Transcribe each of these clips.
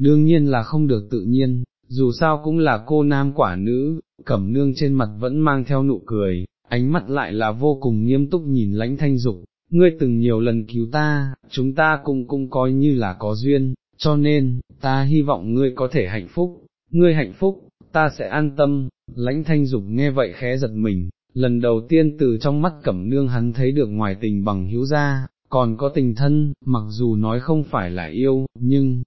đương nhiên là không được tự nhiên, dù sao cũng là cô nam quả nữ, cẩm nương trên mặt vẫn mang theo nụ cười, ánh mắt lại là vô cùng nghiêm túc nhìn lãnh thanh dục, ngươi từng nhiều lần cứu ta, chúng ta cũng cũng coi như là có duyên, cho nên, ta hy vọng ngươi có thể hạnh phúc, ngươi hạnh phúc, ta sẽ an tâm, lãnh thanh dục nghe vậy khẽ giật mình, lần đầu tiên từ trong mắt cẩm nương hắn thấy được ngoài tình bằng hữu gia, còn có tình thân, mặc dù nói không phải là yêu, nhưng,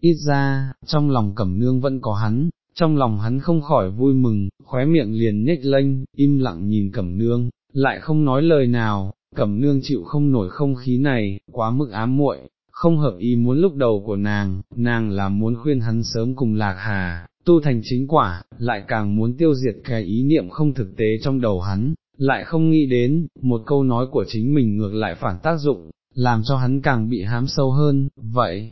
ít ra, trong lòng cẩm nương vẫn có hắn, trong lòng hắn không khỏi vui mừng, khóe miệng liền nhếch lênh, im lặng nhìn cẩm nương, lại không nói lời nào, cẩm nương chịu không nổi không khí này, quá mức ám muội, không hợp ý muốn lúc đầu của nàng, nàng là muốn khuyên hắn sớm cùng lạc hà, tu thành chính quả, lại càng muốn tiêu diệt cái ý niệm không thực tế trong đầu hắn, lại không nghĩ đến, một câu nói của chính mình ngược lại phản tác dụng, làm cho hắn càng bị hám sâu hơn, vậy,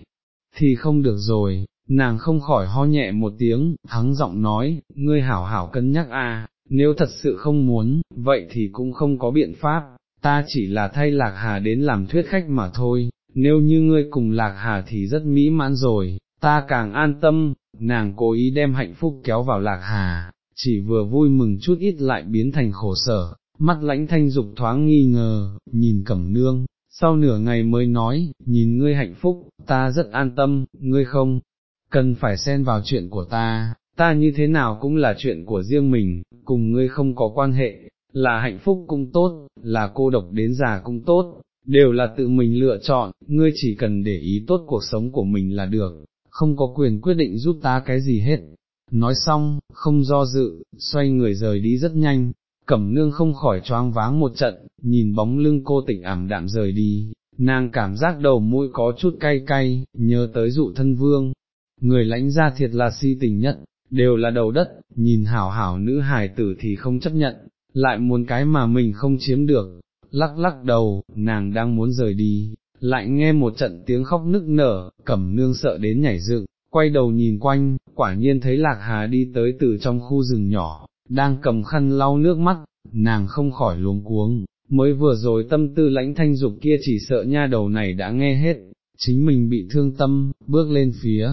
thì không được rồi, nàng không khỏi ho nhẹ một tiếng, thắng giọng nói, ngươi hảo hảo cân nhắc a, nếu thật sự không muốn, vậy thì cũng không có biện pháp, ta chỉ là thay lạc hà đến làm thuyết khách mà thôi, nếu như ngươi cùng lạc hà thì rất mỹ mãn rồi, ta càng an tâm, nàng cố ý đem hạnh phúc kéo vào lạc hà, chỉ vừa vui mừng chút ít lại biến thành khổ sở, mắt lãnh thanh dục thoáng nghi ngờ, nhìn cẩm nương, sau nửa ngày mới nói, nhìn ngươi hạnh phúc, ta rất an tâm, ngươi không, cần phải xen vào chuyện của ta, ta như thế nào cũng là chuyện của riêng mình, cùng ngươi không có quan hệ, là hạnh phúc cũng tốt, là cô độc đến già cũng tốt, đều là tự mình lựa chọn, ngươi chỉ cần để ý tốt cuộc sống của mình là được, không có quyền quyết định giúp ta cái gì hết. Nói xong, không do dự, xoay người rời đi rất nhanh, cẩm nương không khỏi choáng váng một trận, nhìn bóng lưng cô tỉnh ảm đạm rời đi, nàng cảm giác đầu mũi có chút cay cay, nhớ tới dụ thân vương, người lãnh ra thiệt là si tình nhất, đều là đầu đất, nhìn hảo hảo nữ hài tử thì không chấp nhận, lại muốn cái mà mình không chiếm được, lắc lắc đầu, nàng đang muốn rời đi, lại nghe một trận tiếng khóc nức nở, cẩm nương sợ đến nhảy dựng, quay đầu nhìn quanh, quả nhiên thấy lạc hà đi tới từ trong khu rừng nhỏ, đang cầm khăn lau nước mắt, nàng không khỏi luống cuống, mới vừa rồi tâm tư lãnh thanh dục kia chỉ sợ nha đầu này đã nghe hết, chính mình bị thương tâm, bước lên phía,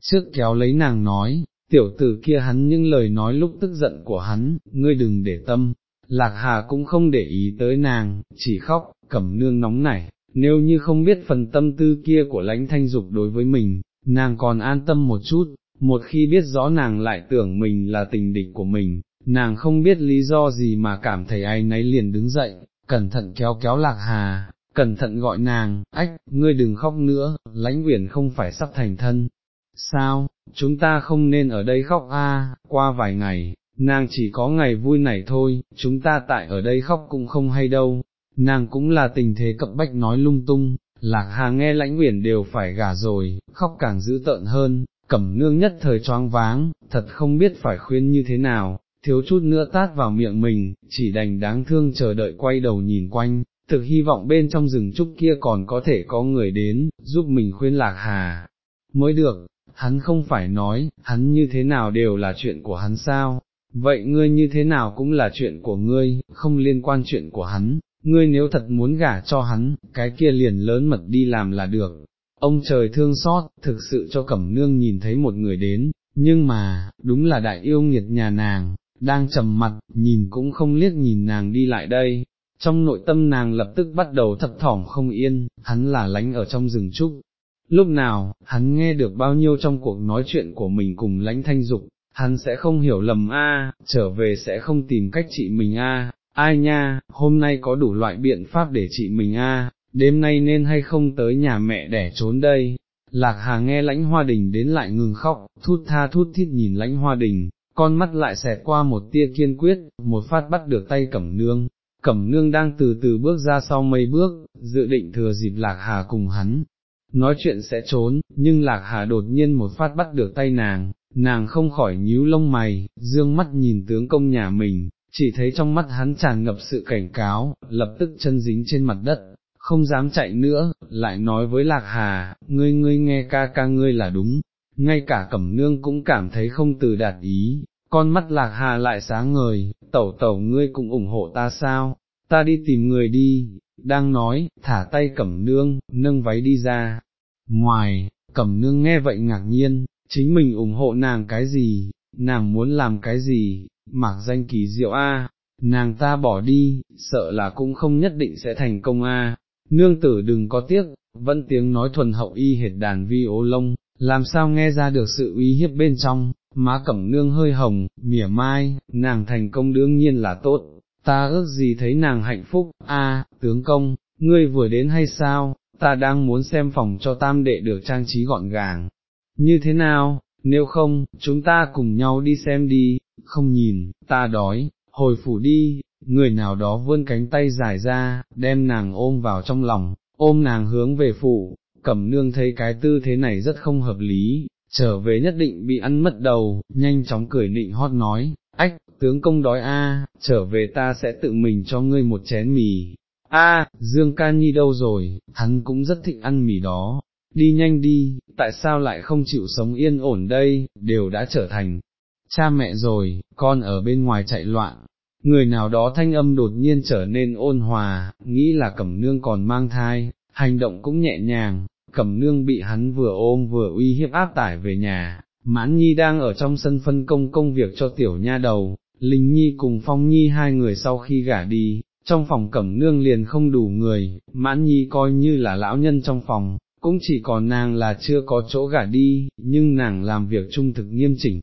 trước kéo lấy nàng nói, tiểu tử kia hắn những lời nói lúc tức giận của hắn, ngươi đừng để tâm, lạc hà cũng không để ý tới nàng, chỉ khóc, cầm nương nóng nảy, nếu như không biết phần tâm tư kia của lãnh thanh dục đối với mình, nàng còn an tâm một chút, một khi biết rõ nàng lại tưởng mình là tình địch của mình, nàng không biết lý do gì mà cảm thấy ai nấy liền đứng dậy, cẩn thận kéo kéo lạc hà, cẩn thận gọi nàng, ách, ngươi đừng khóc nữa, lãnh uyển không phải sắp thành thân. Sao, chúng ta không nên ở đây khóc a? qua vài ngày, nàng chỉ có ngày vui này thôi, chúng ta tại ở đây khóc cũng không hay đâu, nàng cũng là tình thế cập bách nói lung tung, lạc hà nghe lãnh uyển đều phải gả rồi, khóc càng dữ tợn hơn, cẩm nương nhất thời choáng váng, thật không biết phải khuyên như thế nào, thiếu chút nữa tát vào miệng mình, chỉ đành đáng thương chờ đợi quay đầu nhìn quanh, thực hy vọng bên trong rừng trúc kia còn có thể có người đến, giúp mình khuyên lạc hà, mới được, hắn không phải nói, hắn như thế nào đều là chuyện của hắn sao, vậy ngươi như thế nào cũng là chuyện của ngươi, không liên quan chuyện của hắn, ngươi nếu thật muốn gả cho hắn, cái kia liền lớn mật đi làm là được. Ông trời thương xót, thực sự cho cẩm nương nhìn thấy một người đến, nhưng mà, đúng là đại yêu nghiệt nhà nàng, đang trầm mặt, nhìn cũng không liếc nhìn nàng đi lại đây. Trong nội tâm nàng lập tức bắt đầu thập thỏm không yên, hắn là lánh ở trong rừng trúc. Lúc nào, hắn nghe được bao nhiêu trong cuộc nói chuyện của mình cùng lánh thanh dục, hắn sẽ không hiểu lầm a, trở về sẽ không tìm cách trị mình a, ai nha, hôm nay có đủ loại biện pháp để trị mình a, đêm nay nên hay không tới nhà mẹ đẻ trốn đây. Lạc Hà nghe lãnh hoa đình đến lại ngừng khóc, thút tha thút thít nhìn lãnh hoa đình, con mắt lại xẹt qua một tia kiên quyết, một phát bắt được tay cẩm nương. Cẩm nương đang từ từ bước ra sau mấy bước, dự định thừa dịp Lạc Hà cùng hắn, nói chuyện sẽ trốn, nhưng Lạc Hà đột nhiên một phát bắt được tay nàng, nàng không khỏi nhíu lông mày, dương mắt nhìn tướng công nhà mình, chỉ thấy trong mắt hắn tràn ngập sự cảnh cáo, lập tức chân dính trên mặt đất, không dám chạy nữa, lại nói với Lạc Hà, ngươi ngươi nghe ca ca ngươi là đúng, ngay cả Cẩm Nương cũng cảm thấy không từ đạt ý, con mắt Lạc Hà lại sáng ngời, tẩu tẩu ngươi cũng ủng hộ ta sao, ta đi tìm người đi, đang nói, thả tay Cẩm Nương, nâng váy đi ra, ngoài, cẩm nương nghe vậy ngạc nhiên, chính mình ủng hộ nàng cái gì, nàng muốn làm cái gì, mặc danh kỳ diệu a, nàng ta bỏ đi, sợ là cũng không nhất định sẽ thành công a. Nương tử đừng có tiếc, vẫn tiếng nói thuần hậu y hệt đàn vi ô lông, làm sao nghe ra được sự uy hiếp bên trong, má cẩm nương hơi hồng, mỉa mai, nàng thành công đương nhiên là tốt, ta ước gì thấy nàng hạnh phúc, a, tướng công, ngươi vừa đến hay sao, ta đang muốn xem phòng cho tam đệ được trang trí gọn gàng, như thế nào, nếu không, chúng ta cùng nhau đi xem đi, không nhìn, ta đói, hồi phủ đi, người nào đó vươn cánh tay dài ra, đem nàng ôm vào trong lòng, ôm nàng hướng về phủ, cẩm nương thấy cái tư thế này rất không hợp lý, trở về nhất định bị ăn mất đầu, nhanh chóng cười nịnh hót nói, ách, tướng công đói a, trở về ta sẽ tự mình cho ngươi một chén mì. A, Dương Can Nhi đâu rồi, hắn cũng rất thích ăn mì đó, đi nhanh đi, tại sao lại không chịu sống yên ổn đây, đều đã trở thành cha mẹ rồi, con ở bên ngoài chạy loạn. Người nào đó thanh âm đột nhiên trở nên ôn hòa, nghĩ là cẩm nương còn mang thai, hành động cũng nhẹ nhàng, cẩm nương bị hắn vừa ôm vừa uy hiếp áp tải về nhà, mãn nhi đang ở trong sân phân công công việc cho tiểu nha đầu, Linh Nhi cùng Phong Nhi hai người sau khi gả đi, trong phòng cẩm nương liền không đủ người, mãn nhi coi như là lão nhân trong phòng, cũng chỉ còn nàng là chưa có chỗ gả đi, nhưng nàng làm việc trung thực nghiêm chỉnh,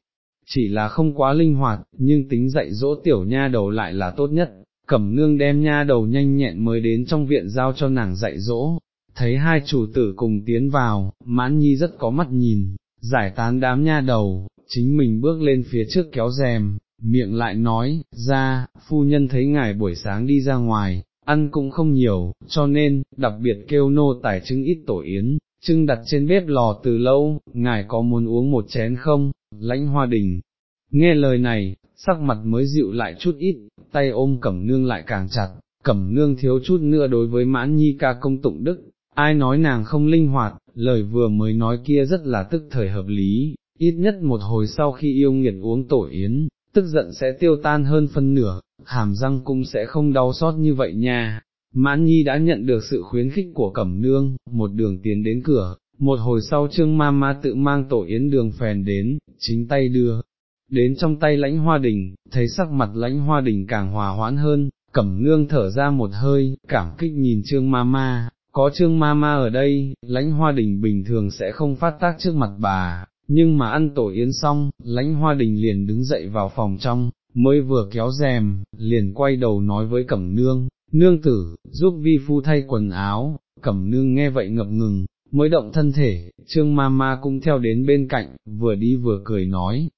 chỉ là không quá linh hoạt, nhưng tính dạy dỗ tiểu nha đầu lại là tốt nhất, cẩm nương đem nha đầu nhanh nhẹn mới đến trong viện giao cho nàng dạy dỗ, thấy hai chủ tử cùng tiến vào, mãn nhi rất có mắt nhìn, giải tán đám nha đầu, chính mình bước lên phía trước kéo rèm, miệng lại nói, ra, phu nhân thấy ngài buổi sáng đi ra ngoài, ăn cũng không nhiều, cho nên, đặc biệt kêu nô tải trứng ít tổ yến, trưng đặt trên bếp lò từ lâu, ngài có muốn uống một chén không, lãnh hoa đình. Nghe lời này, sắc mặt mới dịu lại chút ít, tay ôm cẩm nương lại càng chặt, cẩm nương thiếu chút nữa đối với mãn nhi ca công tụng đức, ai nói nàng không linh hoạt, lời vừa mới nói kia rất là tức thời hợp lý, ít nhất một hồi sau khi yêu nghiệt uống tổ yến, tức giận sẽ tiêu tan hơn phân nửa, hàm răng cũng sẽ không đau xót như vậy nha. Mãn Nhi đã nhận được sự khuyến khích của Cẩm Nương, một đường tiến đến cửa, một hồi sau Trương Ma Ma tự mang tổ yến đường phèn đến, chính tay đưa, đến trong tay lãnh hoa đình, thấy sắc mặt lãnh hoa đình càng hòa hoãn hơn, Cẩm Nương thở ra một hơi, cảm kích nhìn Trương Ma Ma, có Trương Ma Ma ở đây, lãnh hoa đình bình thường sẽ không phát tác trước mặt bà, nhưng mà ăn tổ yến xong, lãnh hoa đình liền đứng dậy vào phòng trong, mới vừa kéo rèm, liền quay đầu nói với cẩm nương, nương tử, giúp vi phu thay quần áo, cẩm nương nghe vậy ngập ngừng, mới động thân thể, trương ma ma cũng theo đến bên cạnh, vừa đi vừa cười nói,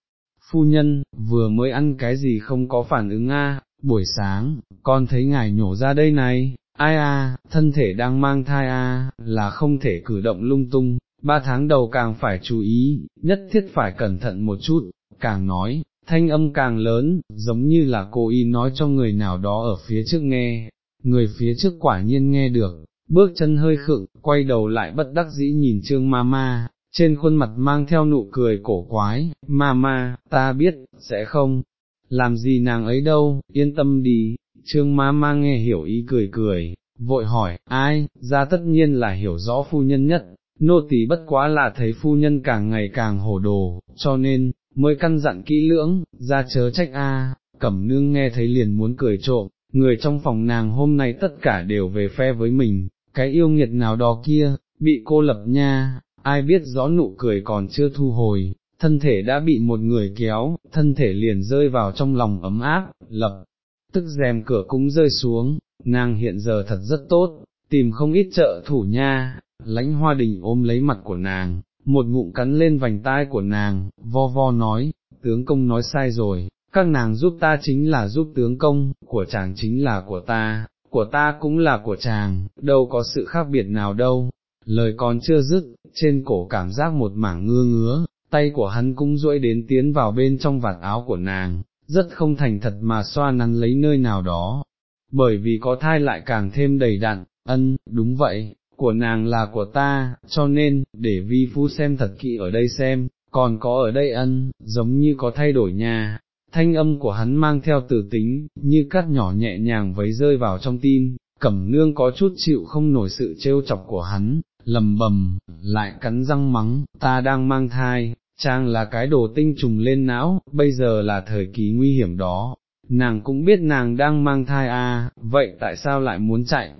phu nhân, vừa mới ăn cái gì không có phản ứng a, buổi sáng, con thấy ngài nhổ ra đây này, ai a, thân thể đang mang thai a, là không thể cử động lung tung, ba tháng đầu càng phải chú ý, nhất thiết phải cẩn thận một chút, càng nói, thanh âm càng lớn, giống như là cô y nói cho người nào đó ở phía trước nghe, người phía trước quả nhiên nghe được, bước chân hơi khựng, quay đầu lại bất đắc dĩ nhìn trương ma ma, trên khuôn mặt mang theo nụ cười cổ quái, ma ma, ta biết, sẽ không, làm gì nàng ấy đâu, yên tâm đi, trương ma ma nghe hiểu ý cười cười, vội hỏi, ai, ra tất nhiên là hiểu rõ phu nhân nhất, nô tỳ bất quá là thấy phu nhân càng ngày càng hồ đồ, cho nên, mới căn dặn kỹ lưỡng, ra chớ trách a. cẩm nương nghe thấy liền muốn cười trộm, người trong phòng nàng hôm nay tất cả đều về phe với mình, cái yêu nghiệt nào đó kia, bị cô lập nha, ai biết rõ nụ cười còn chưa thu hồi, thân thể đã bị một người kéo, thân thể liền rơi vào trong lòng ấm áp, lập, tức rèm cửa cũng rơi xuống, nàng hiện giờ thật rất tốt, tìm không ít trợ thủ nha, lãnh hoa đình ôm lấy mặt của nàng, một ngụm cắn lên vành tai của nàng, vo vo nói, tướng công nói sai rồi, các nàng giúp ta chính là giúp tướng công, của chàng chính là của ta, của ta cũng là của chàng, đâu có sự khác biệt nào đâu. Lời còn chưa dứt, trên cổ cảm giác một mảng ngưa ngứa, tay của hắn cũng duỗi đến tiến vào bên trong vạt áo của nàng, rất không thành thật mà xoa nắn lấy nơi nào đó, bởi vì có thai lại càng thêm đầy đặn, ân, đúng vậy, của nàng là của ta, cho nên, để vi phu xem thật kỹ ở đây xem, còn có ở đây ân, giống như có thay đổi nhà. Thanh âm của hắn mang theo tử tính, như cắt nhỏ nhẹ nhàng vấy rơi vào trong tim, cẩm nương có chút chịu không nổi sự trêu chọc của hắn, lầm bầm, lại cắn răng mắng, ta đang mang thai, trang là cái đồ tinh trùng lên não, bây giờ là thời kỳ nguy hiểm đó, nàng cũng biết nàng đang mang thai à, vậy tại sao lại muốn chạy?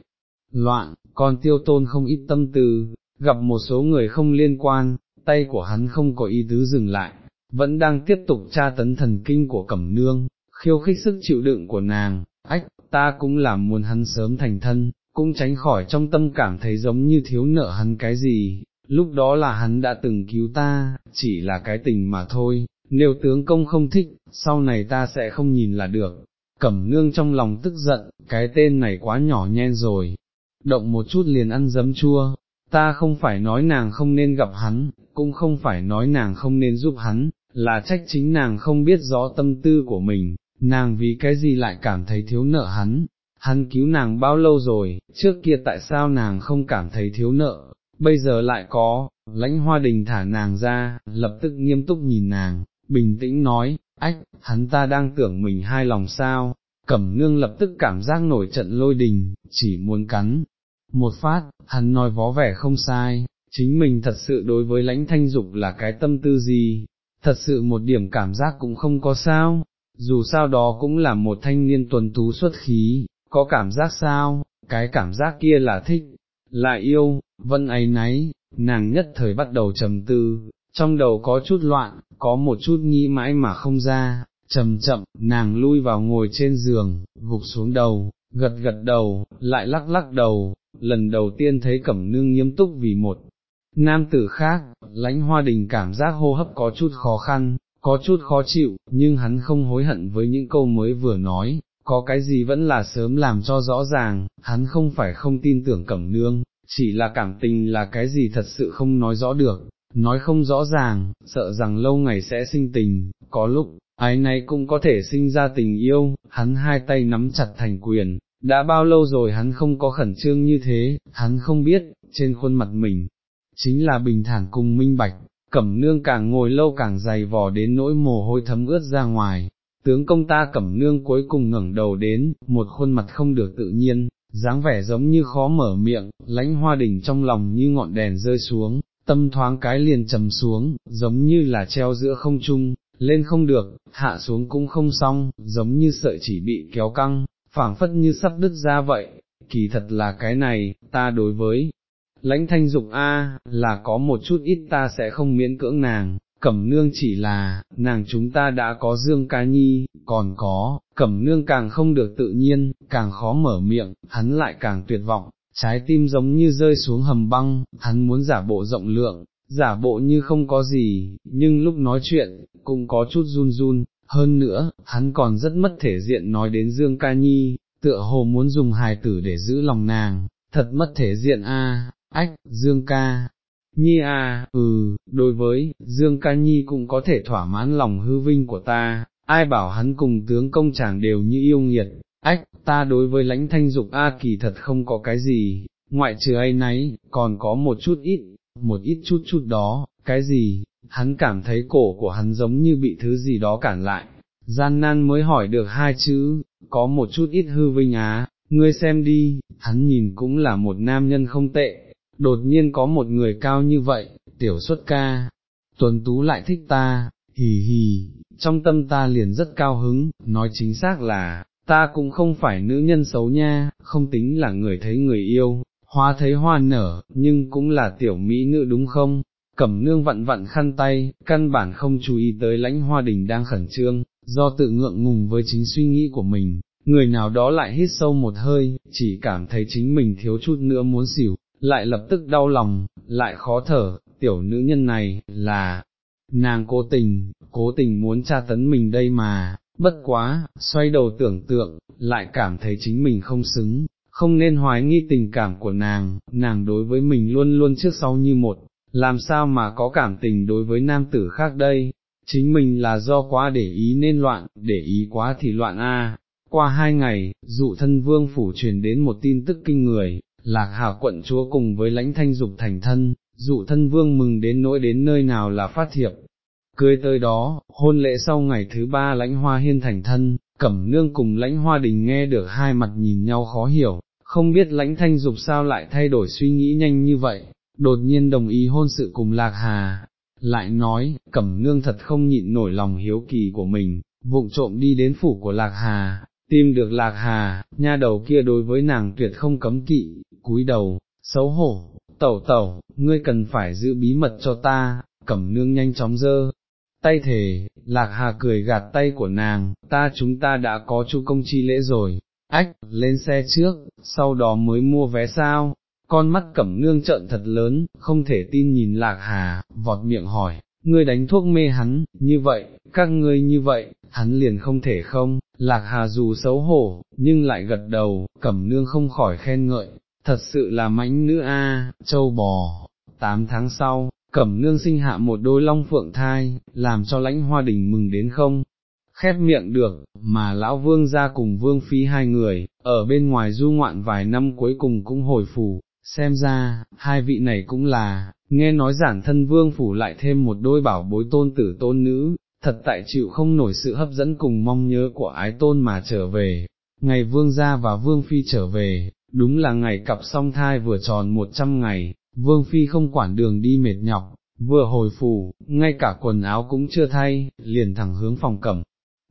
Loạn, còn tiêu tôn không ít tâm tư, gặp một số người không liên quan, tay của hắn không có ý tứ dừng lại, vẫn đang tiếp tục tra tấn thần kinh của cẩm nương, khiêu khích sức chịu đựng của nàng, ách, ta cũng làm muốn hắn sớm thành thân, cũng tránh khỏi trong tâm cảm thấy giống như thiếu nợ hắn cái gì, lúc đó là hắn đã từng cứu ta, chỉ là cái tình mà thôi, nếu tướng công không thích, sau này ta sẽ không nhìn là được. Cẩm nương trong lòng tức giận, cái tên này quá nhỏ nhen rồi, động một chút liền ăn dấm chua, ta không phải nói nàng không nên gặp hắn, cũng không phải nói nàng không nên giúp hắn, là trách chính nàng không biết rõ tâm tư của mình, nàng vì cái gì lại cảm thấy thiếu nợ hắn, hắn cứu nàng bao lâu rồi, trước kia tại sao nàng không cảm thấy thiếu nợ, bây giờ lại có, lãnh hoa đình thả nàng ra, lập tức nghiêm túc nhìn nàng, bình tĩnh nói, ách, hắn ta đang tưởng mình hai lòng sao, cẩm nương lập tức cảm giác nổi trận lôi đình, chỉ muốn cắn. Một phát, hắn nói vó vẻ không sai, chính mình thật sự đối với lãnh thanh dục là cái tâm tư gì, thật sự một điểm cảm giác cũng không có sao, dù sao đó cũng là một thanh niên tuần tú xuất khí, có cảm giác sao, cái cảm giác kia là thích, là yêu, vân ấy nấy, nàng nhất thời bắt đầu trầm tư, trong đầu có chút loạn, có một chút nghĩ mãi mà không ra, chậm chậm, nàng lui vào ngồi trên giường, gục xuống đầu, gật gật đầu, lại lắc lắc đầu, lần đầu tiên thấy cẩm nương nghiêm túc vì một nam tử khác, lãnh hoa đình cảm giác hô hấp có chút khó khăn, có chút khó chịu, nhưng hắn không hối hận với những câu mới vừa nói, có cái gì vẫn là sớm làm cho rõ ràng, hắn không phải không tin tưởng cẩm nương, chỉ là cảm tình là cái gì thật sự không nói rõ được, nói không rõ ràng, sợ rằng lâu ngày sẽ sinh tình, có lúc, ái này cũng có thể sinh ra tình yêu, hắn hai tay nắm chặt thành quyền, đã bao lâu rồi hắn không có khẩn trương như thế, hắn không biết, trên khuôn mặt mình, chính là bình thản cùng minh bạch, cẩm nương càng ngồi lâu càng dày vò đến nỗi mồ hôi thấm ướt ra ngoài. Tướng công ta cẩm nương cuối cùng ngẩng đầu đến, một khuôn mặt không được tự nhiên, dáng vẻ giống như khó mở miệng, lãnh hoa đình trong lòng như ngọn đèn rơi xuống, tâm thoáng cái liền trầm xuống, giống như là treo giữa không trung, lên không được, hạ xuống cũng không xong, giống như sợi chỉ bị kéo căng, phảng phất như sắp đứt ra vậy, kỳ thật là cái này, ta đối với lãnh thanh dục A, là có một chút ít ta sẽ không miễn cưỡng nàng, cẩm nương chỉ là, nàng chúng ta đã có dương ca nhi, còn có, cẩm nương càng không được tự nhiên, càng khó mở miệng, hắn lại càng tuyệt vọng, trái tim giống như rơi xuống hầm băng, hắn muốn giả bộ rộng lượng, giả bộ như không có gì, nhưng lúc nói chuyện, cũng có chút run run, hơn nữa, hắn còn rất mất thể diện nói đến Dương Ca Nhi, tựa hồ muốn dùng hài tử để giữ lòng nàng, thật mất thể diện a, ách, Dương Ca. Nhi à, ừ, đối với, Dương Ca Nhi cũng có thể thỏa mãn lòng hư vinh của ta, ai bảo hắn cùng tướng công chàng đều như yêu nghiệt, ách, ta đối với lãnh thanh dục A kỳ thật không có cái gì, ngoại trừ ai nấy, còn có một chút ít, một ít chút chút đó, cái gì, hắn cảm thấy cổ của hắn giống như bị thứ gì đó cản lại, gian nan mới hỏi được hai chữ, có một chút ít hư vinh á, ngươi xem đi, hắn nhìn cũng là một nam nhân không tệ, đột nhiên có một người cao như vậy, tiểu xuất ca, tuần tú lại thích ta, hì hì, trong tâm ta liền rất cao hứng, nói chính xác là, ta cũng không phải nữ nhân xấu nha, không tính là người thấy người yêu, hoa thấy hoa nở, nhưng cũng là tiểu mỹ nữ đúng không? Cẩm nương vặn vặn khăn tay, căn bản không chú ý tới lãnh hoa đình đang khẩn trương, do tự ngượng ngùng với chính suy nghĩ của mình, người nào đó lại hít sâu một hơi, chỉ cảm thấy chính mình thiếu chút nữa muốn xỉu, lại lập tức đau lòng, lại khó thở, tiểu nữ nhân này, là, nàng cố tình, cố tình muốn tra tấn mình đây mà, bất quá, xoay đầu tưởng tượng, lại cảm thấy chính mình không xứng, không nên hoài nghi tình cảm của nàng, nàng đối với mình luôn luôn trước sau như một, làm sao mà có cảm tình đối với nam tử khác đây, chính mình là do quá để ý nên loạn, để ý quá thì loạn a. Qua hai ngày, dụ thân vương phủ truyền đến một tin tức kinh người, lạc hảo quận chúa cùng với lãnh thanh dục thành thân, dụ thân vương mừng đến nỗi đến nơi nào là phát thiệp. Cưới tới đó, hôn lễ sau ngày thứ ba lãnh hoa hiên thành thân, cẩm nương cùng lãnh hoa đình nghe được hai mặt nhìn nhau khó hiểu, không biết lãnh thanh dục sao lại thay đổi suy nghĩ nhanh như vậy, đột nhiên đồng ý hôn sự cùng Lạc Hà, lại nói, Cẩm Nương thật không nhịn nổi lòng hiếu kỳ của mình, vụng trộm đi đến phủ của Lạc Hà, tìm được Lạc Hà, nha đầu kia đối với nàng tuyệt không cấm kỵ, cúi đầu, xấu hổ, tẩu tẩu, ngươi cần phải giữ bí mật cho ta, Cẩm Nương nhanh chóng dơ. Tay thề, Lạc Hà cười gạt tay của nàng, ta chúng ta đã có chu công chi lễ rồi, ách, lên xe trước, sau đó mới mua vé sao, con mắt cẩm nương trợn thật lớn, không thể tin nhìn lạc hà, vọt miệng hỏi, ngươi đánh thuốc mê hắn, như vậy, các ngươi như vậy, hắn liền không thể không, lạc hà dù xấu hổ, nhưng lại gật đầu, cẩm nương không khỏi khen ngợi, thật sự là mãnh nữ a, châu bò, tám tháng sau. Cẩm nương sinh hạ một đôi long phượng thai, làm cho lãnh hoa đình mừng đến không, khép miệng được, mà lão vương ra cùng vương phi hai người, ở bên ngoài du ngoạn vài năm cuối cùng cũng hồi phủ, xem ra, hai vị này cũng là, nghe nói giản thân vương phủ lại thêm một đôi bảo bối tôn tử tôn nữ, thật tại chịu không nổi sự hấp dẫn cùng mong nhớ của ái tôn mà trở về, ngày vương gia và vương phi trở về, đúng là ngày cặp song thai vừa tròn một trăm ngày, vương phi không quản đường đi mệt nhọc, vừa hồi phủ, ngay cả quần áo cũng chưa thay, liền thẳng hướng phòng cẩm.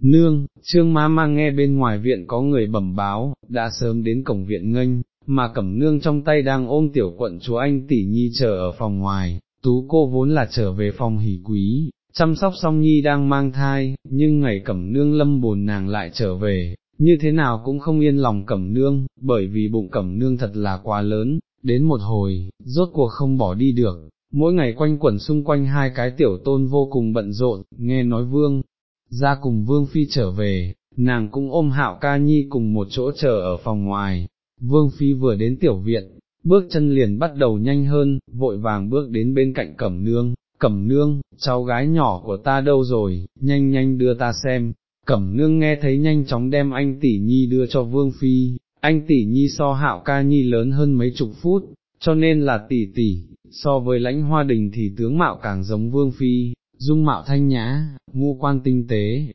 Nương, trương má mang nghe bên ngoài viện có người bẩm báo, đã sớm đến cổng viện nghênh, mà cẩm nương trong tay đang ôm tiểu quận chúa anh tỷ nhi chờ ở phòng ngoài, tú cô vốn là trở về phòng hỉ quý, chăm sóc song nhi đang mang thai, nhưng ngày cẩm nương lâm bồn nàng lại trở về, như thế nào cũng không yên lòng cẩm nương, bởi vì bụng cẩm nương thật là quá lớn, đến một hồi, rốt cuộc không bỏ đi được, mỗi ngày quanh quẩn xung quanh hai cái tiểu tôn vô cùng bận rộn, nghe nói vương, ra cùng vương phi trở về, nàng cũng ôm hạo ca nhi cùng một chỗ chờ ở phòng ngoài, Vương Phi vừa đến tiểu viện, bước chân liền bắt đầu nhanh hơn, vội vàng bước đến bên cạnh cẩm nương, cẩm nương, cháu gái nhỏ của ta đâu rồi, nhanh nhanh đưa ta xem, cẩm nương nghe thấy nhanh chóng đem anh tỷ nhi đưa cho Vương Phi, anh tỷ nhi so hạo ca nhi lớn hơn mấy chục phút, cho nên là tỷ tỷ, so với lãnh hoa đình thì tướng mạo càng giống Vương Phi, dung mạo thanh nhã, ngu quan tinh tế.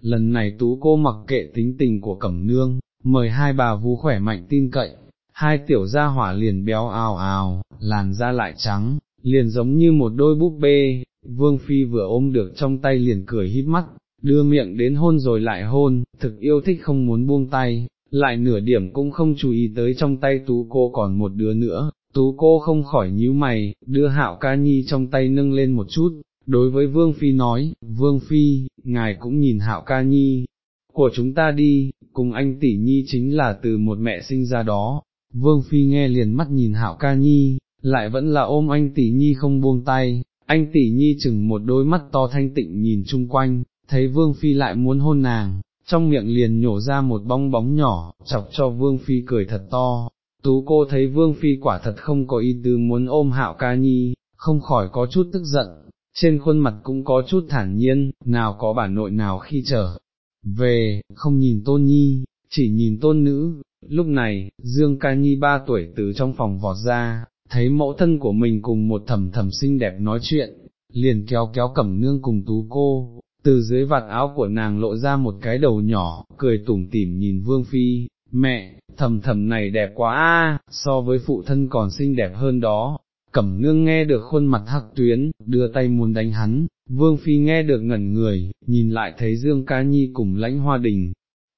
Lần này tú cô mặc kệ tính tình của cẩm nương, mời hai bà vú khỏe mạnh tin cậy, hai tiểu gia hỏa liền béo ào ào, làn da lại trắng, liền giống như một đôi búp bê, vương phi vừa ôm được trong tay liền cười híp mắt, đưa miệng đến hôn rồi lại hôn, thực yêu thích không muốn buông tay, lại nửa điểm cũng không chú ý tới trong tay tú cô còn một đứa nữa, tú cô không khỏi nhíu mày, đưa hạo ca nhi trong tay nâng lên một chút, đối với vương phi nói, vương phi, ngài cũng nhìn hạo ca nhi, của chúng ta đi, cùng anh tỷ nhi chính là từ một mẹ sinh ra đó, vương phi nghe liền mắt nhìn hạo ca nhi, lại vẫn là ôm anh tỷ nhi không buông tay, anh tỷ nhi chừng một đôi mắt to thanh tịnh nhìn chung quanh, thấy vương phi lại muốn hôn nàng, trong miệng liền nhổ ra một bong bóng nhỏ, chọc cho vương phi cười thật to. Tú cô thấy vương phi quả thật không có ý tứ muốn ôm hạo ca nhi, không khỏi có chút tức giận, trên khuôn mặt cũng có chút thản nhiên, nào có bà nội nào khi trở về, không nhìn tôn nhi, chỉ nhìn tôn nữ, lúc này, Dương Ca Nhi ba tuổi từ trong phòng vọt ra, thấy mẫu thân của mình cùng một thầm thầm xinh đẹp nói chuyện, liền kéo kéo cẩm nương cùng tú cô, từ dưới vạt áo của nàng lộ ra một cái đầu nhỏ, cười tủm tỉm nhìn Vương Phi, mẹ, thầm thầm này đẹp quá a, so với phụ thân còn xinh đẹp hơn đó, cẩm nương nghe được khuôn mặt hắc tuyến, đưa tay muốn đánh hắn, vương phi nghe được ngẩn người, nhìn lại thấy Dương Ca Nhi cùng lãnh hoa đình,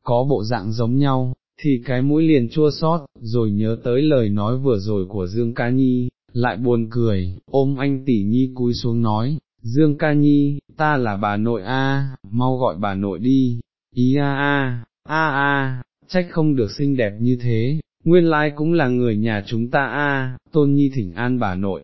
có bộ dạng giống nhau, thì cái mũi liền chua xót, rồi nhớ tới lời nói vừa rồi của Dương Ca Nhi, lại buồn cười, ôm anh tỷ nhi cúi xuống nói, Dương Ca Nhi, ta là bà nội a, mau gọi bà nội đi, ý a a, a a, trách không được xinh đẹp như thế, nguyên lai cũng là người nhà chúng ta a, tôn nhi thỉnh an bà nội.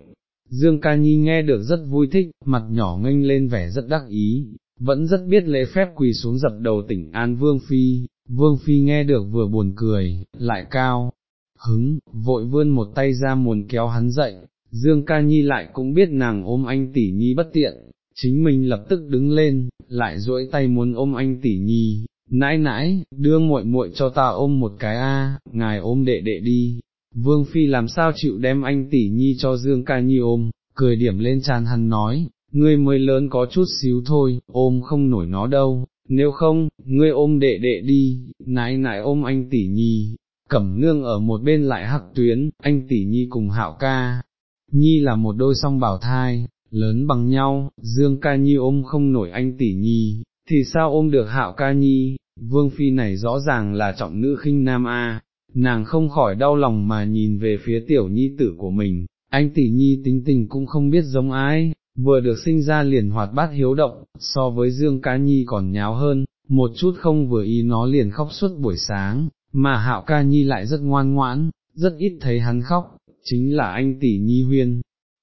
Dương ca nhi nghe được rất vui thích, mặt nhỏ nghênh lên vẻ rất đắc ý, vẫn rất biết lễ phép quỳ xuống dập đầu tỉnh an vương phi, vương phi nghe được vừa buồn cười, lại cao, hứng, vội vươn một tay ra muốn kéo hắn dậy, Dương ca nhi lại cũng biết nàng ôm anh tỷ nhi bất tiện, chính mình lập tức đứng lên, lại duỗi tay muốn ôm anh tỷ nhi, nãi nãi, đưa muội muội cho ta ôm một cái a, ngài ôm đệ đệ đi. Vương Phi làm sao chịu đem anh tỷ nhi cho Dương ca nhi ôm, cười điểm lên tràn hắn nói, ngươi mới lớn có chút xíu thôi, ôm không nổi nó đâu, nếu không, ngươi ôm đệ đệ đi, nãi nãi ôm anh tỷ nhi, cẩm nương ở một bên lại hắc tuyến, anh tỷ nhi cùng hạo ca. Nhi là một đôi song bảo thai, lớn bằng nhau, Dương Ca Nhi ôm không nổi anh tỷ Nhi, thì sao ôm được Hạo Ca Nhi, Vương Phi này rõ ràng là trọng nữ khinh nam A, nàng không khỏi đau lòng mà nhìn về phía tiểu nhi tử của mình, anh tỷ nhi tính tình cũng không biết giống ai, vừa được sinh ra liền hoạt bát hiếu động, so với Dương Ca Nhi còn nháo hơn, một chút không vừa ý nó liền khóc suốt buổi sáng, mà Hạo Ca Nhi lại rất ngoan ngoãn, rất ít thấy hắn khóc, chính là anh tỷ Nhi huyên.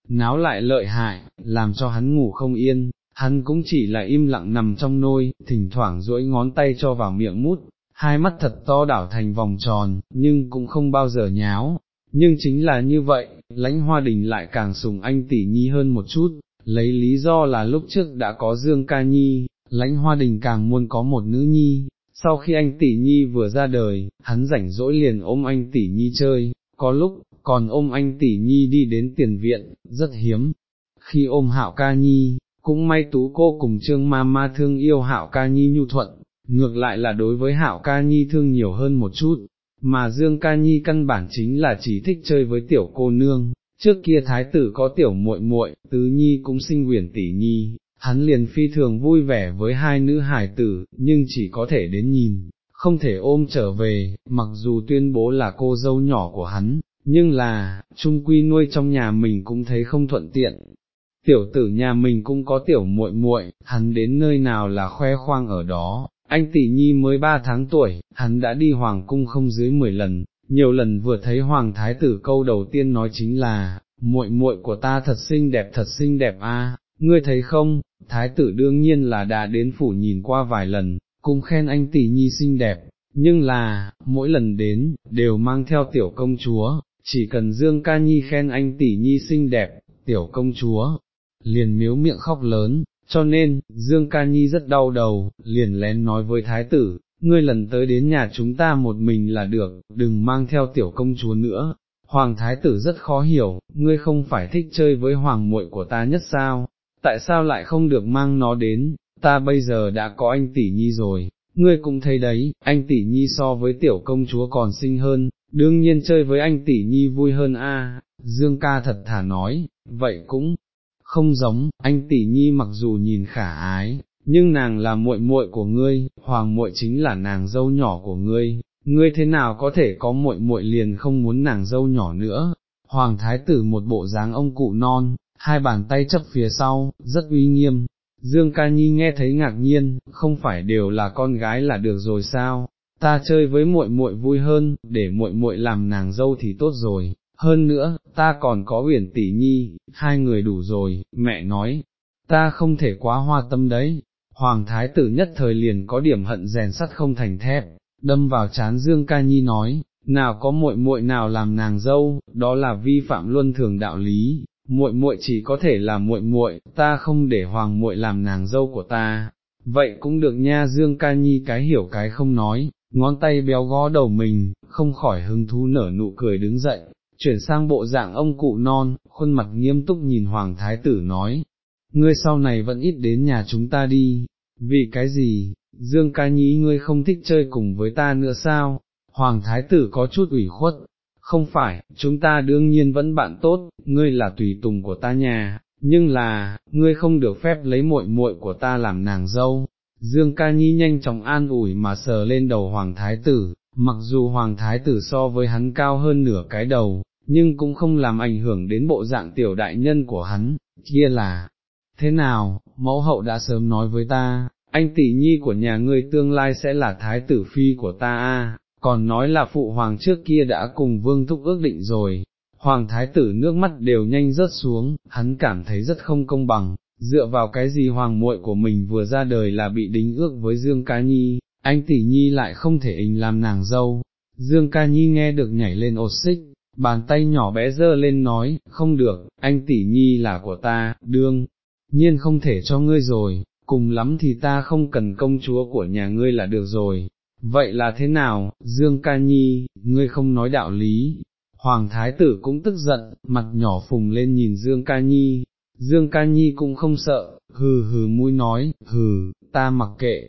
Náo lại lợi hại, làm cho hắn ngủ không yên, hắn cũng chỉ là im lặng nằm trong nôi, thỉnh thoảng duỗi ngón tay cho vào miệng mút, hai mắt thật to đảo thành vòng tròn, nhưng cũng không bao giờ nháo. Nhưng chính là như vậy, lãnh hoa đình lại càng sùng anh tỷ nhi hơn một chút, lấy lý do là lúc trước đã có Dương Ca Nhi, lãnh hoa đình càng muốn có một nữ nhi, sau khi anh tỷ nhi vừa ra đời, hắn rảnh rỗi liền ôm anh tỷ nhi chơi, có lúc, còn ôm anh tỷ nhi đi đến tiền viện, rất hiếm. Khi ôm hạo ca nhi, cũng may tú cô cùng trương ma ma thương yêu hạo ca nhi nhu thuận, ngược lại là đối với hạo ca nhi thương nhiều hơn một chút, mà dương ca nhi căn bản chính là chỉ thích chơi với tiểu cô nương, trước kia thái tử có tiểu muội muội, tứ nhi cũng sinh huyền tỷ nhi, hắn liền phi thường vui vẻ với hai nữ hải tử, nhưng chỉ có thể đến nhìn, không thể ôm trở về, mặc dù tuyên bố là cô dâu nhỏ của hắn, nhưng là, trung quy nuôi trong nhà mình cũng thấy không thuận tiện. Tiểu tử nhà mình cũng có tiểu muội muội, hắn đến nơi nào là khoe khoang ở đó, anh tỷ nhi mới ba tháng tuổi, hắn đã đi hoàng cung không dưới mười lần, nhiều lần vừa thấy hoàng thái tử câu đầu tiên nói chính là, muội muội của ta thật xinh đẹp thật xinh đẹp a, ngươi thấy không, thái tử đương nhiên là đã đến phủ nhìn qua vài lần, cũng khen anh tỷ nhi xinh đẹp, nhưng là, mỗi lần đến, đều mang theo tiểu công chúa, chỉ cần Dương Ca Nhi khen anh tỷ nhi xinh đẹp, tiểu công chúa, liền miếu miệng khóc lớn, cho nên, Dương Ca Nhi rất đau đầu, liền lén nói với thái tử, ngươi lần tới đến nhà chúng ta một mình là được, đừng mang theo tiểu công chúa nữa. Hoàng thái tử rất khó hiểu, ngươi không phải thích chơi với hoàng muội của ta nhất sao, tại sao lại không được mang nó đến, ta bây giờ đã có anh tỷ nhi rồi, ngươi cũng thấy đấy, anh tỷ nhi so với tiểu công chúa còn xinh hơn, đương nhiên chơi với anh tỷ nhi vui hơn a. Dương ca thật thà nói, vậy cũng không giống, anh tỷ nhi mặc dù nhìn khả ái, nhưng nàng là muội muội của ngươi, hoàng muội chính là nàng dâu nhỏ của ngươi, ngươi thế nào có thể có muội muội liền không muốn nàng dâu nhỏ nữa. Hoàng thái tử một bộ dáng ông cụ non, hai bàn tay chấp phía sau, rất uy nghiêm. Dương ca nhi nghe thấy ngạc nhiên, không phải đều là con gái là được rồi sao, ta chơi với muội muội vui hơn, để muội muội làm nàng dâu thì tốt rồi, hơn nữa, ta còn có uyển tỷ nhi, hai người đủ rồi, mẹ nói, ta không thể quá hoa tâm đấy, hoàng thái tử nhất thời liền có điểm hận rèn sắt không thành thép, đâm vào chán Dương Ca Nhi nói, nào có muội muội nào làm nàng dâu, đó là vi phạm luân thường đạo lý, muội muội chỉ có thể là muội muội, ta không để hoàng muội làm nàng dâu của ta. Vậy cũng được nha Dương Ca Nhi cái hiểu cái không nói, ngón tay béo gó đầu mình, không khỏi hứng thú nở nụ cười đứng dậy, chuyển sang bộ dạng ông cụ non, khuôn mặt nghiêm túc nhìn Hoàng Thái tử nói, ngươi sau này vẫn ít đến nhà chúng ta đi, vì cái gì, Dương ca nhĩ ngươi không thích chơi cùng với ta nữa sao, Hoàng Thái tử có chút ủy khuất, không phải, chúng ta đương nhiên vẫn bạn tốt, ngươi là tùy tùng của ta nhà, nhưng là, ngươi không được phép lấy muội muội của ta làm nàng dâu. Dương ca nhi nhanh chóng an ủi mà sờ lên đầu Hoàng Thái tử, mặc dù Hoàng Thái tử so với hắn cao hơn nửa cái đầu, nhưng cũng không làm ảnh hưởng đến bộ dạng tiểu đại nhân của hắn, kia là, thế nào, mẫu hậu đã sớm nói với ta, anh tỷ nhi của nhà ngươi tương lai sẽ là thái tử phi của ta a. còn nói là phụ hoàng trước kia đã cùng vương thúc ước định rồi, hoàng thái tử nước mắt đều nhanh rớt xuống, hắn cảm thấy rất không công bằng, dựa vào cái gì hoàng muội của mình vừa ra đời là bị đính ước với Dương Ca Nhi, anh tỷ nhi lại không thể hình làm nàng dâu, Dương Ca Nhi nghe được nhảy lên ột xích, bàn tay nhỏ bé dơ lên nói, không được, anh tỷ nhi là của ta, đương, nhiên không thể cho ngươi rồi, cùng lắm thì ta không cần công chúa của nhà ngươi là được rồi, vậy là thế nào, Dương ca nhi, ngươi không nói đạo lý, Hoàng Thái tử cũng tức giận, mặt nhỏ phùng lên nhìn Dương ca nhi, Dương ca nhi cũng không sợ, hừ hừ mũi nói, hừ, ta mặc kệ,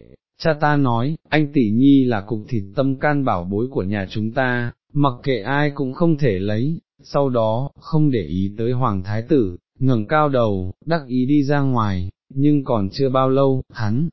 cha ta nói, anh tỷ nhi là cục thịt tâm can bảo bối của nhà chúng ta, mặc kệ ai cũng không thể lấy, sau đó, không để ý tới hoàng thái tử, ngẩng cao đầu, đắc ý đi ra ngoài, nhưng còn chưa bao lâu, hắn,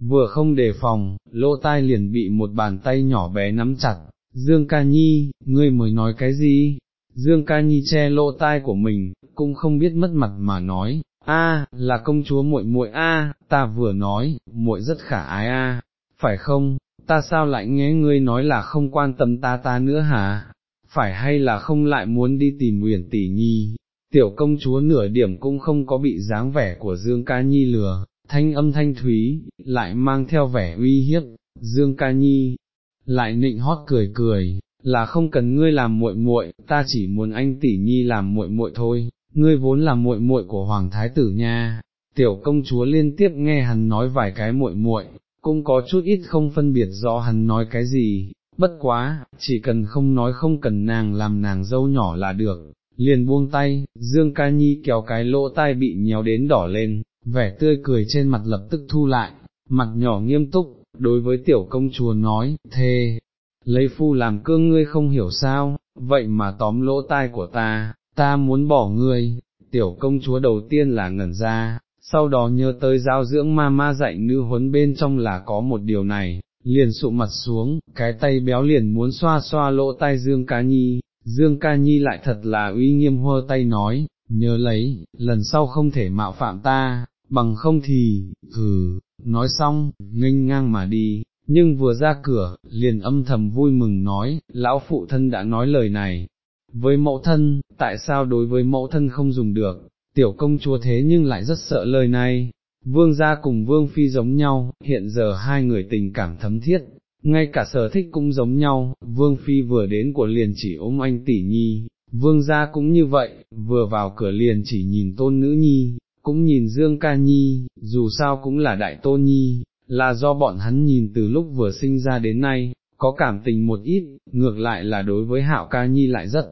vừa không đề phòng, lỗ tai liền bị một bàn tay nhỏ bé nắm chặt, Dương Ca Nhi, ngươi mới nói cái gì? Dương Ca Nhi che lỗ tai của mình, cũng không biết mất mặt mà nói, a, là công chúa muội muội a, ta vừa nói, muội rất khả ái a, phải không, ta sao lại nghe ngươi nói là không quan tâm ta ta nữa hả? Phải hay là không lại muốn đi tìm Uyển tỷ nhi? Tiểu công chúa nửa điểm cũng không có bị dáng vẻ của Dương Ca Nhi lừa, thanh âm thanh thúy, lại mang theo vẻ uy hiếp, Dương Ca Nhi, lại nịnh hót cười cười, là không cần ngươi làm muội muội, ta chỉ muốn anh tỷ nhi làm muội muội thôi, ngươi vốn là muội muội của hoàng thái tử nha. Tiểu công chúa liên tiếp nghe hắn nói vài cái muội muội, cũng có chút ít không phân biệt rõ hắn nói cái gì, bất quá, chỉ cần không nói không cần nàng làm nàng dâu nhỏ là được, liền buông tay, Dương Ca Nhi kéo cái lỗ tai bị nhéo đến đỏ lên, vẻ tươi cười trên mặt lập tức thu lại, mặt nhỏ nghiêm túc, đối với tiểu công chúa nói, thề, lấy phu làm cương ngươi không hiểu sao, vậy mà tóm lỗ tai của ta, ta muốn bỏ ngươi, tiểu công chúa đầu tiên là ngẩn ra, sau đó nhớ tới giáo dưỡng ma ma dạy nữ huấn bên trong là có một điều này, liền sụ mặt xuống, cái tay béo liền muốn xoa xoa lỗ tai Dương Ca Nhi, Dương Ca Nhi lại thật là uy nghiêm hơ tay nói, nhớ lấy, lần sau không thể mạo phạm ta, bằng không thì, hừ, nói xong, nghênh ngang mà đi, nhưng vừa ra cửa, liền âm thầm vui mừng nói, lão phụ thân đã nói lời này. Với mẫu thân, tại sao đối với mẫu thân không dùng được, tiểu công chúa thế nhưng lại rất sợ lời này. Vương gia cùng vương phi giống nhau, hiện giờ hai người tình cảm thấm thiết, ngay cả sở thích cũng giống nhau, vương phi vừa đến của liền chỉ ôm anh tỷ nhi, vương gia cũng như vậy, vừa vào cửa liền chỉ nhìn tôn nữ nhi, cũng nhìn Dương Ca Nhi, dù sao cũng là đại tôn nhi, là do bọn hắn nhìn từ lúc vừa sinh ra đến nay, có cảm tình một ít, ngược lại là đối với Hạo Ca Nhi lại rất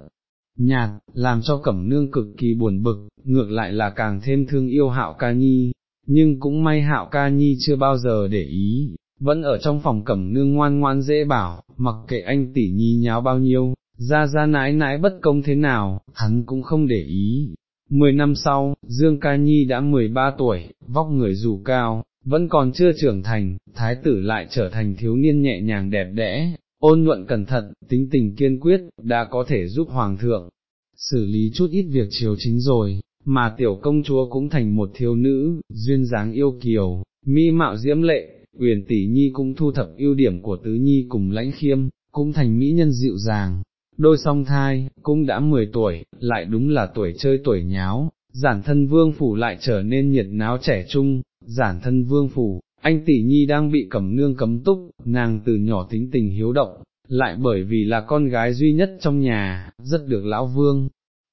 nhạt, làm cho Cẩm Nương cực kỳ buồn bực, ngược lại là càng thêm thương yêu Hạo Ca Nhi, nhưng cũng may Hạo Ca Nhi chưa bao giờ để ý, vẫn ở trong phòng Cẩm Nương ngoan ngoan dễ bảo, mặc kệ anh tỷ nhi nháo bao nhiêu, ra ra nãi nãi bất công thế nào, hắn cũng không để ý, Mười năm sau, Dương Ca Nhi đã 13 tuổi, vóc người dù cao, vẫn còn chưa trưởng thành, thái tử lại trở thành thiếu niên nhẹ nhàng đẹp đẽ, ôn nhuận cẩn thận, tính tình kiên quyết, đã có thể giúp hoàng thượng xử lý chút ít việc chiều chính rồi, mà tiểu công chúa cũng thành một thiếu nữ, duyên dáng yêu kiều, mi mạo diễm lệ, Uyển tỷ nhi cũng thu thập ưu điểm của tứ nhi cùng lãnh khiêm, cũng thành mỹ nhân dịu dàng, đôi song thai, cũng đã 10 tuổi, lại đúng là tuổi chơi tuổi nháo, giản thân vương phủ lại trở nên nhiệt náo trẻ trung, giản thân vương phủ, anh tỷ nhi đang bị cẩm nương cấm túc, nàng từ nhỏ tính tình hiếu động, lại bởi vì là con gái duy nhất trong nhà, rất được lão vương,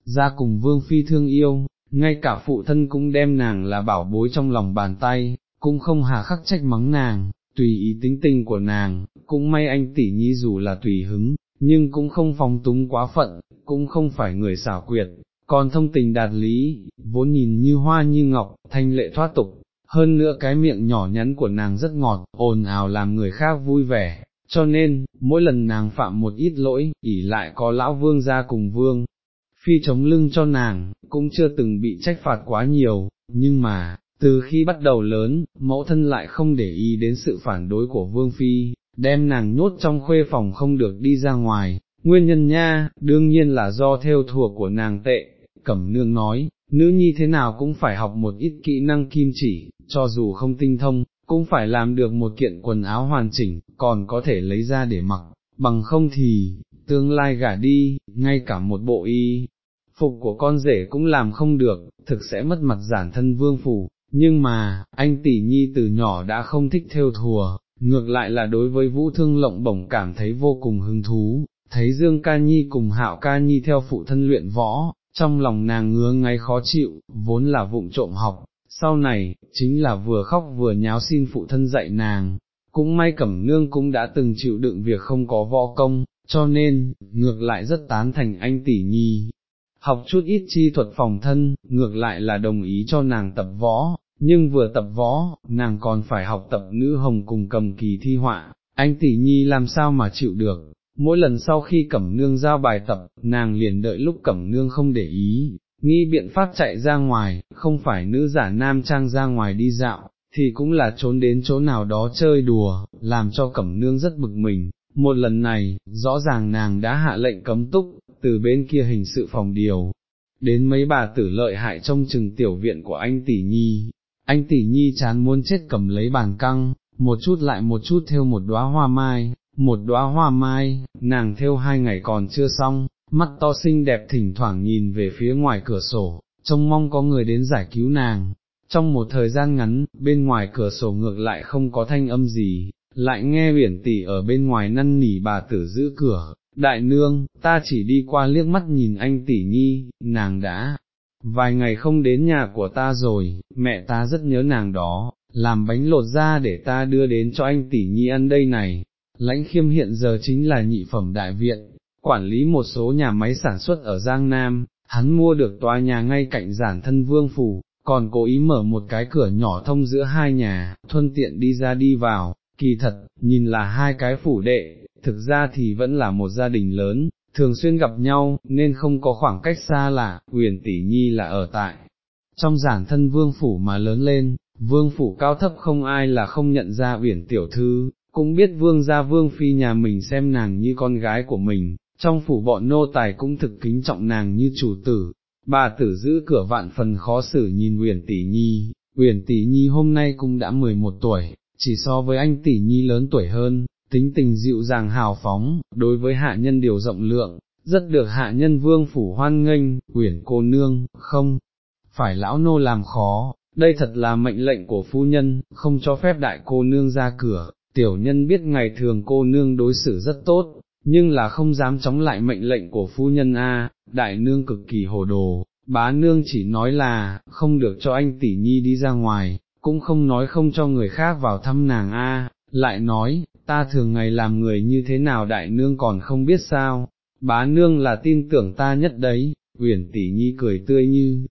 ra cùng vương phi thương yêu, ngay cả phụ thân cũng đem nàng là bảo bối trong lòng bàn tay, cũng không hà khắc trách mắng nàng, tùy ý tính tình của nàng, cũng may anh tỷ nhi dù là tùy hứng, nhưng cũng không phóng túng quá phận, cũng không phải người xảo quyệt, còn thông tình đạt lý, vốn nhìn như hoa như ngọc, thanh lệ thoát tục, hơn nữa cái miệng nhỏ nhắn của nàng rất ngọt, ồn ào làm người khác vui vẻ, cho nên, mỗi lần nàng phạm một ít lỗi, ỉ lại có lão vương ra cùng vương, phi chống lưng cho nàng, cũng chưa từng bị trách phạt quá nhiều, nhưng mà, từ khi bắt đầu lớn, mẫu thân lại không để ý đến sự phản đối của vương phi, đem nàng nhốt trong khuê phòng không được đi ra ngoài, nguyên nhân nha, đương nhiên là do theo thuộc của nàng tệ, cẩm nương nói, nữ nhi thế nào cũng phải học một ít kỹ năng kim chỉ, cho dù không tinh thông, cũng phải làm được một kiện quần áo hoàn chỉnh, còn có thể lấy ra để mặc, bằng không thì, tương lai gả đi, ngay cả một bộ y, phục của con rể cũng làm không được, thực sẽ mất mặt giản thân vương phủ, nhưng mà, anh tỷ nhi từ nhỏ đã không thích theo thùa, ngược lại là đối với vũ thương lộng bổng cảm thấy vô cùng hứng thú, thấy Dương Ca Nhi cùng Hạo Ca Nhi theo phụ thân luyện võ, trong lòng nàng ngứa ngáy khó chịu, vốn là vụng trộm học, sau này, chính là vừa khóc vừa nháo xin phụ thân dạy nàng, cũng may Cẩm Nương cũng đã từng chịu đựng việc không có võ công, cho nên, ngược lại rất tán thành anh tỷ nhi. Học chút ít chi thuật phòng thân, ngược lại là đồng ý cho nàng tập võ, nhưng vừa tập võ, nàng còn phải học tập nữ hồng cùng cầm kỳ thi họa, anh tỷ nhi làm sao mà chịu được, mỗi lần sau khi cẩm nương giao bài tập, nàng liền đợi lúc cẩm nương không để ý, nghĩ biện pháp chạy ra ngoài, không phải nữ giả nam trang ra ngoài đi dạo, thì cũng là trốn đến chỗ nào đó chơi đùa, làm cho cẩm nương rất bực mình. Một lần này, rõ ràng nàng đã hạ lệnh cấm túc, từ bên kia hình sự phòng điều, đến mấy bà tử lợi hại trong chừng tiểu viện của anh tỷ nhi, anh tỷ nhi chán muốn chết cầm lấy bàn căng, một chút lại một chút theo một đóa hoa mai, một đóa hoa mai, nàng theo hai ngày còn chưa xong, mắt to xinh đẹp thỉnh thoảng nhìn về phía ngoài cửa sổ, trông mong có người đến giải cứu nàng. Trong một thời gian ngắn, bên ngoài cửa sổ ngược lại không có thanh âm gì, lại nghe biển tỷ ở bên ngoài năn nỉ bà tử giữ cửa, đại nương, ta chỉ đi qua liếc mắt nhìn anh tỷ nhi, nàng đã, vài ngày không đến nhà của ta rồi, mẹ ta rất nhớ nàng đó, làm bánh lột ra để ta đưa đến cho anh tỷ nhi ăn đây này, lãnh khiêm hiện giờ chính là nhị phẩm đại viện, quản lý một số nhà máy sản xuất ở Giang Nam, hắn mua được tòa nhà ngay cạnh giản thân vương phủ, còn cố ý mở một cái cửa nhỏ thông giữa hai nhà, thuận tiện đi ra đi vào, kỳ thật, nhìn là hai cái phủ đệ, thực ra thì vẫn là một gia đình lớn, thường xuyên gặp nhau, nên không có khoảng cách xa lạ, Quyền tỷ nhi là ở tại. Trong giản thân vương phủ mà lớn lên, vương phủ cao thấp không ai là không nhận ra uyển tiểu thư, cũng biết vương gia vương phi nhà mình xem nàng như con gái của mình, trong phủ bọn nô tài cũng thực kính trọng nàng như chủ tử, bà tử giữ cửa vạn phần khó xử nhìn uyển tỷ nhi, uyển tỷ nhi hôm nay cũng đã 11 tuổi, chỉ so với anh tỷ nhi lớn tuổi hơn, tính tình dịu dàng hào phóng, đối với hạ nhân điều rộng lượng, rất được hạ nhân vương phủ hoan nghênh, uyển cô nương, không, phải lão nô làm khó, đây thật là mệnh lệnh của phu nhân, không cho phép đại cô nương ra cửa, tiểu nhân biết ngày thường cô nương đối xử rất tốt, nhưng là không dám chống lại mệnh lệnh của phu nhân A, đại nương cực kỳ hồ đồ, bá nương chỉ nói là, không được cho anh tỷ nhi đi ra ngoài, cũng không nói không cho người khác vào thăm nàng A, lại nói, ta thường ngày làm người như thế nào đại nương còn không biết sao, bá nương là tin tưởng ta nhất đấy, uyển tỷ nhi cười tươi như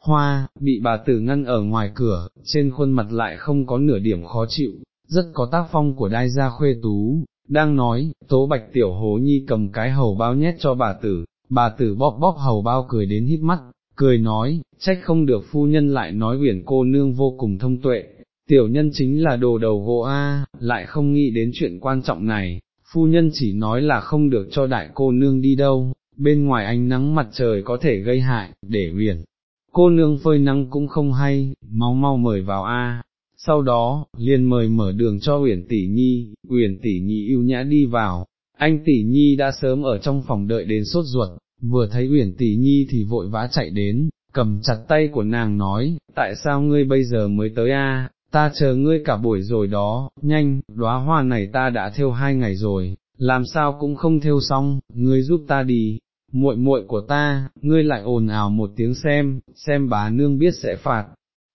hoa, bị bà tử ngăn ở ngoài cửa, trên khuôn mặt lại không có nửa điểm khó chịu, rất có tác phong của đai gia khuê tú, đang nói, tố bạch tiểu hố nhi cầm cái hầu bao nhét cho bà tử, bà tử bóp bóp hầu bao cười đến hít mắt, cười nói, trách không được phu nhân lại nói huyền cô nương vô cùng thông tuệ, tiểu nhân chính là đồ đầu gỗ A, lại không nghĩ đến chuyện quan trọng này, phu nhân chỉ nói là không được cho đại cô nương đi đâu, bên ngoài ánh nắng mặt trời có thể gây hại, để huyền. Cô nương phơi nắng cũng không hay, mau mau mời vào A, sau đó, liền mời mở đường cho Uyển Tỷ Nhi, Uyển Tỷ Nhi yêu nhã đi vào, anh Tỷ Nhi đã sớm ở trong phòng đợi đến sốt ruột, vừa thấy Uyển Tỷ Nhi thì vội vã chạy đến, cầm chặt tay của nàng nói, tại sao ngươi bây giờ mới tới a? ta chờ ngươi cả buổi rồi đó, nhanh, đóa hoa này ta đã theo hai ngày rồi, làm sao cũng không theo xong, ngươi giúp ta đi, muội muội của ta, ngươi lại ồn ào một tiếng xem, xem bà nương biết sẽ phạt,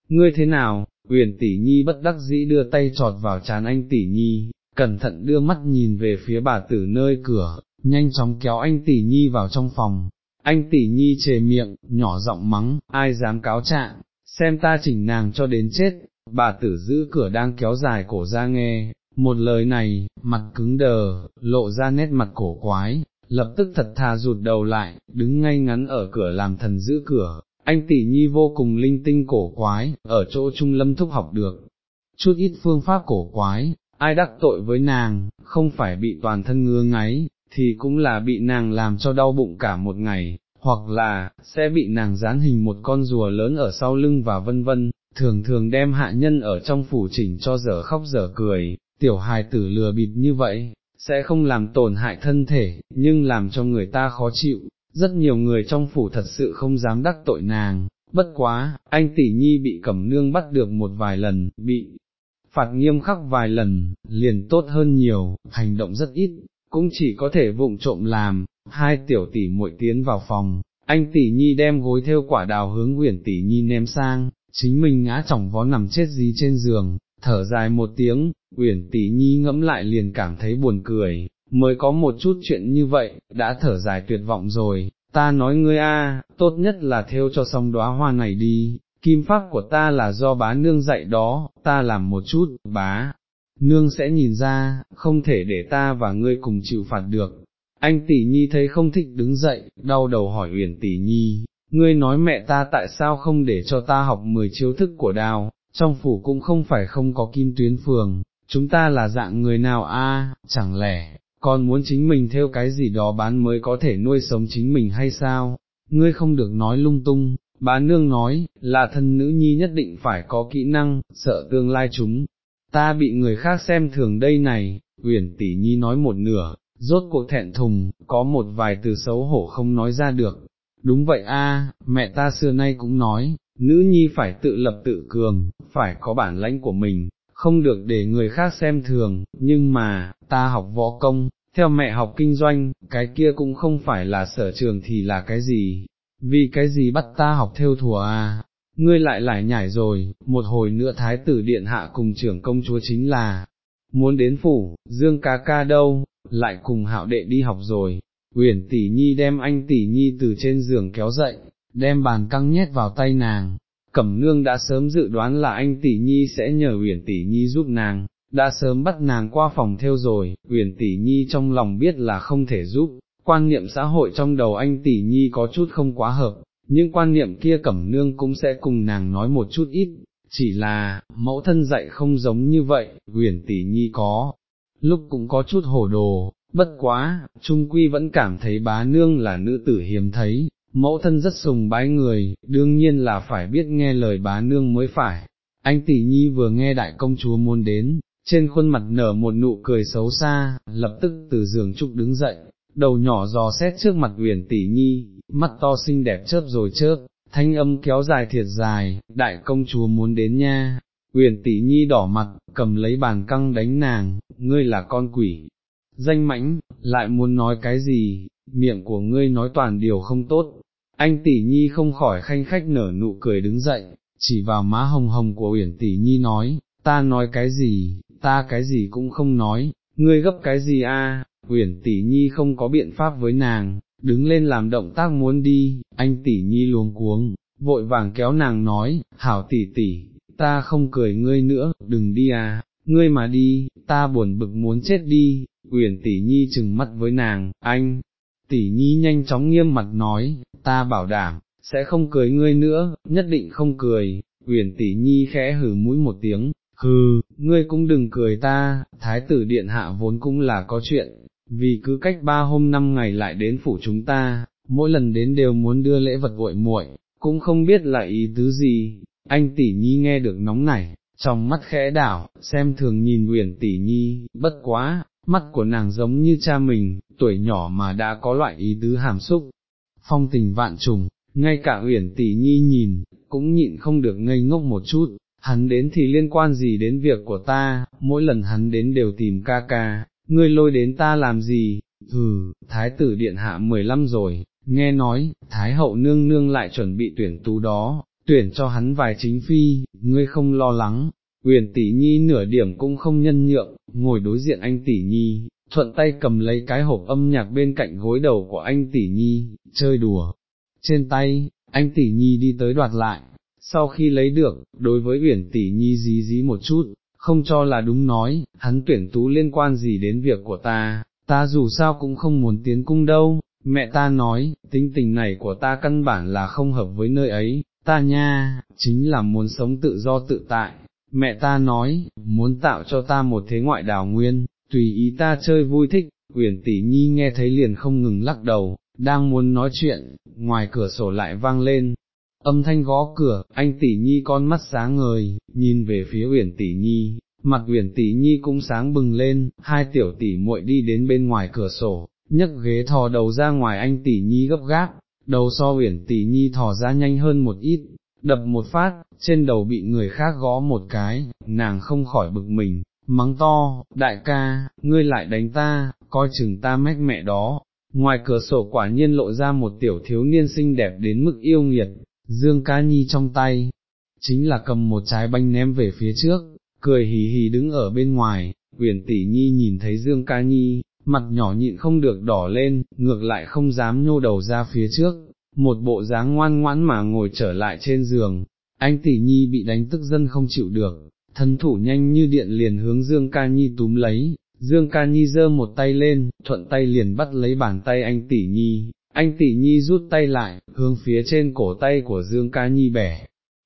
ngươi thế nào, Huyền tỷ nhi bất đắc dĩ đưa tay trọt vào chán anh tỷ nhi, cẩn thận đưa mắt nhìn về phía bà tử nơi cửa, nhanh chóng kéo anh tỷ nhi vào trong phòng. Anh tỷ nhi chề miệng, nhỏ giọng mắng, ai dám cáo trạng, xem ta chỉnh nàng cho đến chết, bà tử giữ cửa đang kéo dài cổ ra nghe, một lời này, mặt cứng đờ, lộ ra nét mặt cổ quái, lập tức thật thà rụt đầu lại, đứng ngay ngắn ở cửa làm thần giữ cửa, anh tỷ nhi vô cùng linh tinh cổ quái, ở chỗ trung lâm thúc học được, chút ít phương pháp cổ quái, ai đắc tội với nàng, không phải bị toàn thân ngứa ngáy, thì cũng là bị nàng làm cho đau bụng cả một ngày, hoặc là, sẽ bị nàng dán hình một con rùa lớn ở sau lưng và vân vân, thường thường đem hạ nhân ở trong phủ chỉnh cho dở khóc dở cười, tiểu hài tử lừa bịp như vậy, sẽ không làm tổn hại thân thể, nhưng làm cho người ta khó chịu, rất nhiều người trong phủ thật sự không dám đắc tội nàng, bất quá, anh tỷ nhi bị cẩm nương bắt được một vài lần, bị phạt nghiêm khắc vài lần, liền tốt hơn nhiều, hành động rất ít, cũng chỉ có thể vụng trộm làm, hai tiểu tỷ muội tiến vào phòng, anh tỷ nhi đem gối theo quả đào hướng huyền tỷ nhi ném sang, chính mình ngã chỏng vó nằm chết dí trên giường, thở dài một tiếng, uyển tỷ nhi ngẫm lại liền cảm thấy buồn cười, mới có một chút chuyện như vậy, đã thở dài tuyệt vọng rồi, ta nói ngươi a, tốt nhất là theo cho xong đóa hoa này đi, kim pháp của ta là do bá nương dạy đó, ta làm một chút, bá. Nương sẽ nhìn ra, không thể để ta và ngươi cùng chịu phạt được, anh tỷ nhi thấy không thích đứng dậy, đau đầu hỏi Uyển tỷ nhi, ngươi nói mẹ ta tại sao không để cho ta học 10 chiếu thức của đào, trong phủ cũng không phải không có kim tuyến phường, chúng ta là dạng người nào a? chẳng lẽ, còn muốn chính mình theo cái gì đó bán mới có thể nuôi sống chính mình hay sao, ngươi không được nói lung tung, bá nương nói, là thân nữ nhi nhất định phải có kỹ năng, sợ tương lai chúng, ta bị người khác xem thường đây này, uyển tỷ nhi nói một nửa, rốt cuộc thẹn thùng, có một vài từ xấu hổ không nói ra được. Đúng vậy a, mẹ ta xưa nay cũng nói, nữ nhi phải tự lập tự cường, phải có bản lãnh của mình, không được để người khác xem thường, nhưng mà, ta học võ công, theo mẹ học kinh doanh, cái kia cũng không phải là sở trường thì là cái gì, vì cái gì bắt ta học theo thùa à, ngươi lại lại nhảy rồi, một hồi nữa thái tử điện hạ cùng trưởng công chúa chính là, muốn đến phủ, dương ca ca đâu, lại cùng hạo đệ đi học rồi, uyển tỷ nhi đem anh tỷ nhi từ trên giường kéo dậy, đem bàn căng nhét vào tay nàng, cẩm nương đã sớm dự đoán là anh tỷ nhi sẽ nhờ uyển tỷ nhi giúp nàng, đã sớm bắt nàng qua phòng theo rồi, uyển tỷ nhi trong lòng biết là không thể giúp, quan niệm xã hội trong đầu anh tỷ nhi có chút không quá hợp, nhưng quan niệm kia cẩm nương cũng sẽ cùng nàng nói một chút ít, chỉ là, mẫu thân dạy không giống như vậy, Uyển tỷ nhi có, lúc cũng có chút hổ đồ, bất quá, trung quy vẫn cảm thấy bá nương là nữ tử hiếm thấy, mẫu thân rất sùng bái người, đương nhiên là phải biết nghe lời bá nương mới phải. Anh tỷ nhi vừa nghe đại công chúa muốn đến, trên khuôn mặt nở một nụ cười xấu xa, lập tức từ giường trúc đứng dậy, đầu nhỏ giò xét trước mặt uyển tỷ nhi, mắt to xinh đẹp chớp rồi chớp, thanh âm kéo dài thiệt dài, đại công chúa muốn đến nha, uyển tỷ nhi đỏ mặt, cầm lấy bàn căng đánh nàng, ngươi là con quỷ, danh mãnh, lại muốn nói cái gì, miệng của ngươi nói toàn điều không tốt, anh tỷ nhi không khỏi khanh khách nở nụ cười đứng dậy, chỉ vào má hồng hồng của uyển tỷ nhi nói, ta nói cái gì, ta cái gì cũng không nói, ngươi gấp cái gì a? uyển tỷ nhi không có biện pháp với nàng, đứng lên làm động tác muốn đi, anh tỷ nhi luống cuống, vội vàng kéo nàng nói, hảo tỷ tỷ, ta không cười ngươi nữa, đừng đi à, ngươi mà đi, ta buồn bực muốn chết đi, uyển tỷ nhi chừng mắt với nàng, anh, tỷ nhi nhanh chóng nghiêm mặt nói, ta bảo đảm, sẽ không cười ngươi nữa, nhất định không cười, uyển tỷ nhi khẽ hử mũi một tiếng, hừ, ngươi cũng đừng cười ta, thái tử điện hạ vốn cũng là có chuyện, vì cứ cách ba hôm năm ngày lại đến phủ chúng ta, mỗi lần đến đều muốn đưa lễ vật vội muội, cũng không biết là ý tứ gì, anh tỷ nhi nghe được nóng này, trong mắt khẽ đảo, xem thường nhìn Uyển tỷ nhi, bất quá, mắt của nàng giống như cha mình, tuổi nhỏ mà đã có loại ý tứ hàm xúc, phong tình vạn trùng, ngay cả Uyển tỷ nhi nhìn, cũng nhịn không được ngây ngốc một chút, hắn đến thì liên quan gì đến việc của ta, mỗi lần hắn đến đều tìm ca ca, ngươi lôi đến ta làm gì, hừ, thái tử điện hạ 15 rồi, nghe nói, thái hậu nương nương lại chuẩn bị tuyển tú đó, tuyển cho hắn vài chính phi, ngươi không lo lắng, quyền tỷ nhi nửa điểm cũng không nhân nhượng, ngồi đối diện anh tỷ nhi, thuận tay cầm lấy cái hộp âm nhạc bên cạnh gối đầu của anh tỷ nhi, chơi đùa. Trên tay, anh tỷ nhi đi tới đoạt lại, sau khi lấy được, đối với uyển tỷ nhi dí dí một chút, không cho là đúng nói, hắn tuyển tú liên quan gì đến việc của ta, ta dù sao cũng không muốn tiến cung đâu, mẹ ta nói, tính tình này của ta căn bản là không hợp với nơi ấy, ta nha, chính là muốn sống tự do tự tại, mẹ ta nói, muốn tạo cho ta một thế ngoại đào nguyên, tùy ý ta chơi vui thích, Uyển tỷ nhi nghe thấy liền không ngừng lắc đầu, đang muốn nói chuyện, ngoài cửa sổ lại vang lên, âm thanh gõ cửa, anh tỷ nhi con mắt sáng ngời, nhìn về phía uyển tỷ nhi, mặt uyển tỷ nhi cũng sáng bừng lên, hai tiểu tỷ muội đi đến bên ngoài cửa sổ, nhấc ghế thò đầu ra ngoài anh tỷ nhi gấp gáp, đầu so uyển tỷ nhi thò ra nhanh hơn một ít, đập một phát, trên đầu bị người khác gõ một cái, nàng không khỏi bực mình, mắng to, đại ca, ngươi lại đánh ta, coi chừng ta mách mẹ đó. Ngoài cửa sổ quả nhiên lộ ra một tiểu thiếu niên xinh đẹp đến mức yêu nghiệt, Dương Ca Nhi trong tay, chính là cầm một trái bánh ném về phía trước, cười hì hì đứng ở bên ngoài, Quyền tỷ nhi nhìn thấy Dương Ca Nhi, mặt nhỏ nhịn không được đỏ lên, ngược lại không dám nhô đầu ra phía trước, một bộ dáng ngoan ngoãn mà ngồi trở lại trên giường, anh tỷ nhi bị đánh tức dân không chịu được, thân thủ nhanh như điện liền hướng Dương Ca Nhi túm lấy, Dương Ca Nhi giơ một tay lên, thuận tay liền bắt lấy bàn tay anh tỷ nhi, anh tỷ nhi rút tay lại, hướng phía trên cổ tay của Dương Ca Nhi bẻ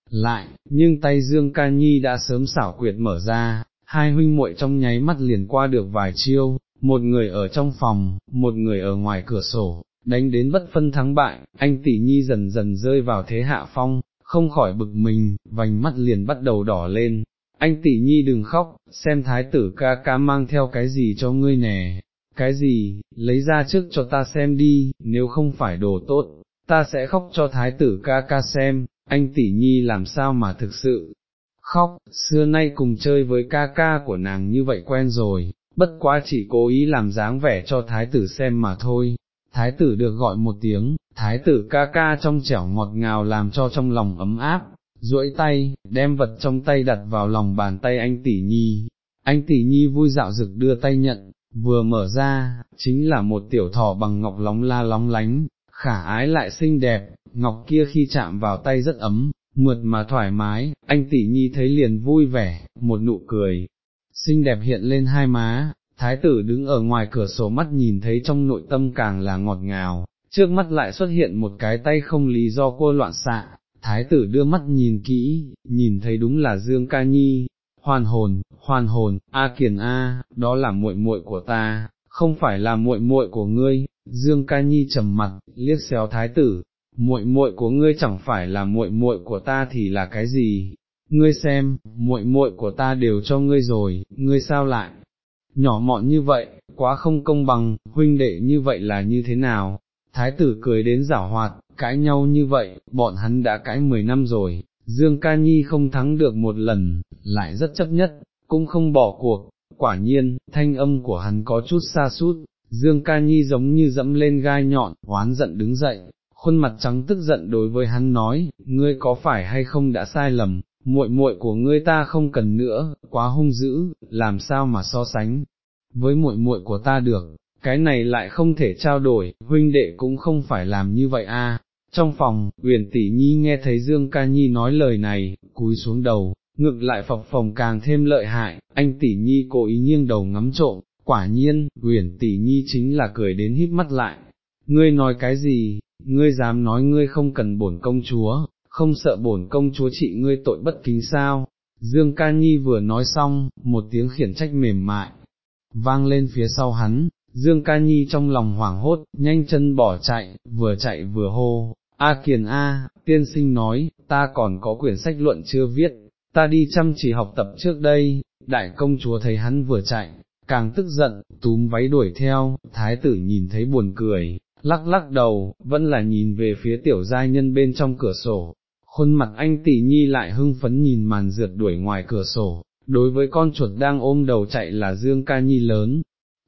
lại, nhưng tay Dương Ca Nhi đã sớm xảo quyệt mở ra, hai huynh muội trong nháy mắt liền qua được vài chiêu, một người ở trong phòng, một người ở ngoài cửa sổ, đánh đến bất phân thắng bại, anh tỷ nhi dần dần rơi vào thế hạ phong, không khỏi bực mình, vành mắt liền bắt đầu đỏ lên. Anh tỷ nhi đừng khóc, xem thái tử ca ca mang theo cái gì cho ngươi nè, cái gì, lấy ra trước cho ta xem đi, nếu không phải đồ tốt, ta sẽ khóc cho thái tử ca ca xem, anh tỷ nhi làm sao mà thực sự khóc, xưa nay cùng chơi với ca ca của nàng như vậy quen rồi, bất quá chỉ cố ý làm dáng vẻ cho thái tử xem mà thôi. Thái tử được gọi một tiếng, thái tử ca ca trong trẻo ngọt ngào làm cho trong lòng ấm áp, duỗi tay, đem vật trong tay đặt vào lòng bàn tay anh tỷ nhi. Anh tỷ nhi vui dạo rực đưa tay nhận, vừa mở ra, chính là một tiểu thỏ bằng ngọc lóng la lóng lánh, khả ái lại xinh đẹp, ngọc kia khi chạm vào tay rất ấm, mượt mà thoải mái, anh tỷ nhi thấy liền vui vẻ, một nụ cười, xinh đẹp hiện lên hai má, thái tử đứng ở ngoài cửa sổ mắt nhìn thấy trong nội tâm càng là ngọt ngào, trước mắt lại xuất hiện một cái tay không lý do cô loạn xạ, thái tử đưa mắt nhìn kỹ, nhìn thấy đúng là Dương Ca Nhi, hoàn hồn, hoàn hồn, A Kiền A, đó là muội muội của ta, không phải là muội muội của ngươi, Dương Ca Nhi trầm mặt, liếc xéo thái tử, muội muội của ngươi chẳng phải là muội muội của ta thì là cái gì? Ngươi xem, muội muội của ta đều cho ngươi rồi, ngươi sao lại? Nhỏ mọn như vậy, quá không công bằng, huynh đệ như vậy là như thế nào? Thái tử cười đến giảo hoạt, cãi nhau như vậy, bọn hắn đã cãi 10 năm rồi, Dương Ca Nhi không thắng được một lần, lại rất chấp nhất, cũng không bỏ cuộc, quả nhiên, thanh âm của hắn có chút xa sút Dương Ca Nhi giống như dẫm lên gai nhọn, hoán giận đứng dậy, khuôn mặt trắng tức giận đối với hắn nói, ngươi có phải hay không đã sai lầm, muội muội của ngươi ta không cần nữa, quá hung dữ, làm sao mà so sánh với muội muội của ta được, cái này lại không thể trao đổi, huynh đệ cũng không phải làm như vậy a. Trong phòng, Uyển Tỷ Nhi nghe thấy Dương Ca Nhi nói lời này, cúi xuống đầu, ngực lại phập phồng càng thêm lợi hại, anh Tỷ Nhi cố ý nghiêng đầu ngắm trộm, quả nhiên, Uyển Tỷ Nhi chính là cười đến híp mắt lại. Ngươi nói cái gì, ngươi dám nói ngươi không cần bổn công chúa, không sợ bổn công chúa trị ngươi tội bất kính sao. Dương Ca Nhi vừa nói xong, một tiếng khiển trách mềm mại, vang lên phía sau hắn, Dương Ca Nhi trong lòng hoảng hốt, nhanh chân bỏ chạy, vừa chạy vừa hô, A Kiền A, tiên sinh nói, ta còn có quyển sách luận chưa viết, ta đi chăm chỉ học tập trước đây, đại công chúa thấy hắn vừa chạy, càng tức giận, túm váy đuổi theo, thái tử nhìn thấy buồn cười, lắc lắc đầu, vẫn là nhìn về phía tiểu giai nhân bên trong cửa sổ, khuôn mặt anh tỷ nhi lại hưng phấn nhìn màn rượt đuổi ngoài cửa sổ, đối với con chuột đang ôm đầu chạy là Dương Ca Nhi lớn,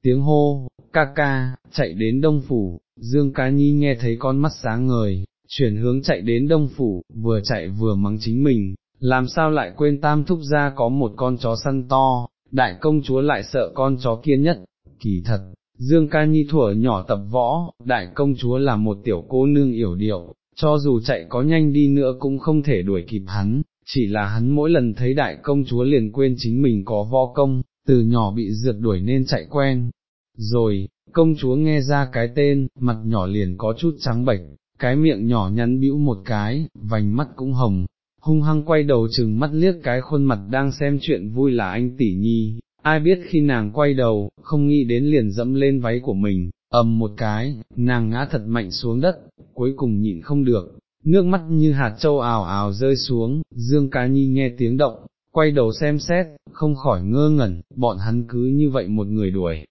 tiếng hô, ca ca, chạy đến đông phủ, Dương Ca Nhi nghe thấy con mắt sáng ngời, chuyển hướng chạy đến đông phủ, vừa chạy vừa mắng chính mình, làm sao lại quên tam thúc ra có một con chó săn to, đại công chúa lại sợ con chó kia nhất, kỳ thật, Dương Ca Nhi thuở nhỏ tập võ, đại công chúa là một tiểu cô nương yểu điệu, cho dù chạy có nhanh đi nữa cũng không thể đuổi kịp hắn, chỉ là hắn mỗi lần thấy đại công chúa liền quên chính mình có võ công, từ nhỏ bị rượt đuổi nên chạy quen. Rồi, công chúa nghe ra cái tên, mặt nhỏ liền có chút trắng bệch, cái miệng nhỏ nhắn bĩu một cái, vành mắt cũng hồng, hung hăng quay đầu chừng mắt liếc cái khuôn mặt đang xem chuyện vui là anh tỷ nhi, ai biết khi nàng quay đầu, không nghĩ đến liền dẫm lên váy của mình, ầm một cái, nàng ngã thật mạnh xuống đất, cuối cùng nhịn không được, nước mắt như hạt châu ào ào rơi xuống, Dương Cá Nhi nghe tiếng động, quay đầu xem xét, không khỏi ngơ ngẩn, bọn hắn cứ như vậy một người đuổi,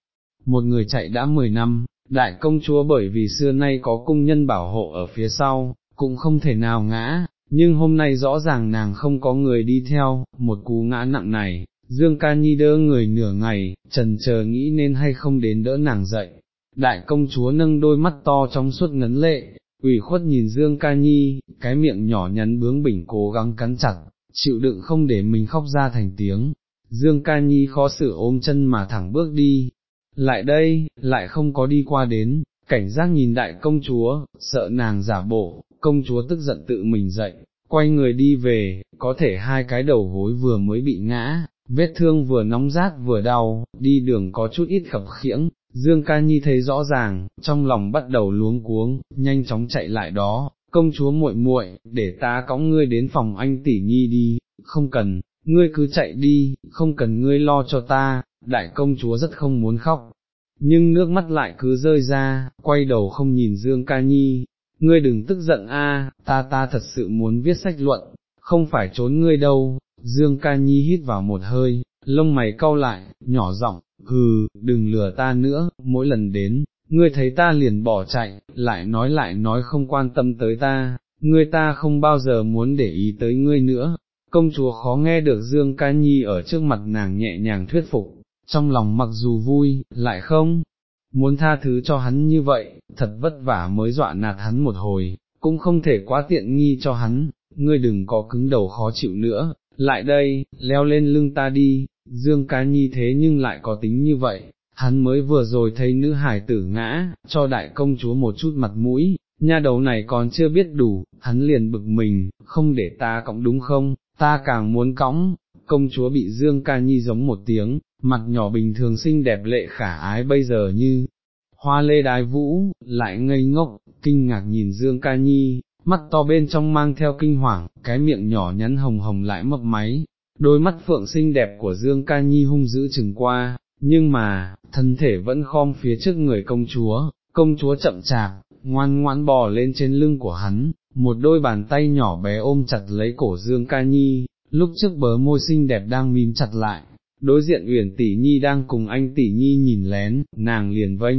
một người chạy đã 10 năm, đại công chúa bởi vì xưa nay có cung nhân bảo hộ ở phía sau, cũng không thể nào ngã, nhưng hôm nay rõ ràng nàng không có người đi theo, một cú ngã nặng này, Dương Ca Nhi đỡ người nửa ngày, trần chờ nghĩ nên hay không đến đỡ nàng dậy. Đại công chúa nâng đôi mắt to trong suốt ngấn lệ, ủy khuất nhìn Dương Ca Nhi, cái miệng nhỏ nhắn bướng bỉnh cố gắng cắn chặt, chịu đựng không để mình khóc ra thành tiếng. Dương Ca Nhi khó xử ôm chân mà thẳng bước đi, lại đây, lại không có đi qua đến, cảnh giác nhìn đại công chúa, sợ nàng giả bộ, công chúa tức giận tự mình dậy, quay người đi về, có thể hai cái đầu gối vừa mới bị ngã, vết thương vừa nóng rát vừa đau, đi đường có chút ít khập khiễng, Dương Ca Nhi thấy rõ ràng, trong lòng bắt đầu luống cuống, nhanh chóng chạy lại đó, công chúa muội muội, để ta cõng ngươi đến phòng anh tỷ nhi đi, không cần, ngươi cứ chạy đi, không cần ngươi lo cho ta, đại công chúa rất không muốn khóc, nhưng nước mắt lại cứ rơi ra, quay đầu không nhìn Dương Ca Nhi, ngươi đừng tức giận a, ta ta thật sự muốn viết sách luận, không phải trốn ngươi đâu, Dương Ca Nhi hít vào một hơi, lông mày cau lại, nhỏ giọng, hừ, đừng lừa ta nữa, mỗi lần đến, ngươi thấy ta liền bỏ chạy, lại nói lại nói không quan tâm tới ta, ngươi ta không bao giờ muốn để ý tới ngươi nữa. Công chúa khó nghe được Dương Ca Nhi ở trước mặt nàng nhẹ nhàng thuyết phục, trong lòng mặc dù vui, lại không, muốn tha thứ cho hắn như vậy, thật vất vả mới dọa nạt hắn một hồi, cũng không thể quá tiện nghi cho hắn, ngươi đừng có cứng đầu khó chịu nữa, lại đây, leo lên lưng ta đi, Dương Cá Nhi thế nhưng lại có tính như vậy, hắn mới vừa rồi thấy nữ hải tử ngã, cho đại công chúa một chút mặt mũi, nha đầu này còn chưa biết đủ, hắn liền bực mình, không để ta cõng đúng không, ta càng muốn cõng, công chúa bị Dương Ca Nhi giống một tiếng, mặt nhỏ bình thường xinh đẹp lệ khả ái bây giờ như hoa lê đái vũ, lại ngây ngốc, kinh ngạc nhìn Dương Ca Nhi, mắt to bên trong mang theo kinh hoàng, cái miệng nhỏ nhắn hồng hồng lại mập máy, đôi mắt phượng xinh đẹp của Dương Ca Nhi hung dữ chừng qua, nhưng mà, thân thể vẫn khom phía trước người công chúa, công chúa chậm chạp, ngoan ngoãn bò lên trên lưng của hắn, một đôi bàn tay nhỏ bé ôm chặt lấy cổ Dương Ca Nhi, lúc trước bờ môi xinh đẹp đang mím chặt lại, đối diện Uyển Tỷ Nhi đang cùng anh Tỷ Nhi nhìn lén, nàng liền vênh,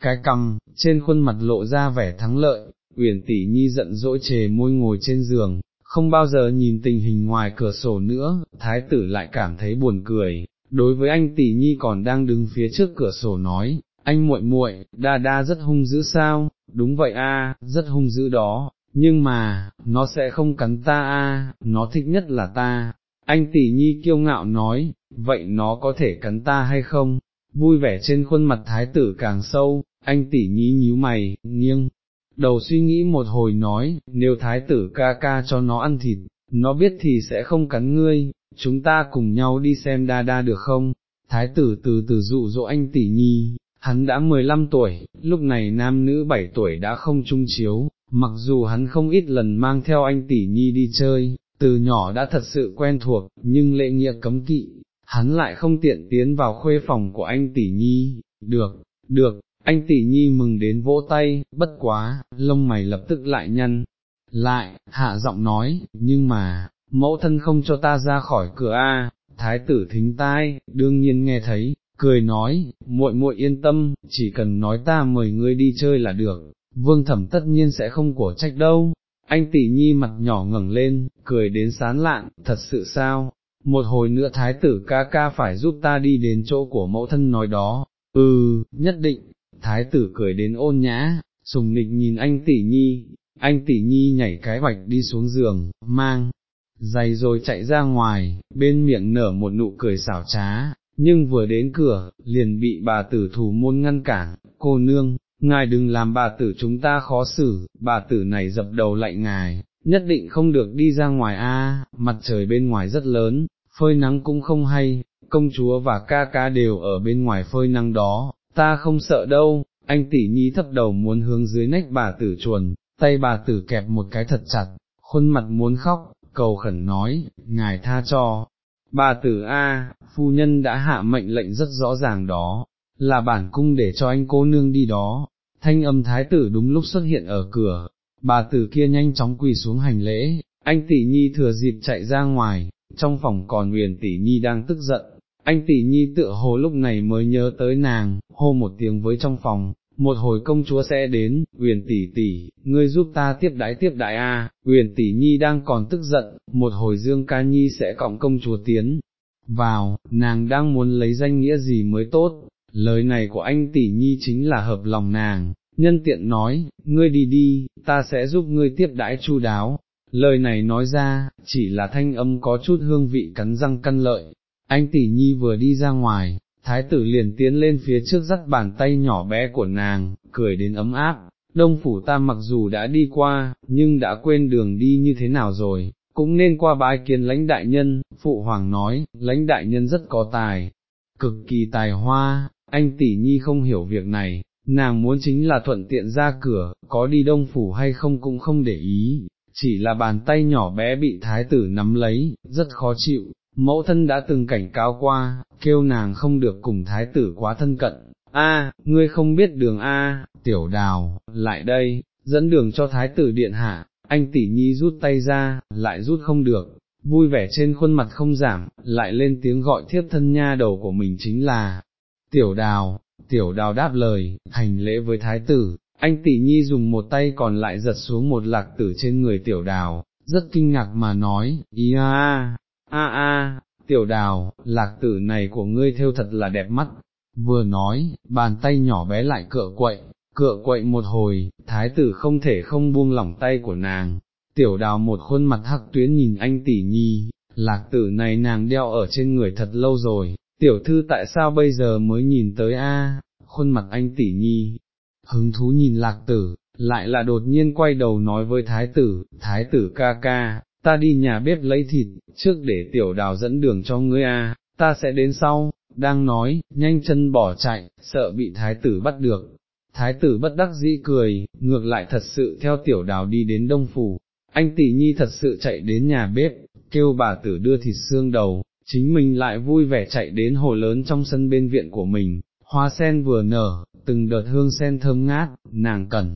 cái cầm, trên khuôn mặt lộ ra vẻ thắng lợi, Uyển Tỷ Nhi giận dỗi chề môi ngồi trên giường, không bao giờ nhìn tình hình ngoài cửa sổ nữa, thái tử lại cảm thấy buồn cười, đối với anh tỷ nhi còn đang đứng phía trước cửa sổ nói, anh muội muội, đa đa rất hung dữ sao, đúng vậy a, rất hung dữ đó, nhưng mà, nó sẽ không cắn ta a, nó thích nhất là ta. Anh tỷ nhi kiêu ngạo nói, vậy nó có thể cắn ta hay không? Vui vẻ trên khuôn mặt thái tử càng sâu, anh tỷ nhi nhíu mày, nghiêng, đầu suy nghĩ một hồi nói, nếu thái tử ca ca cho nó ăn thịt, nó biết thì sẽ không cắn ngươi, chúng ta cùng nhau đi xem đa đa được không? Thái tử từ từ dụ dỗ anh tỷ nhi, hắn đã 15 tuổi, lúc này nam nữ 7 tuổi đã không chung chiếu, mặc dù hắn không ít lần mang theo anh tỷ nhi đi chơi, từ nhỏ đã thật sự quen thuộc, nhưng lệ nghĩa cấm kỵ, hắn lại không tiện tiến vào khuê phòng của anh tỷ nhi, được, được, anh tỷ nhi mừng đến vỗ tay, bất quá, lông mày lập tức lại nhăn, lại, hạ giọng nói, nhưng mà, mẫu thân không cho ta ra khỏi cửa a. thái tử thính tai, đương nhiên nghe thấy, cười nói, muội muội yên tâm, chỉ cần nói ta mời ngươi đi chơi là được, vương thẩm tất nhiên sẽ không cổ trách đâu. Anh tỷ nhi mặt nhỏ ngẩng lên, cười đến sán lạn, thật sự sao, một hồi nữa thái tử ca ca phải giúp ta đi đến chỗ của mẫu thân nói đó, ừ, nhất định, thái tử cười đến ôn nhã, sùng nịch nhìn anh tỷ nhi, anh tỷ nhi nhảy cái bạch đi xuống giường, mang, giày rồi chạy ra ngoài, bên miệng nở một nụ cười xảo trá, nhưng vừa đến cửa, liền bị bà tử thủ môn ngăn cản, cô nương, ngài đừng làm bà tử chúng ta khó xử, bà tử này dập đầu lại ngài, nhất định không được đi ra ngoài a. mặt trời bên ngoài rất lớn, phơi nắng cũng không hay, công chúa và ca ca đều ở bên ngoài phơi nắng đó, ta không sợ đâu, anh tỷ nhi thấp đầu muốn hướng dưới nách bà tử chuồn, tay bà tử kẹp một cái thật chặt, khuôn mặt muốn khóc, cầu khẩn nói, ngài tha cho. Bà tử A, phu nhân đã hạ mệnh lệnh rất rõ ràng đó, là bản cung để cho anh cô nương đi đó, thanh âm thái tử đúng lúc xuất hiện ở cửa, bà tử kia nhanh chóng quỳ xuống hành lễ, anh tỷ nhi thừa dịp chạy ra ngoài, trong phòng còn huyền tỷ nhi đang tức giận, anh tỷ nhi tựa hồ lúc này mới nhớ tới nàng, hô một tiếng với trong phòng, một hồi công chúa sẽ đến, huyền tỷ tỷ, ngươi giúp ta tiếp đái tiếp đại a. huyền tỷ nhi đang còn tức giận, một hồi dương ca nhi sẽ cộng công chúa tiến vào, nàng đang muốn lấy danh nghĩa gì mới tốt, lời này của anh tỷ nhi chính là hợp lòng nàng, nhân tiện nói, ngươi đi đi, ta sẽ giúp ngươi tiếp đãi chu đáo. Lời này nói ra, chỉ là thanh âm có chút hương vị cắn răng căn lợi, anh tỷ nhi vừa đi ra ngoài, thái tử liền tiến lên phía trước dắt bàn tay nhỏ bé của nàng, cười đến ấm áp, đông phủ ta mặc dù đã đi qua, nhưng đã quên đường đi như thế nào rồi, cũng nên qua bái kiến lãnh đại nhân, phụ hoàng nói, lãnh đại nhân rất có tài, cực kỳ tài hoa, anh tỷ nhi không hiểu việc này, nàng muốn chính là thuận tiện ra cửa, có đi đông phủ hay không cũng không để ý, chỉ là bàn tay nhỏ bé bị thái tử nắm lấy, rất khó chịu, mẫu thân đã từng cảnh cáo qua, kêu nàng không được cùng thái tử quá thân cận, a, ngươi không biết đường a, tiểu đào, lại đây, dẫn đường cho thái tử điện hạ, anh tỷ nhi rút tay ra, lại rút không được, vui vẻ trên khuôn mặt không giảm, lại lên tiếng gọi thiếp thân nha đầu của mình chính là, tiểu đào, tiểu đào đáp lời, hành lễ với thái tử, anh tỷ nhi dùng một tay còn lại giật xuống một lạc tử trên người tiểu đào, rất kinh ngạc mà nói, ý a a a, tiểu đào, lạc tử này của ngươi theo thật là đẹp mắt, vừa nói, bàn tay nhỏ bé lại cựa quậy, cựa quậy một hồi, thái tử không thể không buông lỏng tay của nàng, tiểu đào một khuôn mặt hắc tuyến nhìn anh tỷ nhi, lạc tử này nàng đeo ở trên người thật lâu rồi, tiểu thư tại sao bây giờ mới nhìn tới a? khuôn mặt anh tỷ nhi, hứng thú nhìn lạc tử, lại là đột nhiên quay đầu nói với thái tử, thái tử ca ca, ta đi nhà bếp lấy thịt, trước để tiểu đào dẫn đường cho ngươi a, ta sẽ đến sau, đang nói, nhanh chân bỏ chạy, sợ bị thái tử bắt được. Thái tử bất đắc dĩ cười, ngược lại thật sự theo tiểu đào đi đến đông phủ, anh tỷ nhi thật sự chạy đến nhà bếp, kêu bà tử đưa thịt xương đầu, chính mình lại vui vẻ chạy đến hồ lớn trong sân bên viện của mình, hoa sen vừa nở, từng đợt hương sen thơm ngát, nàng cẩn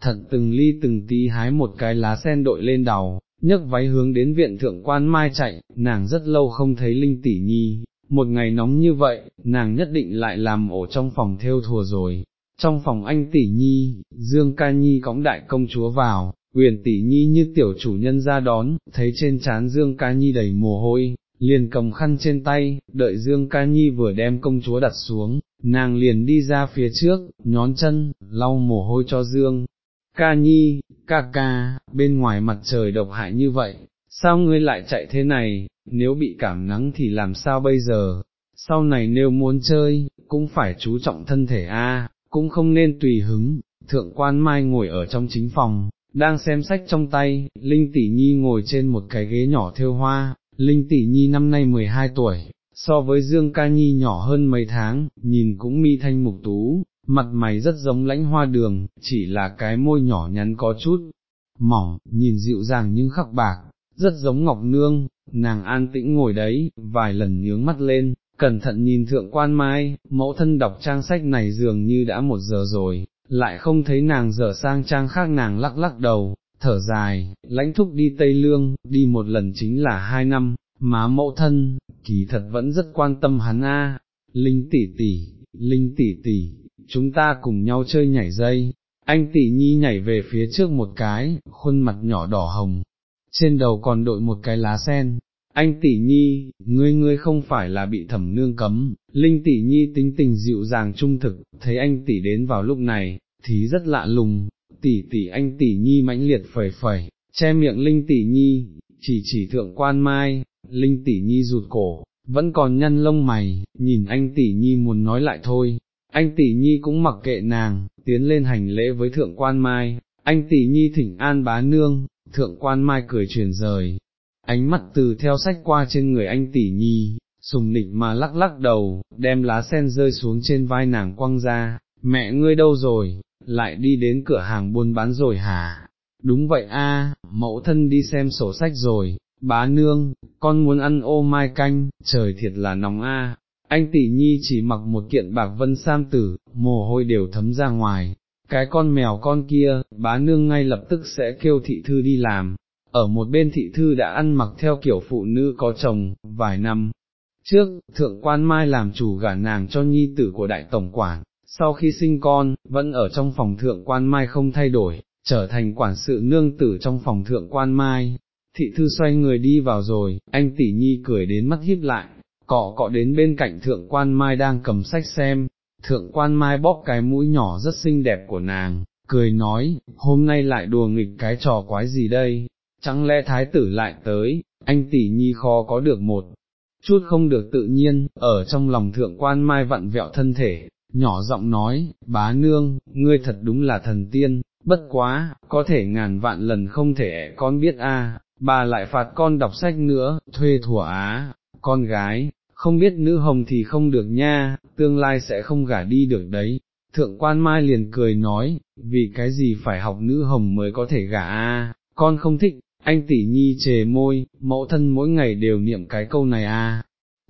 thận từng ly từng tí hái một cái lá sen đội lên đầu, nhấc váy hướng đến viện thượng quan mai chạy, nàng rất lâu không thấy linh tỷ nhi, một ngày nóng như vậy, nàng nhất định lại làm ổ trong phòng theo thùa rồi. Trong phòng anh tỷ nhi, Dương ca nhi cõng đại công chúa vào, quyền tỷ nhi như tiểu chủ nhân ra đón, thấy trên trán Dương ca nhi đầy mồ hôi, liền cầm khăn trên tay, đợi Dương ca nhi vừa đem công chúa đặt xuống, nàng liền đi ra phía trước, nhón chân, lau mồ hôi cho Dương. Ca nhi, ca ca, bên ngoài mặt trời độc hại như vậy, sao ngươi lại chạy thế này, nếu bị cảm nắng thì làm sao bây giờ, sau này nếu muốn chơi, cũng phải chú trọng thân thể a, cũng không nên tùy hứng, thượng quan mai ngồi ở trong chính phòng, đang xem sách trong tay, Linh Tỷ Nhi ngồi trên một cái ghế nhỏ theo hoa, Linh Tỷ Nhi năm nay 12 tuổi, so với Dương Ca Nhi nhỏ hơn mấy tháng, nhìn cũng mi thanh mục tú, mặt mày rất giống lãnh hoa đường, chỉ là cái môi nhỏ nhắn có chút, mỏng, nhìn dịu dàng nhưng khắc bạc, rất giống Ngọc Nương, nàng an tĩnh ngồi đấy, vài lần nhướng mắt lên, cẩn thận nhìn thượng quan mai, mẫu thân đọc trang sách này dường như đã một giờ rồi, lại không thấy nàng dở sang trang khác nàng lắc lắc đầu, thở dài, lãnh thúc đi Tây Lương, đi một lần chính là hai năm, má mẫu thân, kỳ thật vẫn rất quan tâm hắn a. Linh tỷ tỷ, Linh tỷ tỷ, chúng ta cùng nhau chơi nhảy dây, anh tỷ nhi nhảy về phía trước một cái, khuôn mặt nhỏ đỏ hồng, trên đầu còn đội một cái lá sen. Anh tỷ nhi, ngươi ngươi không phải là bị thẩm nương cấm, Linh tỷ nhi tính tình dịu dàng trung thực, thấy anh tỷ đến vào lúc này, thì rất lạ lùng, tỷ tỷ anh tỷ nhi mãnh liệt phẩy phẩy, che miệng Linh tỷ nhi, chỉ chỉ thượng quan mai, Linh tỷ nhi rụt cổ, vẫn còn nhăn lông mày, nhìn anh tỷ nhi muốn nói lại thôi, anh tỷ nhi cũng mặc kệ nàng, tiến lên hành lễ với thượng quan mai, anh tỷ nhi thỉnh an bá nương, thượng quan mai cười truyền rời, ánh mắt từ theo sách qua trên người anh tỷ nhi, sùng nịch mà lắc lắc đầu, đem lá sen rơi xuống trên vai nàng quăng ra, mẹ ngươi đâu rồi, lại đi đến cửa hàng buôn bán rồi hả? Đúng vậy a, mẫu thân đi xem sổ sách rồi, bá nương, con muốn ăn ô mai canh, trời thiệt là nóng a. Anh tỷ nhi chỉ mặc một kiện bạc vân sam tử, mồ hôi đều thấm ra ngoài, cái con mèo con kia, bá nương ngay lập tức sẽ kêu thị thư đi làm, ở một bên thị thư đã ăn mặc theo kiểu phụ nữ có chồng, vài năm. Trước, thượng quan mai làm chủ gả nàng cho nhi tử của đại tổng quản, sau khi sinh con, vẫn ở trong phòng thượng quan mai không thay đổi, trở thành quản sự nương tử trong phòng thượng quan mai. Thị thư xoay người đi vào rồi, anh tỷ nhi cười đến mắt híp lại, cọ cọ đến bên cạnh thượng quan mai đang cầm sách xem, thượng quan mai bóp cái mũi nhỏ rất xinh đẹp của nàng, cười nói, hôm nay lại đùa nghịch cái trò quái gì đây, chẳng lẽ thái tử lại tới, anh tỷ nhi khó có được một chút không được tự nhiên, ở trong lòng thượng quan mai vặn vẹo thân thể, nhỏ giọng nói, bá nương, ngươi thật đúng là thần tiên, bất quá, có thể ngàn vạn lần không thể con biết a. bà lại phạt con đọc sách nữa, thuê thủa á, con gái, không biết nữ hồng thì không được nha, tương lai sẽ không gả đi được đấy. Thượng quan Mai liền cười nói, vì cái gì phải học nữ hồng mới có thể gả a? con không thích, anh tỷ nhi chề môi, mẫu thân mỗi ngày đều niệm cái câu này a.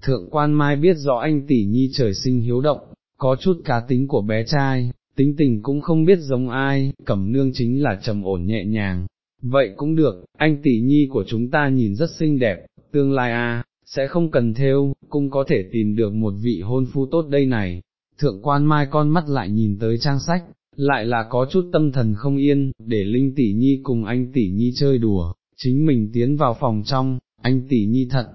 Thượng quan Mai biết rõ anh tỷ nhi trời sinh hiếu động, có chút cá tính của bé trai, tính tình cũng không biết giống ai, cẩm nương chính là trầm ổn nhẹ nhàng. Vậy cũng được, anh tỷ nhi của chúng ta nhìn rất xinh đẹp, tương lai a, sẽ không cần theo, cũng có thể tìm được một vị hôn phu tốt đây này. Thượng quan mai con mắt lại nhìn tới trang sách, lại là có chút tâm thần không yên, để Linh tỷ nhi cùng anh tỷ nhi chơi đùa, chính mình tiến vào phòng trong, anh tỷ nhi thận.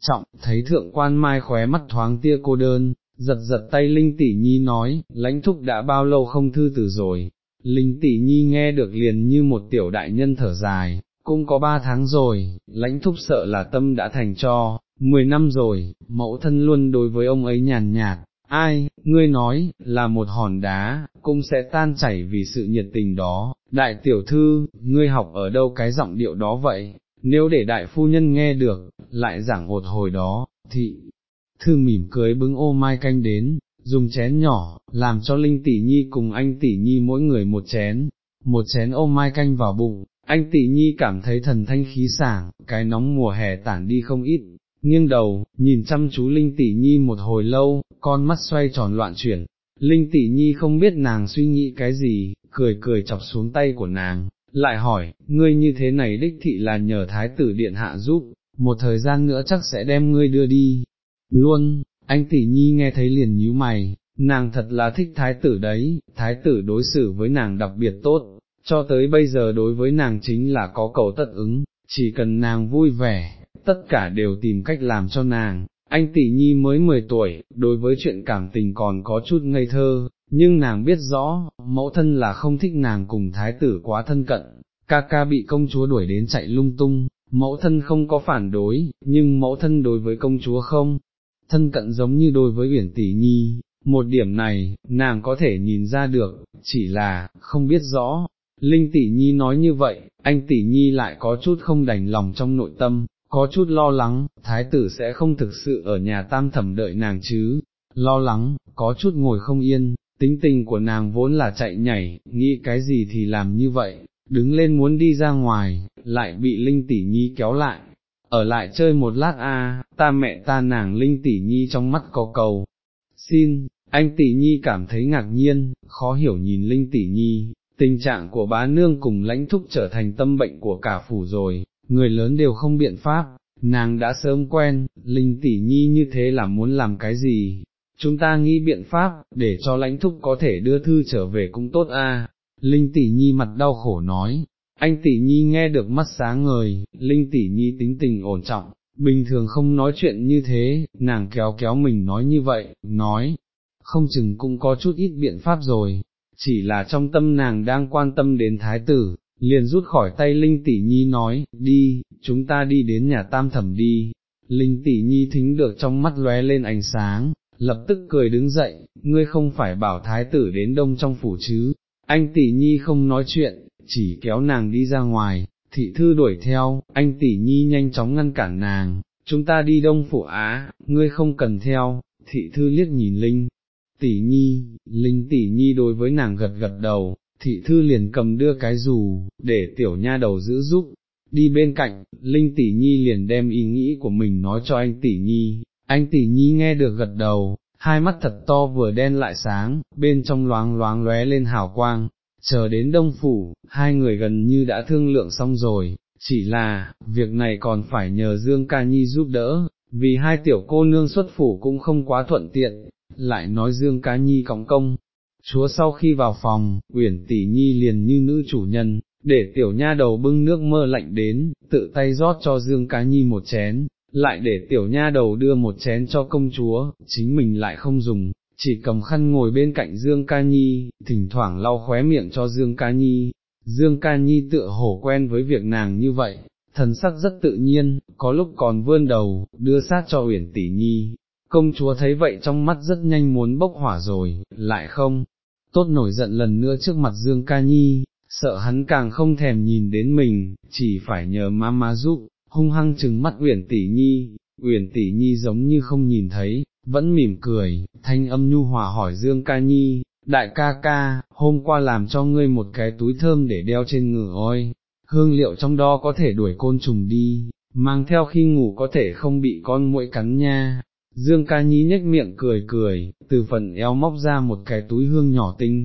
Trọng, thấy thượng quan mai khóe mắt thoáng tia cô đơn, giật giật tay Linh tỷ nhi nói, lãnh thúc đã bao lâu không thư tử rồi. Linh tỷ nhi nghe được liền như một tiểu đại nhân thở dài, cũng có ba tháng rồi, lãnh thúc sợ là tâm đã thành cho, mười năm rồi, mẫu thân luôn đối với ông ấy nhàn nhạt, ai, ngươi nói, là một hòn đá, cũng sẽ tan chảy vì sự nhiệt tình đó, đại tiểu thư, ngươi học ở đâu cái giọng điệu đó vậy, nếu để đại phu nhân nghe được, lại giảng hột hồi đó, thị, thư mỉm cưới bưng ô mai canh đến, dùng chén nhỏ, làm cho Linh tỷ nhi cùng anh tỷ nhi mỗi người một chén, một chén ô mai canh vào bụng, anh tỷ nhi cảm thấy thần thanh khí sảng, cái nóng mùa hè tản đi không ít, nghiêng đầu, nhìn chăm chú Linh tỷ nhi một hồi lâu, con mắt xoay tròn loạn chuyển, Linh tỷ nhi không biết nàng suy nghĩ cái gì, cười cười chọc xuống tay của nàng, lại hỏi, ngươi như thế này đích thị là nhờ thái tử điện hạ giúp, một thời gian nữa chắc sẽ đem ngươi đưa đi. Luôn, anh tỷ nhi nghe thấy liền nhíu mày, nàng thật là thích thái tử đấy, thái tử đối xử với nàng đặc biệt tốt, cho tới bây giờ đối với nàng chính là có cầu tất ứng, chỉ cần nàng vui vẻ, tất cả đều tìm cách làm cho nàng. Anh tỷ nhi mới 10 tuổi, đối với chuyện cảm tình còn có chút ngây thơ, nhưng nàng biết rõ, mẫu thân là không thích nàng cùng thái tử quá thân cận, ca ca bị công chúa đuổi đến chạy lung tung, mẫu thân không có phản đối, nhưng mẫu thân đối với công chúa không, thân cận giống như đối với uyển tỷ nhi, một điểm này, nàng có thể nhìn ra được, chỉ là, không biết rõ, Linh tỷ nhi nói như vậy, anh tỷ nhi lại có chút không đành lòng trong nội tâm, có chút lo lắng, thái tử sẽ không thực sự ở nhà tam thẩm đợi nàng chứ, lo lắng, có chút ngồi không yên, tính tình của nàng vốn là chạy nhảy, nghĩ cái gì thì làm như vậy, đứng lên muốn đi ra ngoài, lại bị Linh tỷ nhi kéo lại, ở lại chơi một lát a, ta mẹ ta nàng Linh tỷ nhi trong mắt có cầu, xin, anh tỷ nhi cảm thấy ngạc nhiên, khó hiểu nhìn Linh tỷ nhi, tình trạng của bá nương cùng lãnh thúc trở thành tâm bệnh của cả phủ rồi, người lớn đều không biện pháp, nàng đã sớm quen, linh tỷ nhi như thế là muốn làm cái gì, chúng ta nghĩ biện pháp, để cho lãnh thúc có thể đưa thư trở về cũng tốt a. Linh tỷ nhi mặt đau khổ nói, anh tỷ nhi nghe được mắt sáng ngời, linh tỷ nhi tính tình ổn trọng, bình thường không nói chuyện như thế, nàng kéo kéo mình nói như vậy, nói, không chừng cũng có chút ít biện pháp rồi, chỉ là trong tâm nàng đang quan tâm đến thái tử, liền rút khỏi tay Linh Tỷ Nhi nói, đi, chúng ta đi đến nhà tam thẩm đi. Linh Tỷ Nhi thính được trong mắt lóe lên ánh sáng, lập tức cười đứng dậy, ngươi không phải bảo thái tử đến đông trong phủ chứ, anh Tỷ Nhi không nói chuyện, chỉ kéo nàng đi ra ngoài, thị thư đuổi theo, anh Tỷ Nhi nhanh chóng ngăn cản nàng, chúng ta đi đông phủ á, ngươi không cần theo, thị thư liếc nhìn Linh. Tỷ nhi, Linh tỷ nhi đối với nàng gật gật đầu, thị thư liền cầm đưa cái dù, để tiểu nha đầu giữ giúp, đi bên cạnh, Linh tỷ nhi liền đem ý nghĩ của mình nói cho anh tỷ nhi, anh tỷ nhi nghe được gật đầu, hai mắt thật to vừa đen lại sáng, bên trong loáng loáng lóe lên hào quang, chờ đến đông phủ, hai người gần như đã thương lượng xong rồi, chỉ là, việc này còn phải nhờ Dương Ca Nhi giúp đỡ, vì hai tiểu cô nương xuất phủ cũng không quá thuận tiện, lại nói Dương Ca Nhi cõng công, chúa sau khi vào phòng, Uyển tỷ nhi liền như nữ chủ nhân, để tiểu nha đầu bưng nước mơ lạnh đến, tự tay rót cho Dương Cá Nhi một chén, lại để tiểu nha đầu đưa một chén cho công chúa, chính mình lại không dùng, chỉ cầm khăn ngồi bên cạnh Dương Ca Nhi, thỉnh thoảng lau khóe miệng cho Dương Ca Nhi. Dương Ca Nhi tựa hổ quen với việc nàng như vậy, thần sắc rất tự nhiên, có lúc còn vươn đầu, đưa sát cho Uyển tỷ nhi. Công chúa thấy vậy trong mắt rất nhanh muốn bốc hỏa rồi, lại không, tốt nổi giận lần nữa trước mặt Dương Ca Nhi, sợ hắn càng không thèm nhìn đến mình, chỉ phải nhờ má má giúp, hung hăng chừng mắt Uyển Tỷ Nhi, Uyển Tỷ Nhi giống như không nhìn thấy, vẫn mỉm cười, thanh âm nhu hòa hỏi Dương Ca Nhi, đại ca ca, hôm qua làm cho ngươi một cái túi thơm để đeo trên ngửa oi, hương liệu trong đó có thể đuổi côn trùng đi, mang theo khi ngủ có thể không bị con muỗi cắn nha. Dương ca nhí nhếch miệng cười cười, từ phần eo móc ra một cái túi hương nhỏ tinh.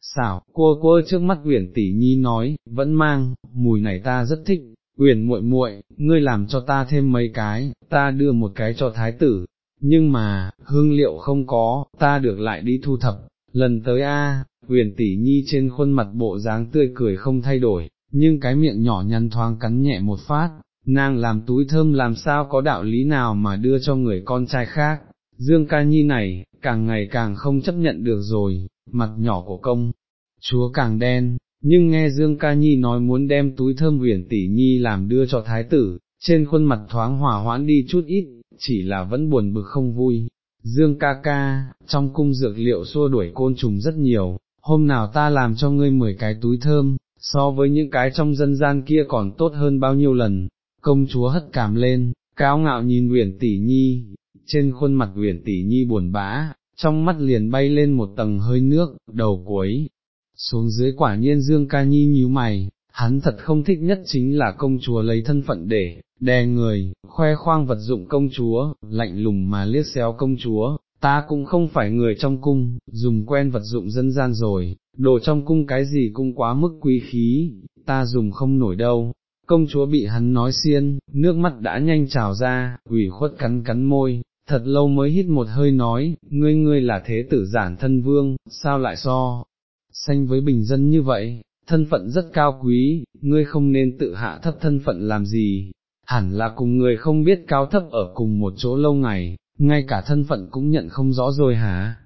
Xảo, cua cua trước mắt Uyển tỷ nhi nói, vẫn mang, mùi này ta rất thích, Uyển muội muội, ngươi làm cho ta thêm mấy cái, ta đưa một cái cho thái tử, nhưng mà, hương liệu không có, ta được lại đi thu thập, lần tới a, Uyển tỷ nhi trên khuôn mặt bộ dáng tươi cười không thay đổi, nhưng cái miệng nhỏ nhăn thoáng cắn nhẹ một phát, nàng làm túi thơm làm sao có đạo lý nào mà đưa cho người con trai khác, Dương ca nhi này, càng ngày càng không chấp nhận được rồi, mặt nhỏ của công, chúa càng đen, nhưng nghe Dương ca nhi nói muốn đem túi thơm huyền tỷ nhi làm đưa cho thái tử, trên khuôn mặt thoáng hòa hoãn đi chút ít, chỉ là vẫn buồn bực không vui. Dương ca ca, trong cung dược liệu xua đuổi côn trùng rất nhiều, hôm nào ta làm cho ngươi mười cái túi thơm, so với những cái trong dân gian kia còn tốt hơn bao nhiêu lần, công chúa hất cảm lên, cao ngạo nhìn Uyển Tỷ Nhi, trên khuôn mặt Uyển Tỷ Nhi buồn bã, trong mắt liền bay lên một tầng hơi nước, đầu cuối, xuống dưới quả nhiên Dương Ca Nhi nhíu mày, hắn thật không thích nhất chính là công chúa lấy thân phận để, đè người, khoe khoang vật dụng công chúa, lạnh lùng mà liếc xéo công chúa, ta cũng không phải người trong cung, dùng quen vật dụng dân gian rồi, đồ trong cung cái gì cũng quá mức quý khí, ta dùng không nổi đâu. Công chúa bị hắn nói xiên, nước mắt đã nhanh trào ra, ủy khuất cắn cắn môi, thật lâu mới hít một hơi nói, ngươi ngươi là thế tử giản thân vương, sao lại so, sanh với bình dân như vậy, thân phận rất cao quý, ngươi không nên tự hạ thấp thân phận làm gì, hẳn là cùng người không biết cao thấp ở cùng một chỗ lâu ngày, ngay cả thân phận cũng nhận không rõ rồi hả?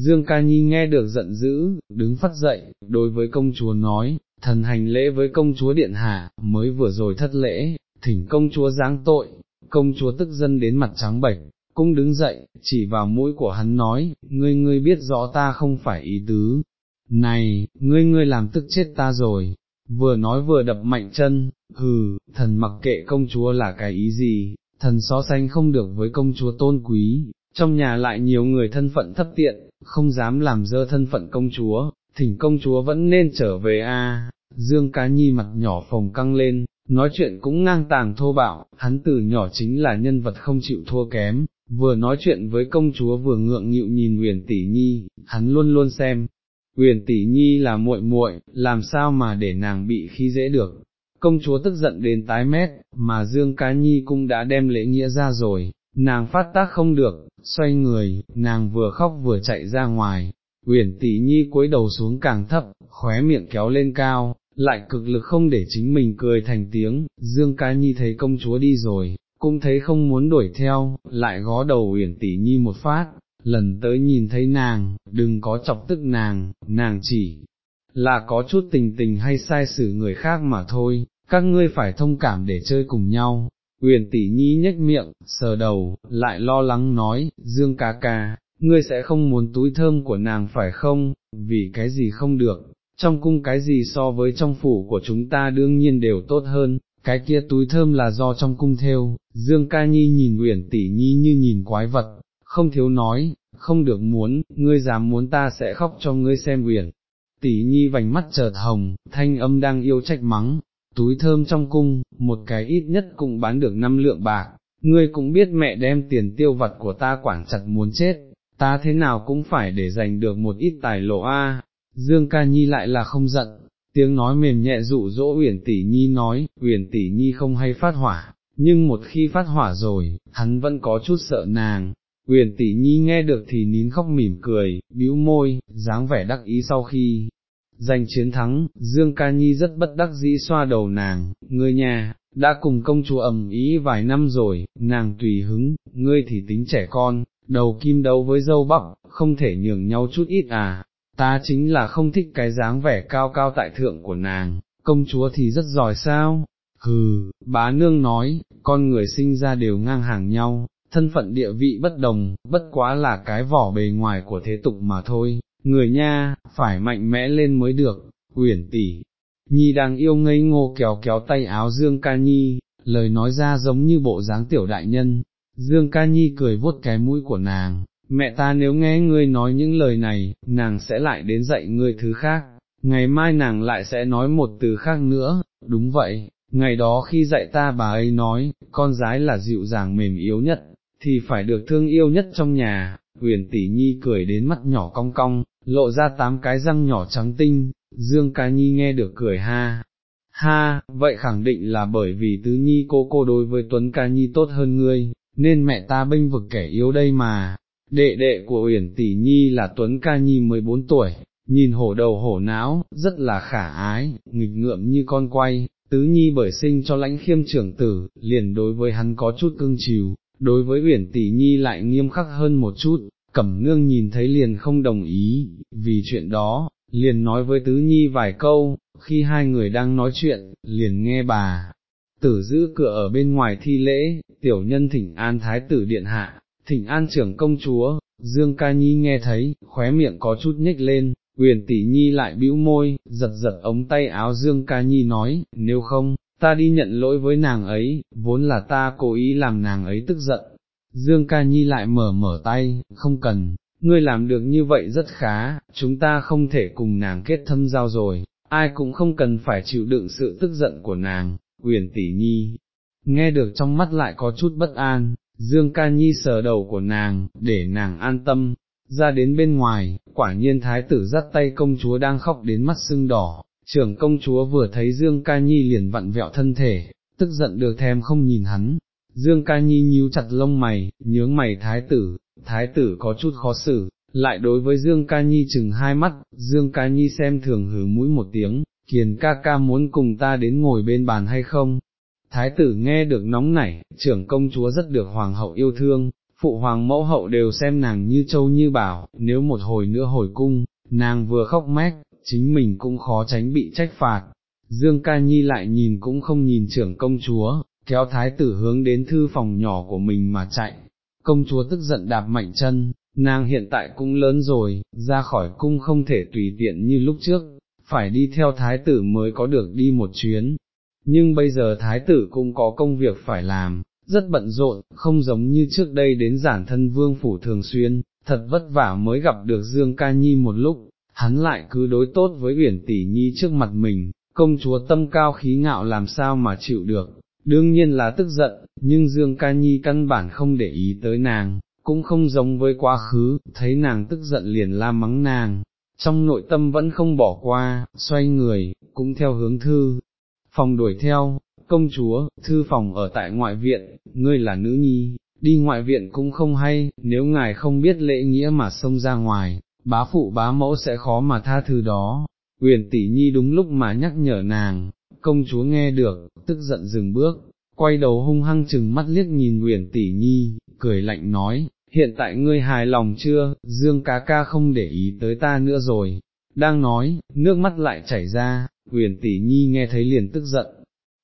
Dương Ca Nhi nghe được giận dữ, đứng phát dậy, đối với công chúa nói, thần hành lễ với công chúa điện hạ, mới vừa rồi thất lễ, thỉnh công chúa giáng tội, công chúa tức dân đến mặt trắng bệch, cũng đứng dậy, chỉ vào mũi của hắn nói, ngươi ngươi biết rõ ta không phải ý tứ, này, ngươi ngươi làm tức chết ta rồi, vừa nói vừa đập mạnh chân, hừ, thần mặc kệ công chúa là cái ý gì, thần so sánh không được với công chúa tôn quý, trong nhà lại nhiều người thân phận thấp tiện, không dám làm dơ thân phận công chúa, thỉnh công chúa vẫn nên trở về a. Dương Cá Nhi mặt nhỏ phồng căng lên, nói chuyện cũng ngang tàng thô bạo, hắn từ nhỏ chính là nhân vật không chịu thua kém, vừa nói chuyện với công chúa vừa ngượng nghịu nhìn Huyền Tỷ Nhi, hắn luôn luôn xem, Huyền Tỷ Nhi là muội muội, làm sao mà để nàng bị khi dễ được. Công chúa tức giận đến tái mét, mà Dương Cá Nhi cũng đã đem lễ nghĩa ra rồi, nàng phát tác không được, xoay người, nàng vừa khóc vừa chạy ra ngoài, Uyển tỷ nhi cúi đầu xuống càng thấp, khóe miệng kéo lên cao, lại cực lực không để chính mình cười thành tiếng, Dương Ca Nhi thấy công chúa đi rồi, cũng thấy không muốn đuổi theo, lại gó đầu Uyển tỷ nhi một phát, lần tới nhìn thấy nàng, đừng có chọc tức nàng, nàng chỉ là có chút tình tình hay sai xử người khác mà thôi, các ngươi phải thông cảm để chơi cùng nhau, Uyển tỷ nhi nhếch miệng, sờ đầu, lại lo lắng nói, Dương ca ca, ngươi sẽ không muốn túi thơm của nàng phải không, vì cái gì không được, trong cung cái gì so với trong phủ của chúng ta đương nhiên đều tốt hơn, cái kia túi thơm là do trong cung theo, Dương ca nhi nhìn Uyển tỷ nhi như nhìn quái vật, không thiếu nói, không được muốn, ngươi dám muốn ta sẽ khóc cho ngươi xem Uyển. Tỷ nhi vành mắt chợt hồng, thanh âm đang yêu trách mắng, túi thơm trong cung, một cái ít nhất cũng bán được năm lượng bạc, ngươi cũng biết mẹ đem tiền tiêu vặt của ta quản chặt muốn chết, ta thế nào cũng phải để giành được một ít tài lộ a. Dương ca nhi lại là không giận, tiếng nói mềm nhẹ dụ dỗ uyển tỷ nhi nói, uyển tỷ nhi không hay phát hỏa, nhưng một khi phát hỏa rồi, hắn vẫn có chút sợ nàng. Uyển tỷ nhi nghe được thì nín khóc mỉm cười, bĩu môi, dáng vẻ đắc ý sau khi giành chiến thắng, Dương Ca Nhi rất bất đắc dĩ xoa đầu nàng, ngươi nhà, đã cùng công chúa ẩm ý vài năm rồi, nàng tùy hứng, ngươi thì tính trẻ con, đầu kim đấu với dâu bắp, không thể nhường nhau chút ít à, ta chính là không thích cái dáng vẻ cao cao tại thượng của nàng, công chúa thì rất giỏi sao, hừ, bá nương nói, con người sinh ra đều ngang hàng nhau, thân phận địa vị bất đồng, bất quá là cái vỏ bề ngoài của thế tục mà thôi, người nha, phải mạnh mẽ lên mới được, uyển tỷ. Nhi đang yêu ngây ngô kéo kéo tay áo Dương Ca Nhi, lời nói ra giống như bộ dáng tiểu đại nhân. Dương Ca Nhi cười vuốt cái mũi của nàng, mẹ ta nếu nghe ngươi nói những lời này, nàng sẽ lại đến dạy ngươi thứ khác, ngày mai nàng lại sẽ nói một từ khác nữa, đúng vậy, ngày đó khi dạy ta bà ấy nói, con gái là dịu dàng mềm yếu nhất, thì phải được thương yêu nhất trong nhà, huyền tỷ nhi cười đến mắt nhỏ cong cong, lộ ra tám cái răng nhỏ trắng tinh, dương ca nhi nghe được cười ha. Ha, vậy khẳng định là bởi vì tứ nhi cô cô đối với Tuấn ca nhi tốt hơn ngươi, nên mẹ ta bênh vực kẻ yếu đây mà. Đệ đệ của Uyển Tỷ Nhi là Tuấn Ca Nhi 14 tuổi, nhìn hổ đầu hổ não, rất là khả ái, nghịch ngợm như con quay, tứ nhi bởi sinh cho lãnh khiêm trưởng tử, liền đối với hắn có chút cưng chiều, đối với uyển tỷ nhi lại nghiêm khắc hơn một chút, cẩm nương nhìn thấy liền không đồng ý, vì chuyện đó, liền nói với tứ nhi vài câu, khi hai người đang nói chuyện, liền nghe bà. Tử giữ cửa ở bên ngoài thi lễ, tiểu nhân thỉnh an thái tử điện hạ, thỉnh an trưởng công chúa, Dương ca nhi nghe thấy, khóe miệng có chút nhếch lên, uyển tỷ nhi lại bĩu môi, giật giật ống tay áo Dương ca nhi nói, nếu không, ta đi nhận lỗi với nàng ấy, vốn là ta cố ý làm nàng ấy tức giận. Dương ca nhi lại mở mở tay, không cần, ngươi làm được như vậy rất khá, chúng ta không thể cùng nàng kết thâm giao rồi, ai cũng không cần phải chịu đựng sự tức giận của nàng, Uyển tỷ nhi. Nghe được trong mắt lại có chút bất an, Dương ca nhi sờ đầu của nàng, để nàng an tâm, ra đến bên ngoài, quả nhiên thái tử dắt tay công chúa đang khóc đến mắt sưng đỏ, trưởng công chúa vừa thấy Dương Ca Nhi liền vặn vẹo thân thể, tức giận được thèm không nhìn hắn. Dương Ca Nhi nhíu chặt lông mày, nhướng mày thái tử, thái tử có chút khó xử, lại đối với Dương Ca Nhi chừng hai mắt, Dương Ca Nhi xem thường hứ mũi một tiếng, kiền ca ca muốn cùng ta đến ngồi bên bàn hay không? Thái tử nghe được nóng nảy, trưởng công chúa rất được hoàng hậu yêu thương, phụ hoàng mẫu hậu đều xem nàng như châu như bảo, nếu một hồi nữa hồi cung, nàng vừa khóc mách, chính mình cũng khó tránh bị trách phạt. Dương ca nhi lại nhìn cũng không nhìn trưởng công chúa, kéo thái tử hướng đến thư phòng nhỏ của mình mà chạy. Công chúa tức giận đạp mạnh chân, nàng hiện tại cũng lớn rồi, ra khỏi cung không thể tùy tiện như lúc trước, phải đi theo thái tử mới có được đi một chuyến. Nhưng bây giờ thái tử cũng có công việc phải làm, rất bận rộn, không giống như trước đây đến giản thân vương phủ thường xuyên, thật vất vả mới gặp được Dương Ca Nhi một lúc, hắn lại cứ đối tốt với Uyển Tỷ Nhi trước mặt mình, công chúa tâm cao khí ngạo làm sao mà chịu được, đương nhiên là tức giận, nhưng Dương Ca Nhi căn bản không để ý tới nàng, cũng không giống với quá khứ, thấy nàng tức giận liền la mắng nàng, trong nội tâm vẫn không bỏ qua, xoay người, cũng theo hướng thư, phòng đuổi theo, công chúa, thư phòng ở tại ngoại viện, ngươi là nữ nhi, đi ngoại viện cũng không hay, nếu ngài không biết lễ nghĩa mà xông ra ngoài, bá phụ bá mẫu sẽ khó mà tha thứ đó. Huyền tỷ nhi đúng lúc mà nhắc nhở nàng, công chúa nghe được, tức giận dừng bước, quay đầu hung hăng chừng mắt liếc nhìn huyền tỷ nhi, cười lạnh nói, hiện tại ngươi hài lòng chưa, dương cá ca không để ý tới ta nữa rồi, đang nói, nước mắt lại chảy ra, huyền tỷ nhi nghe thấy liền tức giận,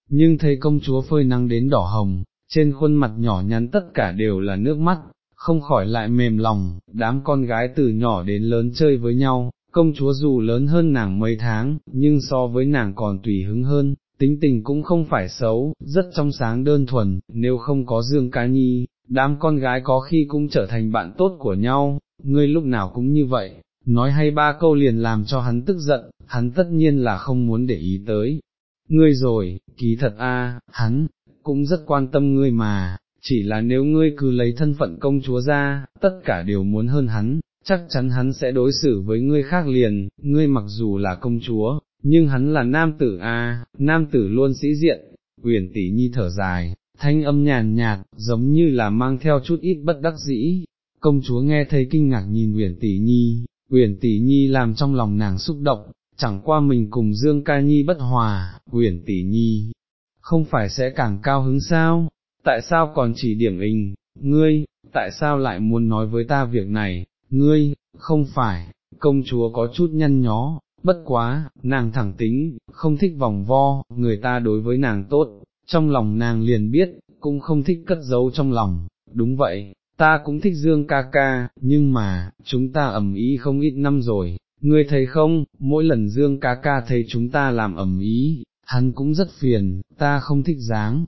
nhưng thấy công chúa phơi nắng đến đỏ hồng, trên khuôn mặt nhỏ nhắn tất cả đều là nước mắt, không khỏi lại mềm lòng, đám con gái từ nhỏ đến lớn chơi với nhau, công chúa dù lớn hơn nàng mấy tháng, nhưng so với nàng còn tùy hứng hơn, tính tình cũng không phải xấu, rất trong sáng đơn thuần, nếu không có Dương Cá Nhi, đám con gái có khi cũng trở thành bạn tốt của nhau, ngươi lúc nào cũng như vậy, nói hay ba câu liền làm cho hắn tức giận, hắn tất nhiên là không muốn để ý tới, ngươi rồi, ký thật a, hắn, cũng rất quan tâm ngươi mà, chỉ là nếu ngươi cứ lấy thân phận công chúa ra, tất cả đều muốn hơn hắn, chắc chắn hắn sẽ đối xử với ngươi khác liền, ngươi mặc dù là công chúa, nhưng hắn là nam tử a, nam tử luôn sĩ diện, Uyển tỷ nhi thở dài, thanh âm nhàn nhạt, giống như là mang theo chút ít bất đắc dĩ, công chúa nghe thấy kinh ngạc nhìn Uyển tỷ nhi, Uyển tỷ nhi làm trong lòng nàng xúc động, chẳng qua mình cùng Dương Ca Nhi bất hòa, Uyển tỷ nhi, không phải sẽ càng cao hứng sao, tại sao còn chỉ điểm hình, ngươi, tại sao lại muốn nói với ta việc này, ngươi, không phải, công chúa có chút nhăn nhó, bất quá, nàng thẳng tính, không thích vòng vo, người ta đối với nàng tốt, trong lòng nàng liền biết, cũng không thích cất giấu trong lòng, đúng vậy, ta cũng thích Dương ca ca, nhưng mà, chúng ta ẩm ý không ít năm rồi, ngươi thấy không, mỗi lần Dương ca ca thấy chúng ta làm ẩm ý, hắn cũng rất phiền, ta không thích dáng,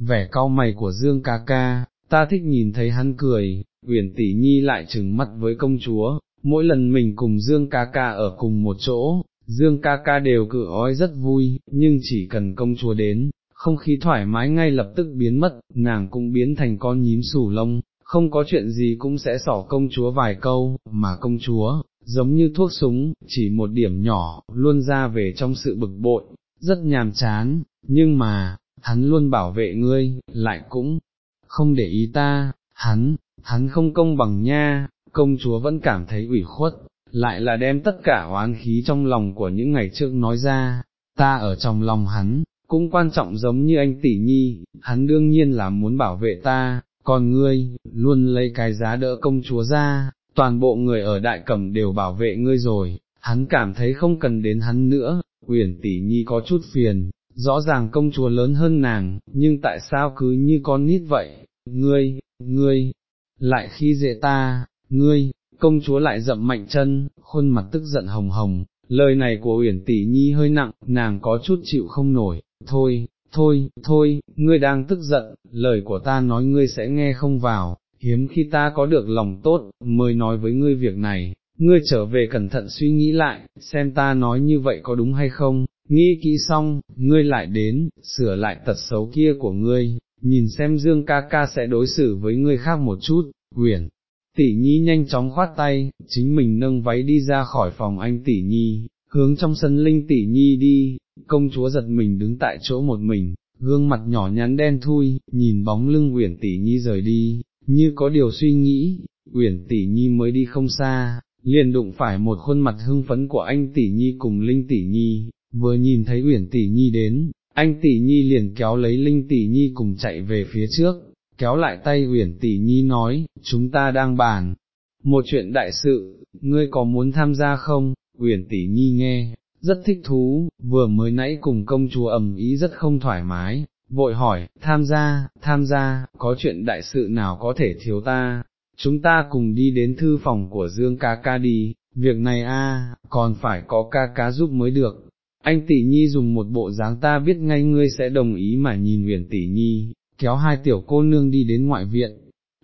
vẻ cau mày của Dương ca ca, ta thích nhìn thấy hắn cười, Uyển tỷ nhi lại trừng mắt với công chúa, mỗi lần mình cùng Dương ca ca ở cùng một chỗ, Dương ca ca đều cự ói rất vui, nhưng chỉ cần công chúa đến, không khí thoải mái ngay lập tức biến mất, nàng cũng biến thành con nhím sủ lông, không có chuyện gì cũng sẽ sỏ công chúa vài câu, mà công chúa, giống như thuốc súng, chỉ một điểm nhỏ, luôn ra về trong sự bực bội, rất nhàm chán, nhưng mà, hắn luôn bảo vệ ngươi, lại cũng không để ý ta, hắn, hắn không công bằng nha, công chúa vẫn cảm thấy ủy khuất, lại là đem tất cả oán khí trong lòng của những ngày trước nói ra, ta ở trong lòng hắn, cũng quan trọng giống như anh tỷ nhi, hắn đương nhiên là muốn bảo vệ ta, còn ngươi, luôn lấy cái giá đỡ công chúa ra, toàn bộ người ở đại cẩm đều bảo vệ ngươi rồi, hắn cảm thấy không cần đến hắn nữa, uyển tỷ nhi có chút phiền, rõ ràng công chúa lớn hơn nàng, nhưng tại sao cứ như con nít vậy, ngươi, ngươi, lại khi dễ ta, ngươi, công chúa lại dậm mạnh chân, khuôn mặt tức giận hồng hồng, lời này của uyển tỷ nhi hơi nặng, nàng có chút chịu không nổi, thôi, thôi, thôi, ngươi đang tức giận, lời của ta nói ngươi sẽ nghe không vào, hiếm khi ta có được lòng tốt, mới nói với ngươi việc này, ngươi trở về cẩn thận suy nghĩ lại, xem ta nói như vậy có đúng hay không, nghĩ kỹ xong, ngươi lại đến, sửa lại tật xấu kia của ngươi, nhìn xem Dương ca ca sẽ đối xử với ngươi khác một chút, quyển. Tỷ nhi nhanh chóng khoát tay, chính mình nâng váy đi ra khỏi phòng anh tỷ nhi, hướng trong sân linh tỷ nhi đi, công chúa giật mình đứng tại chỗ một mình, gương mặt nhỏ nhắn đen thui, nhìn bóng lưng Uyển tỷ nhi rời đi, như có điều suy nghĩ, Uyển tỷ nhi mới đi không xa, liền đụng phải một khuôn mặt hưng phấn của anh tỷ nhi cùng Linh tỷ nhi, vừa nhìn thấy Uyển tỷ nhi đến, anh tỷ nhi liền kéo lấy Linh tỷ nhi cùng chạy về phía trước, kéo lại tay Uyển tỷ nhi nói, chúng ta đang bàn một chuyện đại sự, ngươi có muốn tham gia không? Uyển tỷ nhi nghe, rất thích thú, vừa mới nãy cùng công chúa ầm ý rất không thoải mái, vội hỏi, tham gia, tham gia, có chuyện đại sự nào có thể thiếu ta, chúng ta cùng đi đến thư phòng của Dương ca ca đi, việc này a, còn phải có ca ca giúp mới được. Anh tỷ nhi dùng một bộ dáng ta biết ngay ngươi sẽ đồng ý mà nhìn huyền tỷ nhi, kéo hai tiểu cô nương đi đến ngoại viện,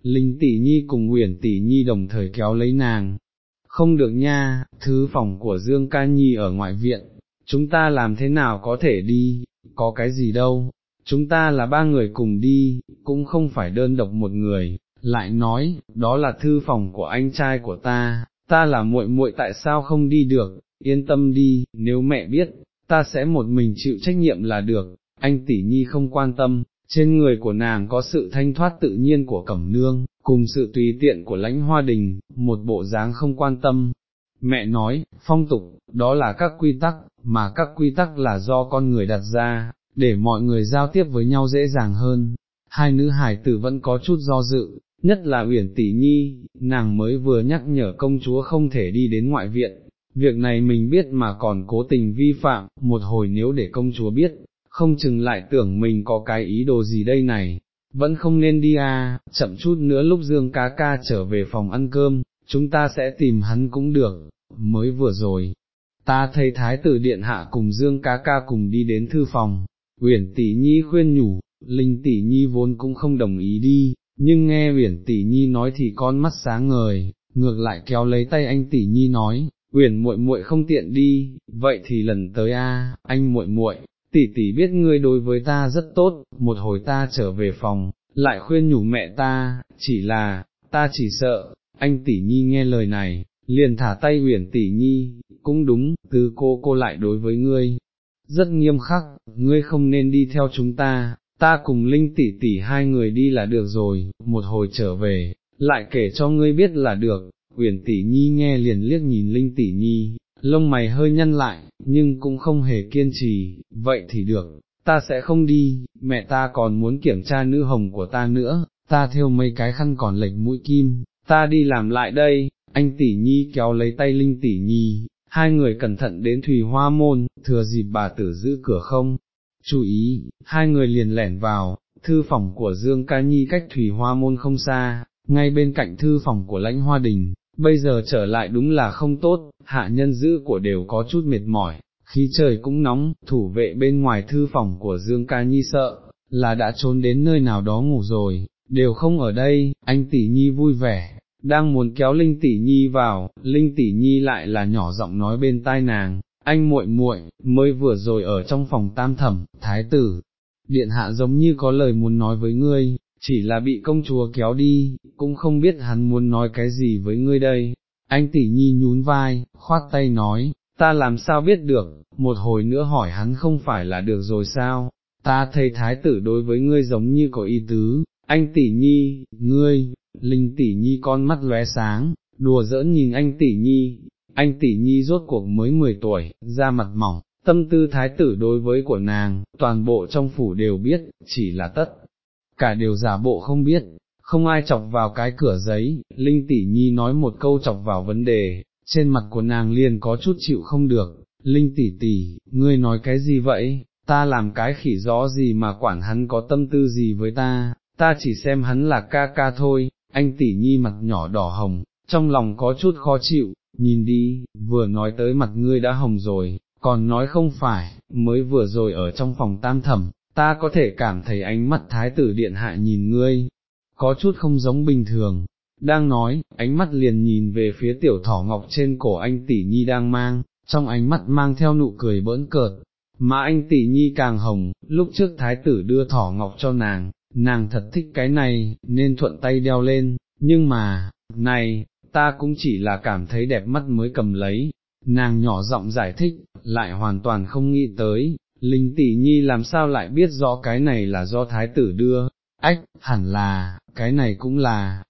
Linh tỷ nhi cùng huyền tỷ nhi đồng thời kéo lấy nàng, không được nha, thư phòng của Dương Ca Nhi ở ngoại viện, chúng ta làm thế nào có thể đi, có cái gì đâu, chúng ta là ba người cùng đi, cũng không phải đơn độc một người, lại nói, đó là thư phòng của anh trai của ta, ta là muội muội tại sao không đi được, yên tâm đi, nếu mẹ biết, ta sẽ một mình chịu trách nhiệm là được, anh tỷ nhi không quan tâm, trên người của nàng có sự thanh thoát tự nhiên của cẩm nương, cùng sự tùy tiện của lãnh hoa đình, một bộ dáng không quan tâm. Mẹ nói, phong tục, đó là các quy tắc, mà các quy tắc là do con người đặt ra, để mọi người giao tiếp với nhau dễ dàng hơn. Hai nữ hải tử vẫn có chút do dự, nhất là Uyển Tỷ Nhi, nàng mới vừa nhắc nhở công chúa không thể đi đến ngoại viện, việc này mình biết mà còn cố tình vi phạm, một hồi nếu để công chúa biết, không chừng lại tưởng mình có cái ý đồ gì đây này, vẫn không nên đi à, chậm chút nữa lúc Dương ca ca trở về phòng ăn cơm, chúng ta sẽ tìm hắn cũng được, mới vừa rồi, ta thấy Thái tử Điện Hạ cùng Dương ca ca cùng đi đến thư phòng, Uyển Tỷ Nhi khuyên nhủ, Linh Tỷ Nhi vốn cũng không đồng ý đi, nhưng nghe Uyển Tỷ Nhi nói thì con mắt sáng ngời, ngược lại kéo lấy tay anh Tỷ Nhi nói, Uyển muội muội không tiện đi, vậy thì lần tới a, anh muội muội, tỷ tỷ biết ngươi đối với ta rất tốt, một hồi ta trở về phòng, lại khuyên nhủ mẹ ta, chỉ là, ta chỉ sợ, anh tỷ nhi nghe lời này, liền thả tay uyển tỷ nhi, cũng đúng, từ cô cô lại đối với ngươi, rất nghiêm khắc, ngươi không nên đi theo chúng ta, ta cùng Linh tỷ tỷ hai người đi là được rồi, một hồi trở về, lại kể cho ngươi biết là được, uyển tỷ nhi nghe liền liếc nhìn Linh tỷ nhi, lông mày hơi nhăn lại, nhưng cũng không hề kiên trì, vậy thì được, ta sẽ không đi, mẹ ta còn muốn kiểm tra nữ hồng của ta nữa, ta theo mấy cái khăn còn lệch mũi kim, ta đi làm lại đây, anh tỷ nhi kéo lấy tay Linh tỷ nhi, hai người cẩn thận đến thùy hoa môn, thừa dịp bà tử giữ cửa không, chú ý, hai người liền lẻn vào, thư phòng của Dương Ca Nhi cách thủy hoa môn không xa, ngay bên cạnh thư phòng của lãnh hoa đình, bây giờ trở lại đúng là không tốt, hạ nhân giữ của đều có chút mệt mỏi, khí trời cũng nóng, thủ vệ bên ngoài thư phòng của Dương Ca Nhi sợ, là đã trốn đến nơi nào đó ngủ rồi, đều không ở đây, anh tỷ nhi vui vẻ, đang muốn kéo Linh tỷ nhi vào, Linh tỷ nhi lại là nhỏ giọng nói bên tai nàng, anh muội muội mới vừa rồi ở trong phòng tam thẩm, thái tử, điện hạ giống như có lời muốn nói với ngươi, chỉ là bị công chúa kéo đi, cũng không biết hắn muốn nói cái gì với ngươi đây. Anh tỷ nhi nhún vai, khoát tay nói, ta làm sao biết được, một hồi nữa hỏi hắn không phải là được rồi sao, ta thấy thái tử đối với ngươi giống như có ý tứ, anh tỷ nhi, ngươi, linh tỷ nhi con mắt lóe sáng, đùa giỡn nhìn anh tỷ nhi, anh tỷ nhi rốt cuộc mới 10 tuổi, da mặt mỏng, tâm tư thái tử đối với của nàng, toàn bộ trong phủ đều biết, chỉ là tất, cả đều giả bộ không biết, không ai chọc vào cái cửa giấy, Linh tỷ nhi nói một câu chọc vào vấn đề, trên mặt của nàng liền có chút chịu không được, Linh tỷ tỷ, ngươi nói cái gì vậy, ta làm cái khỉ rõ gì mà quản hắn có tâm tư gì với ta, ta chỉ xem hắn là ca ca thôi, anh tỷ nhi mặt nhỏ đỏ hồng, trong lòng có chút khó chịu, nhìn đi, vừa nói tới mặt ngươi đã hồng rồi, còn nói không phải, mới vừa rồi ở trong phòng tam thẩm, ta có thể cảm thấy ánh mắt thái tử điện hạ nhìn ngươi, có chút không giống bình thường, đang nói, ánh mắt liền nhìn về phía tiểu thỏ ngọc trên cổ anh tỷ nhi đang mang, trong ánh mắt mang theo nụ cười bỡn cợt, mà anh tỷ nhi càng hồng, lúc trước thái tử đưa thỏ ngọc cho nàng, nàng thật thích cái này, nên thuận tay đeo lên, nhưng mà, này, ta cũng chỉ là cảm thấy đẹp mắt mới cầm lấy, nàng nhỏ giọng giải thích, lại hoàn toàn không nghĩ tới, Linh tỷ nhi làm sao lại biết rõ cái này là do thái tử đưa, ách, hẳn là, cái này cũng là,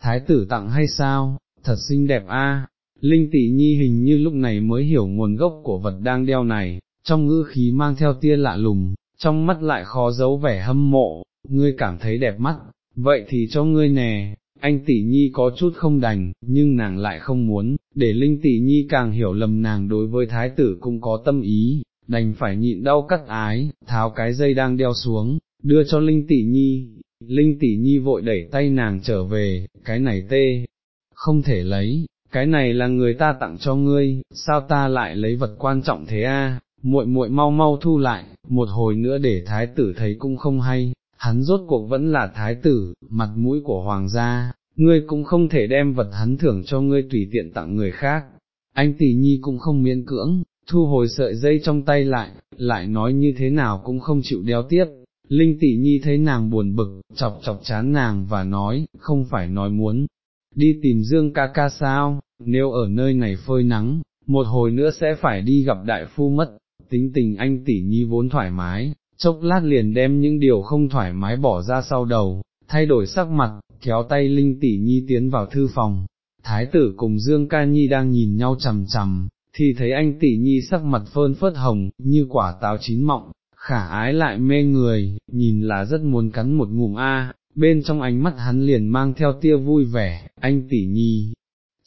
thái tử tặng hay sao, thật xinh đẹp a. Linh tỷ nhi hình như lúc này mới hiểu nguồn gốc của vật đang đeo này, trong ngữ khí mang theo tia lạ lùng, trong mắt lại khó giấu vẻ hâm mộ, ngươi cảm thấy đẹp mắt, vậy thì cho ngươi nè, anh tỷ nhi có chút không đành, nhưng nàng lại không muốn, để Linh tỷ nhi càng hiểu lầm nàng đối với thái tử cũng có tâm ý, đành phải nhịn đau cắt ái, tháo cái dây đang đeo xuống, đưa cho Linh tỷ nhi, Linh tỷ nhi vội đẩy tay nàng trở về, cái này tê, không thể lấy, cái này là người ta tặng cho ngươi, sao ta lại lấy vật quan trọng thế a? muội muội mau mau thu lại, một hồi nữa để thái tử thấy cũng không hay, hắn rốt cuộc vẫn là thái tử, mặt mũi của hoàng gia, ngươi cũng không thể đem vật hắn thưởng cho ngươi tùy tiện tặng người khác. Anh tỷ nhi cũng không miễn cưỡng, thu hồi sợi dây trong tay lại, lại nói như thế nào cũng không chịu đeo tiếp. Linh tỷ nhi thấy nàng buồn bực, chọc chọc chán nàng và nói, không phải nói muốn, đi tìm Dương ca ca sao, nếu ở nơi này phơi nắng, một hồi nữa sẽ phải đi gặp đại phu mất, tính tình anh tỷ nhi vốn thoải mái, chốc lát liền đem những điều không thoải mái bỏ ra sau đầu, thay đổi sắc mặt, kéo tay Linh tỷ nhi tiến vào thư phòng. Thái tử cùng Dương Ca Nhi đang nhìn nhau chầm chầm, thì thấy anh tỷ nhi sắc mặt phơn phớt hồng, như quả táo chín mọng, khả ái lại mê người, nhìn là rất muốn cắn một ngụm A, bên trong ánh mắt hắn liền mang theo tia vui vẻ, anh tỷ nhi,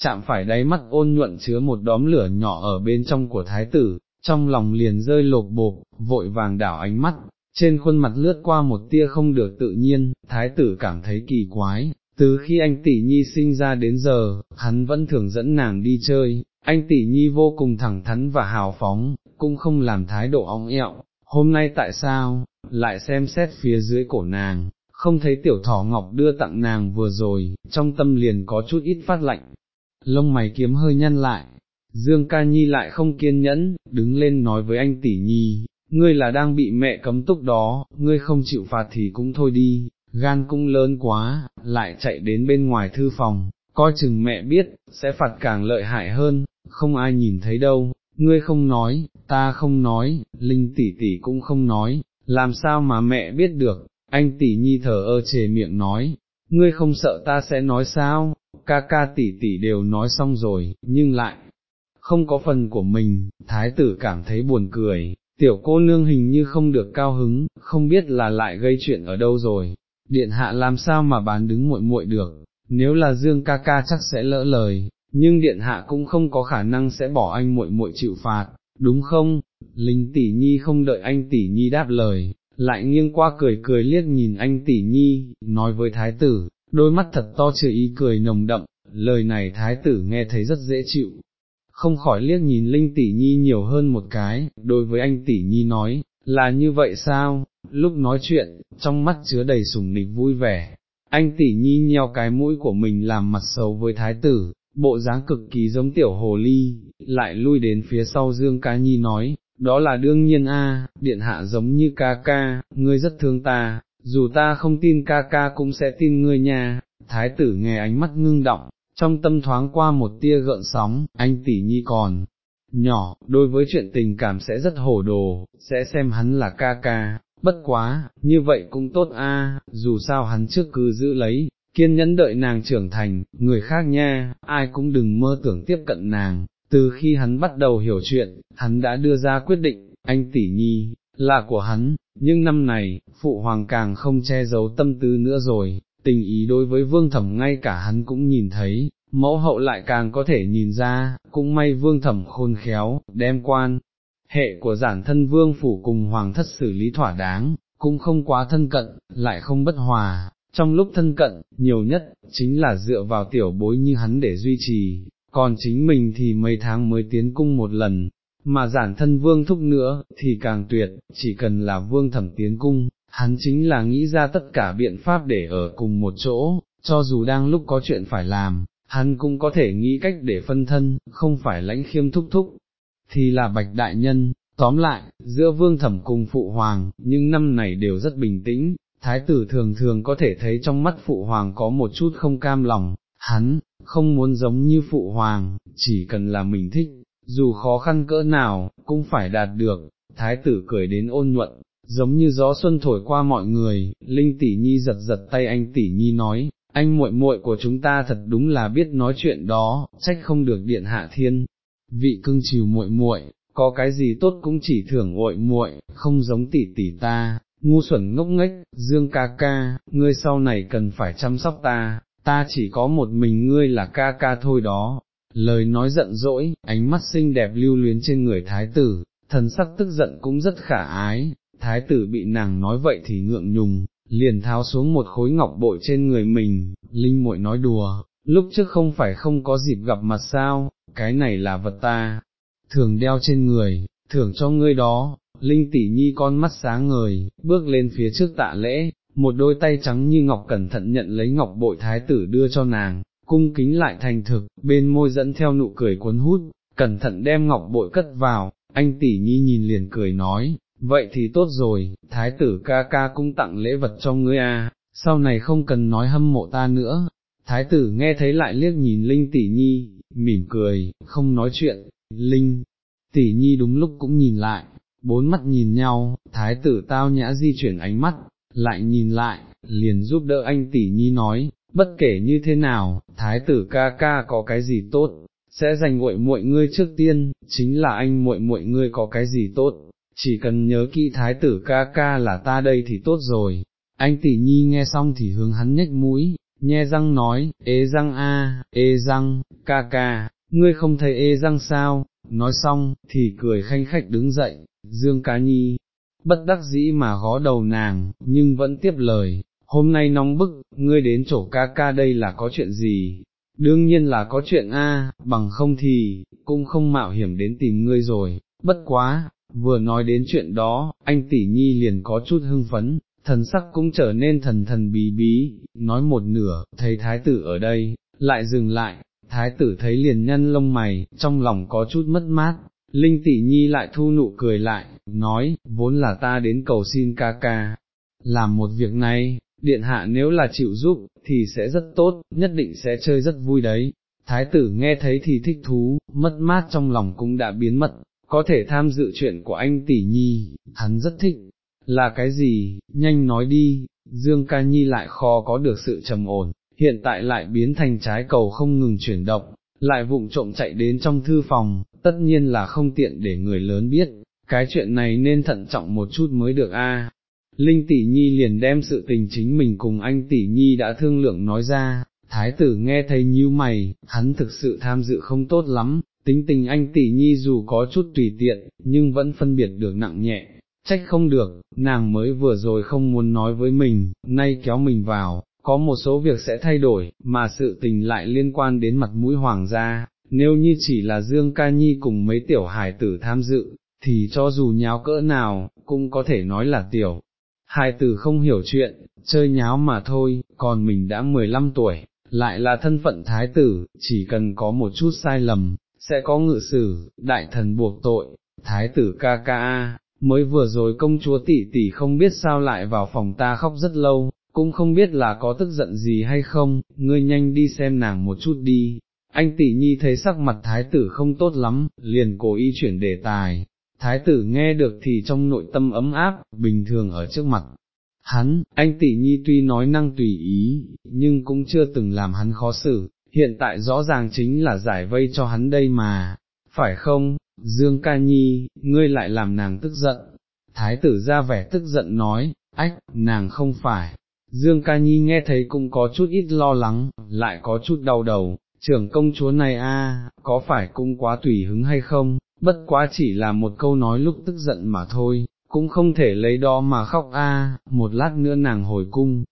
chạm phải đáy mắt ôn nhuận chứa một đóm lửa nhỏ ở bên trong của thái tử, trong lòng liền rơi lột bột, vội vàng đảo ánh mắt, trên khuôn mặt lướt qua một tia không được tự nhiên, thái tử cảm thấy kỳ quái, từ khi anh tỷ nhi sinh ra đến giờ, hắn vẫn thường dẫn nàng đi chơi, anh tỷ nhi vô cùng thẳng thắn và hào phóng, cũng không làm thái độ ong ẹo, hôm nay tại sao, lại xem xét phía dưới cổ nàng, không thấy tiểu thỏ ngọc đưa tặng nàng vừa rồi, trong tâm liền có chút ít phát lạnh, lông mày kiếm hơi nhăn lại, Dương ca nhi lại không kiên nhẫn, đứng lên nói với anh tỷ nhi, ngươi là đang bị mẹ cấm túc đó, ngươi không chịu phạt thì cũng thôi đi, gan cũng lớn quá, lại chạy đến bên ngoài thư phòng, coi chừng mẹ biết, sẽ phạt càng lợi hại hơn, không ai nhìn thấy đâu, ngươi không nói, ta không nói, Linh tỷ tỷ cũng không nói, làm sao mà mẹ biết được, anh tỷ nhi thở ơ chề miệng nói, ngươi không sợ ta sẽ nói sao, ca ca tỷ tỷ đều nói xong rồi, nhưng lại, không có phần của mình, thái tử cảm thấy buồn cười, tiểu cô nương hình như không được cao hứng, không biết là lại gây chuyện ở đâu rồi, điện hạ làm sao mà bán đứng muội muội được, nếu là Dương ca ca chắc sẽ lỡ lời, nhưng điện hạ cũng không có khả năng sẽ bỏ anh muội muội chịu phạt, đúng không? Linh tỷ nhi không đợi anh tỷ nhi đáp lời, lại nghiêng qua cười cười liếc nhìn anh tỷ nhi, nói với thái tử, đôi mắt thật to chưa ý cười nồng đậm, lời này thái tử nghe thấy rất dễ chịu, không khỏi liếc nhìn Linh Tỷ Nhi nhiều hơn một cái, đối với anh Tỷ Nhi nói, là như vậy sao, lúc nói chuyện, trong mắt chứa đầy sùng nịch vui vẻ, anh Tỷ Nhi nheo cái mũi của mình làm mặt xấu với thái tử, bộ dáng cực kỳ giống tiểu hồ ly, lại lui đến phía sau Dương Ca Nhi nói, đó là đương nhiên a, điện hạ giống như ca ca, ngươi rất thương ta, dù ta không tin ca ca cũng sẽ tin ngươi nha, thái tử nghe ánh mắt ngưng động, trong tâm thoáng qua một tia gợn sóng, anh tỷ nhi còn nhỏ, đối với chuyện tình cảm sẽ rất hổ đồ, sẽ xem hắn là ca ca, bất quá, như vậy cũng tốt a, dù sao hắn trước cứ giữ lấy, kiên nhẫn đợi nàng trưởng thành, người khác nha, ai cũng đừng mơ tưởng tiếp cận nàng, từ khi hắn bắt đầu hiểu chuyện, hắn đã đưa ra quyết định, anh tỷ nhi, là của hắn, nhưng năm này, phụ hoàng càng không che giấu tâm tư nữa rồi, tình ý đối với vương thẩm ngay cả hắn cũng nhìn thấy, mẫu hậu lại càng có thể nhìn ra, cũng may vương thẩm khôn khéo, đem quan. Hệ của giản thân vương phủ cùng hoàng thất xử lý thỏa đáng, cũng không quá thân cận, lại không bất hòa, trong lúc thân cận, nhiều nhất, chính là dựa vào tiểu bối như hắn để duy trì, còn chính mình thì mấy tháng mới tiến cung một lần, mà giản thân vương thúc nữa, thì càng tuyệt, chỉ cần là vương thẩm tiến cung, hắn chính là nghĩ ra tất cả biện pháp để ở cùng một chỗ, cho dù đang lúc có chuyện phải làm, hắn cũng có thể nghĩ cách để phân thân, không phải lãnh khiêm thúc thúc, thì là bạch đại nhân, tóm lại, giữa vương thẩm cùng phụ hoàng, nhưng năm này đều rất bình tĩnh, thái tử thường thường có thể thấy trong mắt phụ hoàng có một chút không cam lòng, hắn, không muốn giống như phụ hoàng, chỉ cần là mình thích, dù khó khăn cỡ nào, cũng phải đạt được, thái tử cười đến ôn nhuận, giống như gió xuân thổi qua mọi người, Linh tỷ nhi giật giật tay anh tỷ nhi nói, anh muội muội của chúng ta thật đúng là biết nói chuyện đó, trách không được điện hạ thiên, vị cưng chiều muội muội, có cái gì tốt cũng chỉ thưởng muội muội, không giống tỷ tỷ ta, ngu xuẩn ngốc nghếch, Dương ca ca, ngươi sau này cần phải chăm sóc ta, ta chỉ có một mình ngươi là ca ca thôi đó. Lời nói giận dỗi, ánh mắt xinh đẹp lưu luyến trên người thái tử, thần sắc tức giận cũng rất khả ái, thái tử bị nàng nói vậy thì ngượng nhùng, liền tháo xuống một khối ngọc bội trên người mình, linh muội nói đùa, lúc trước không phải không có dịp gặp mặt sao, cái này là vật ta, thường đeo trên người, thưởng cho ngươi đó, linh tỷ nhi con mắt sáng ngời, bước lên phía trước tạ lễ, một đôi tay trắng như ngọc cẩn thận nhận lấy ngọc bội thái tử đưa cho nàng, cung kính lại thành thực, bên môi dẫn theo nụ cười cuốn hút, cẩn thận đem ngọc bội cất vào, anh tỷ nhi nhìn liền cười nói, vậy thì tốt rồi, thái tử ca ca cũng tặng lễ vật cho ngươi à, sau này không cần nói hâm mộ ta nữa. Thái tử nghe thấy lại liếc nhìn Linh tỷ nhi, mỉm cười, không nói chuyện, Linh, tỷ nhi đúng lúc cũng nhìn lại, bốn mắt nhìn nhau, thái tử tao nhã di chuyển ánh mắt, lại nhìn lại, liền giúp đỡ anh tỷ nhi nói, bất kể như thế nào, thái tử ca ca có cái gì tốt, sẽ dành muội muội ngươi trước tiên, chính là anh muội muội ngươi có cái gì tốt, chỉ cần nhớ kỹ thái tử ca ca là ta đây thì tốt rồi. Anh tỷ nhi nghe xong thì hướng hắn nhếch mũi, nhe răng nói, ế răng a, ế răng, ca ca, ngươi không thấy ê răng sao, nói xong, thì cười khanh khách đứng dậy, dương cá nhi, bất đắc dĩ mà gó đầu nàng, nhưng vẫn tiếp lời, hôm nay nóng bức, ngươi đến chỗ ca ca đây là có chuyện gì, đương nhiên là có chuyện a, bằng không thì, cũng không mạo hiểm đến tìm ngươi rồi, bất quá, vừa nói đến chuyện đó, anh tỷ nhi liền có chút hưng phấn, thần sắc cũng trở nên thần thần bí bí, nói một nửa, thấy thái tử ở đây, lại dừng lại, thái tử thấy liền nhân lông mày, trong lòng có chút mất mát, linh tỷ nhi lại thu nụ cười lại, nói, vốn là ta đến cầu xin ca ca, làm một việc này, điện hạ nếu là chịu giúp, thì sẽ rất tốt, nhất định sẽ chơi rất vui đấy. Thái tử nghe thấy thì thích thú, mất mát trong lòng cũng đã biến mất, có thể tham dự chuyện của anh tỷ nhi, hắn rất thích, là cái gì, nhanh nói đi, Dương ca nhi lại khó có được sự trầm ổn, hiện tại lại biến thành trái cầu không ngừng chuyển động, lại vụng trộm chạy đến trong thư phòng, tất nhiên là không tiện để người lớn biết, cái chuyện này nên thận trọng một chút mới được a. Linh tỷ nhi liền đem sự tình chính mình cùng anh tỷ nhi đã thương lượng nói ra, thái tử nghe thấy nhíu mày, hắn thực sự tham dự không tốt lắm, tính tình anh tỷ nhi dù có chút tùy tiện, nhưng vẫn phân biệt được nặng nhẹ, trách không được, nàng mới vừa rồi không muốn nói với mình, nay kéo mình vào, có một số việc sẽ thay đổi, mà sự tình lại liên quan đến mặt mũi hoàng gia, nếu như chỉ là Dương Ca Nhi cùng mấy tiểu hài tử tham dự, thì cho dù nháo cỡ nào, cũng có thể nói là tiểu. Hài tử không hiểu chuyện, chơi nháo mà thôi, còn mình đã 15 tuổi, lại là thân phận thái tử, chỉ cần có một chút sai lầm, sẽ có ngự sử, đại thần buộc tội, thái tử ca ca, mới vừa rồi công chúa tỷ tỷ không biết sao lại vào phòng ta khóc rất lâu, cũng không biết là có tức giận gì hay không, ngươi nhanh đi xem nàng một chút đi. Anh tỷ nhi thấy sắc mặt thái tử không tốt lắm, liền cố ý chuyển đề tài, thái tử nghe được thì trong nội tâm ấm áp, bình thường ở trước mặt. Hắn, anh tỷ nhi tuy nói năng tùy ý, nhưng cũng chưa từng làm hắn khó xử, hiện tại rõ ràng chính là giải vây cho hắn đây mà, phải không, Dương ca nhi, ngươi lại làm nàng tức giận, thái tử ra vẻ tức giận nói, ách, nàng không phải, Dương ca nhi nghe thấy cũng có chút ít lo lắng, lại có chút đau đầu, trưởng công chúa này a, có phải cũng quá tùy hứng hay không, bất quá chỉ là một câu nói lúc tức giận mà thôi, cũng không thể lấy đó mà khóc a. một lát nữa nàng hồi cung.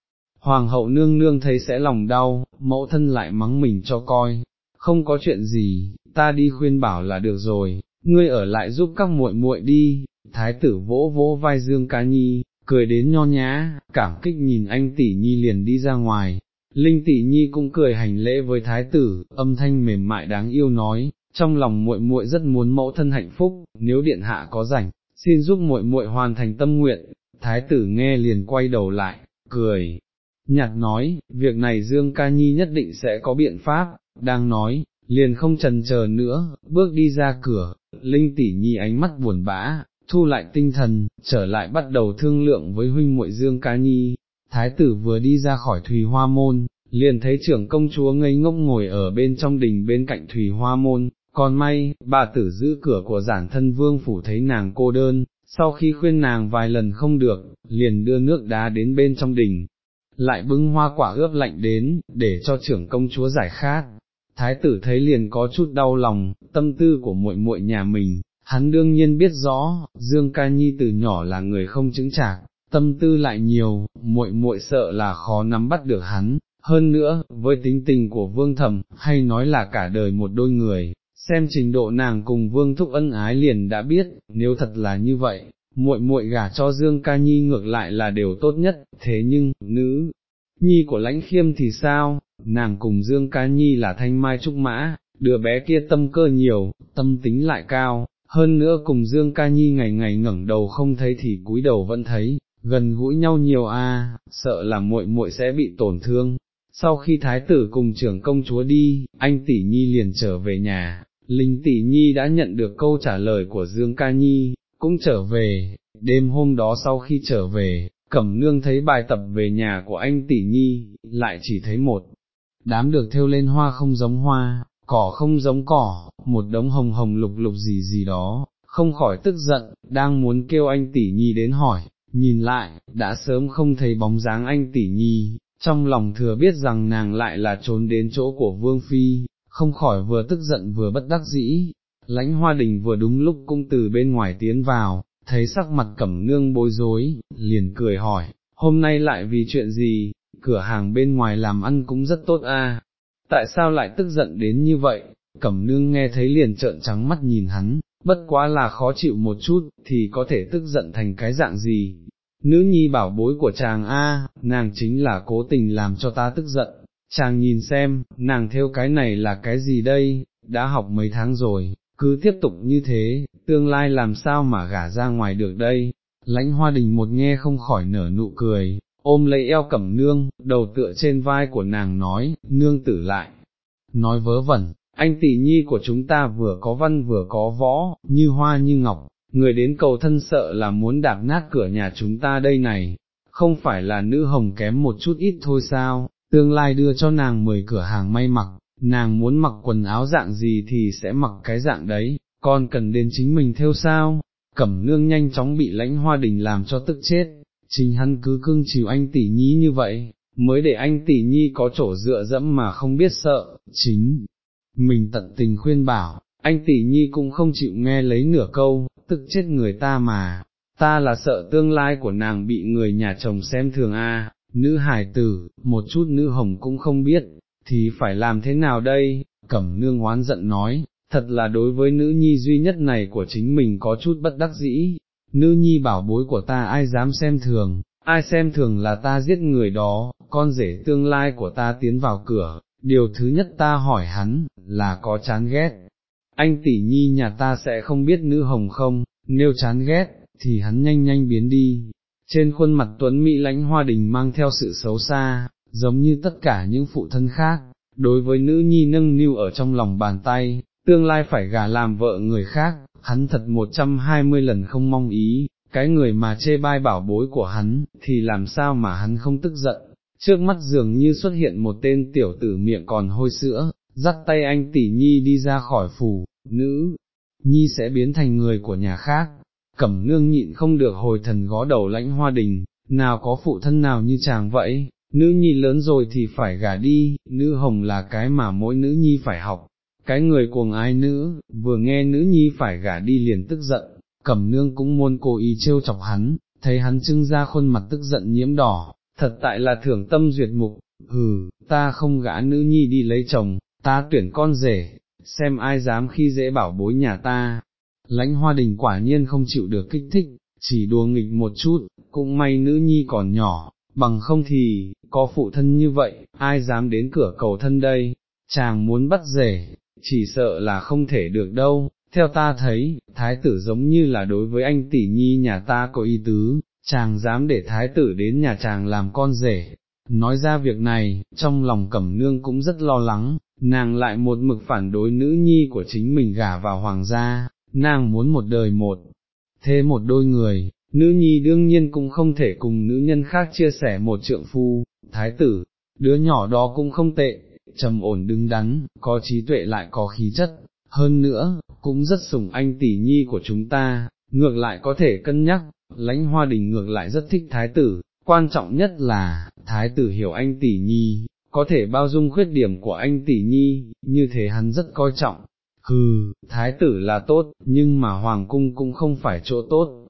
Hoàng hậu nương nương thấy sẽ lòng đau, mẫu thân lại mắng mình cho coi, không có chuyện gì, ta đi khuyên bảo là được rồi, ngươi ở lại giúp các muội muội đi, thái tử vỗ vỗ vai Dương Cá Nhi, cười đến nho nhã, cảm kích nhìn anh tỷ nhi liền đi ra ngoài, Linh tỷ nhi cũng cười hành lễ với thái tử, âm thanh mềm mại đáng yêu nói, trong lòng muội muội rất muốn mẫu thân hạnh phúc, nếu điện hạ có rảnh, xin giúp muội muội hoàn thành tâm nguyện, thái tử nghe liền quay đầu lại, cười, nhạt nói, việc này Dương Ca Nhi nhất định sẽ có biện pháp, đang nói, liền không trần chờ nữa, bước đi ra cửa, Linh tỷ nhi ánh mắt buồn bã, thu lại tinh thần, trở lại bắt đầu thương lượng với huynh muội Dương Ca Nhi, thái tử vừa đi ra khỏi Thùy Hoa Môn, liền thấy trưởng công chúa ngây ngốc ngồi ở bên trong đình bên cạnh Thùy Hoa Môn, còn may, bà tử giữ cửa của giản thân vương phủ thấy nàng cô đơn, sau khi khuyên nàng vài lần không được, liền đưa nước đá đến bên trong đình, lại bưng hoa quả ướp lạnh đến, để cho trưởng công chúa giải khát. Thái tử thấy liền có chút đau lòng, tâm tư của muội muội nhà mình, hắn đương nhiên biết rõ, Dương Ca Nhi từ nhỏ là người không chứng chạc, tâm tư lại nhiều, muội muội sợ là khó nắm bắt được hắn, hơn nữa, với tính tình của vương thẩm, hay nói là cả đời một đôi người, xem trình độ nàng cùng vương thúc ân ái liền đã biết, nếu thật là như vậy, muội muội gả cho Dương Ca Nhi ngược lại là đều tốt nhất, thế nhưng, nữ, nhi của lãnh khiêm thì sao, nàng cùng Dương Ca Nhi là thanh mai trúc mã, đứa bé kia tâm cơ nhiều, tâm tính lại cao, hơn nữa cùng Dương Ca Nhi ngày ngày ngẩng đầu không thấy thì cúi đầu vẫn thấy, gần gũi nhau nhiều a, sợ là muội muội sẽ bị tổn thương. Sau khi thái tử cùng trưởng công chúa đi, anh tỷ nhi liền trở về nhà, Linh tỷ nhi đã nhận được câu trả lời của Dương Ca Nhi, cũng trở về, đêm hôm đó sau khi trở về, Cẩm Nương thấy bài tập về nhà của anh tỷ nhi, lại chỉ thấy một đám được thêu lên hoa không giống hoa, cỏ không giống cỏ, một đống hồng hồng lục lục gì gì đó, không khỏi tức giận, đang muốn kêu anh tỷ nhi đến hỏi, nhìn lại, đã sớm không thấy bóng dáng anh tỷ nhi, trong lòng thừa biết rằng nàng lại là trốn đến chỗ của Vương Phi, không khỏi vừa tức giận vừa bất đắc dĩ, lãnh hoa đình vừa đúng lúc cung từ bên ngoài tiến vào, thấy sắc mặt cẩm nương bối rối, liền cười hỏi, hôm nay lại vì chuyện gì, cửa hàng bên ngoài làm ăn cũng rất tốt a. tại sao lại tức giận đến như vậy, cẩm nương nghe thấy liền trợn trắng mắt nhìn hắn, bất quá là khó chịu một chút, thì có thể tức giận thành cái dạng gì. Nữ nhi bảo bối của chàng A, nàng chính là cố tình làm cho ta tức giận, chàng nhìn xem, nàng theo cái này là cái gì đây, đã học mấy tháng rồi, cứ tiếp tục như thế, tương lai làm sao mà gả ra ngoài được đây, lãnh hoa đình một nghe không khỏi nở nụ cười, ôm lấy eo cẩm nương, đầu tựa trên vai của nàng nói, nương tử lại, nói vớ vẩn, anh tỷ nhi của chúng ta vừa có văn vừa có võ, như hoa như ngọc, người đến cầu thân sợ là muốn đạp nát cửa nhà chúng ta đây này, không phải là nữ hồng kém một chút ít thôi sao, tương lai đưa cho nàng mười cửa hàng may mặc, nàng muốn mặc quần áo dạng gì thì sẽ mặc cái dạng đấy, con cần đến chính mình theo sao, cẩm nương nhanh chóng bị lãnh hoa đình làm cho tức chết, chính hắn cứ cưng chiều anh tỷ nhi như vậy, mới để anh tỷ nhi có chỗ dựa dẫm mà không biết sợ, chính, mình tận tình khuyên bảo, anh tỷ nhi cũng không chịu nghe lấy nửa câu, tức chết người ta mà, ta là sợ tương lai của nàng bị người nhà chồng xem thường a. nữ hải tử, một chút nữ hồng cũng không biết, thì phải làm thế nào đây, cẩm nương oán giận nói, thật là đối với nữ nhi duy nhất này của chính mình có chút bất đắc dĩ, nữ nhi bảo bối của ta ai dám xem thường, ai xem thường là ta giết người đó, con rể tương lai của ta tiến vào cửa, điều thứ nhất ta hỏi hắn, là có chán ghét. Anh tỷ nhi nhà ta sẽ không biết nữ hồng không, nếu chán ghét, thì hắn nhanh nhanh biến đi. Trên khuôn mặt Tuấn Mỹ lãnh hoa đình mang theo sự xấu xa, giống như tất cả những phụ thân khác, đối với nữ nhi nâng niu ở trong lòng bàn tay, tương lai phải gả làm vợ người khác, hắn thật 120 lần không mong ý, cái người mà chê bai bảo bối của hắn, thì làm sao mà hắn không tức giận, trước mắt dường như xuất hiện một tên tiểu tử miệng còn hôi sữa, dắt tay anh tỷ nhi đi ra khỏi phủ, nữ, nhi sẽ biến thành người của nhà khác, cẩm nương nhịn không được hồi thần gó đầu lãnh hoa đình, nào có phụ thân nào như chàng vậy, nữ nhi lớn rồi thì phải gả đi, nữ hồng là cái mà mỗi nữ nhi phải học, cái người cuồng ai nữ, vừa nghe nữ nhi phải gả đi liền tức giận, cẩm nương cũng muốn cố ý trêu chọc hắn, thấy hắn trưng ra khuôn mặt tức giận nhiễm đỏ, thật tại là thưởng tâm duyệt mục, hừ, ta không gã nữ nhi đi lấy chồng, ta tuyển con rể, xem ai dám khi dễ bảo bối nhà ta. Lãnh hoa đình quả nhiên không chịu được kích thích, chỉ đùa nghịch một chút, cũng may nữ nhi còn nhỏ, bằng không thì, có phụ thân như vậy, ai dám đến cửa cầu thân đây, chàng muốn bắt rể, chỉ sợ là không thể được đâu, theo ta thấy, thái tử giống như là đối với anh tỷ nhi nhà ta có ý tứ, chàng dám để thái tử đến nhà chàng làm con rể. Nói ra việc này, trong lòng cẩm nương cũng rất lo lắng, nàng lại một mực phản đối nữ nhi của chính mình gả vào hoàng gia, nàng muốn một đời một, thế một đôi người, nữ nhi đương nhiên cũng không thể cùng nữ nhân khác chia sẻ một trượng phu, thái tử, đứa nhỏ đó cũng không tệ, trầm ổn đứng đắn, có trí tuệ lại có khí chất, hơn nữa, cũng rất sủng anh tỷ nhi của chúng ta, ngược lại có thể cân nhắc, lãnh hoa đình ngược lại rất thích thái tử, quan trọng nhất là, thái tử hiểu anh tỷ nhi, có thể bao dung khuyết điểm của anh tỷ nhi, như thế hắn rất coi trọng. Hừ, thái tử là tốt, nhưng mà hoàng cung cũng không phải chỗ tốt.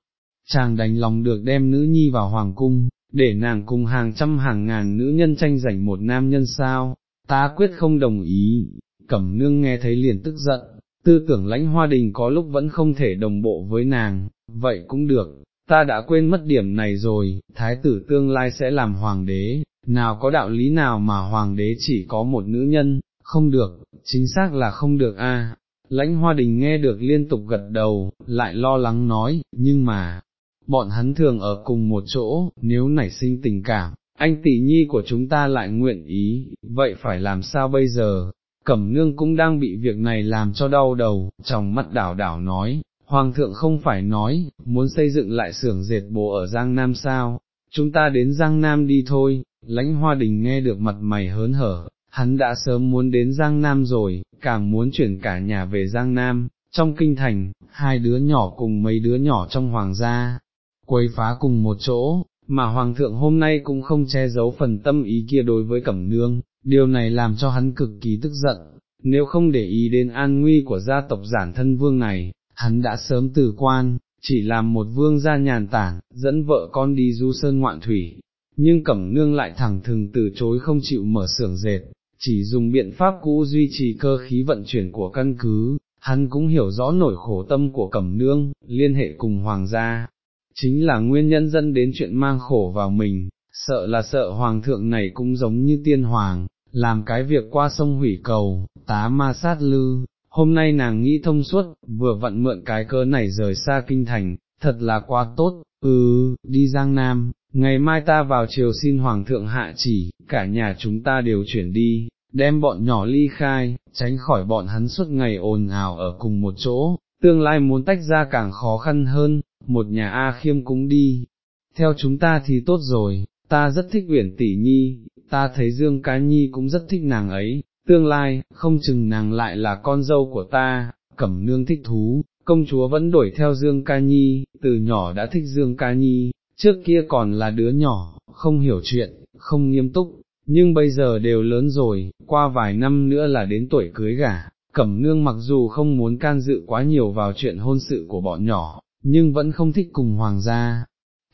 Chàng đành lòng được đem nữ nhi vào hoàng cung, để nàng cùng hàng trăm hàng ngàn nữ nhân tranh giành một nam nhân sao, ta quyết không đồng ý, cẩm nương nghe thấy liền tức giận, tư tưởng lãnh hoa đình có lúc vẫn không thể đồng bộ với nàng, vậy cũng được, ta đã quên mất điểm này rồi, thái tử tương lai sẽ làm hoàng đế, nào có đạo lý nào mà hoàng đế chỉ có một nữ nhân, không được, chính xác là không được a. Lãnh hoa đình nghe được liên tục gật đầu, lại lo lắng nói, nhưng mà, bọn hắn thường ở cùng một chỗ, nếu nảy sinh tình cảm, anh tỷ nhi của chúng ta lại nguyện ý, vậy phải làm sao bây giờ? Cẩm nương cũng đang bị việc này làm cho đau đầu, trong mắt đảo đảo nói, Hoàng thượng không phải nói, muốn xây dựng lại xưởng dệt bồ ở Giang Nam sao, chúng ta đến Giang Nam đi thôi, lãnh hoa đình nghe được mặt mày hớn hở, hắn đã sớm muốn đến Giang Nam rồi, càng muốn chuyển cả nhà về Giang Nam, trong kinh thành, hai đứa nhỏ cùng mấy đứa nhỏ trong hoàng gia, quấy phá cùng một chỗ, mà hoàng thượng hôm nay cũng không che giấu phần tâm ý kia đối với cẩm nương, điều này làm cho hắn cực kỳ tức giận, nếu không để ý đến an nguy của gia tộc giản thân vương này, hắn đã sớm từ quan, chỉ làm một vương gia nhàn tản, dẫn vợ con đi du sơn ngoạn thủy, nhưng cẩm nương lại thẳng thừng từ chối không chịu mở xưởng dệt, chỉ dùng biện pháp cũ duy trì cơ khí vận chuyển của căn cứ, hắn cũng hiểu rõ nỗi khổ tâm của cẩm nương, liên hệ cùng hoàng gia, chính là nguyên nhân dân đến chuyện mang khổ vào mình, sợ là sợ hoàng thượng này cũng giống như tiên hoàng, làm cái việc qua sông hủy cầu, tá ma sát lư, hôm nay nàng nghĩ thông suốt, vừa vặn mượn cái cơ này rời xa kinh thành, thật là quá tốt, ừ, đi Giang Nam, ngày mai ta vào chiều xin Hoàng thượng hạ chỉ, cả nhà chúng ta đều chuyển đi, đem bọn nhỏ ly khai, tránh khỏi bọn hắn suốt ngày ồn ào ở cùng một chỗ, tương lai muốn tách ra càng khó khăn hơn, một nhà A khiêm cũng đi, theo chúng ta thì tốt rồi, ta rất thích Uyển Tỷ Nhi, ta thấy Dương Cá Nhi cũng rất thích nàng ấy, tương lai, không chừng nàng lại là con dâu của ta, cẩm nương thích thú, công chúa vẫn đuổi theo Dương Ca Nhi, từ nhỏ đã thích Dương Ca Nhi, trước kia còn là đứa nhỏ, không hiểu chuyện, không nghiêm túc, nhưng bây giờ đều lớn rồi, qua vài năm nữa là đến tuổi cưới gả. Cẩm nương mặc dù không muốn can dự quá nhiều vào chuyện hôn sự của bọn nhỏ, nhưng vẫn không thích cùng hoàng gia.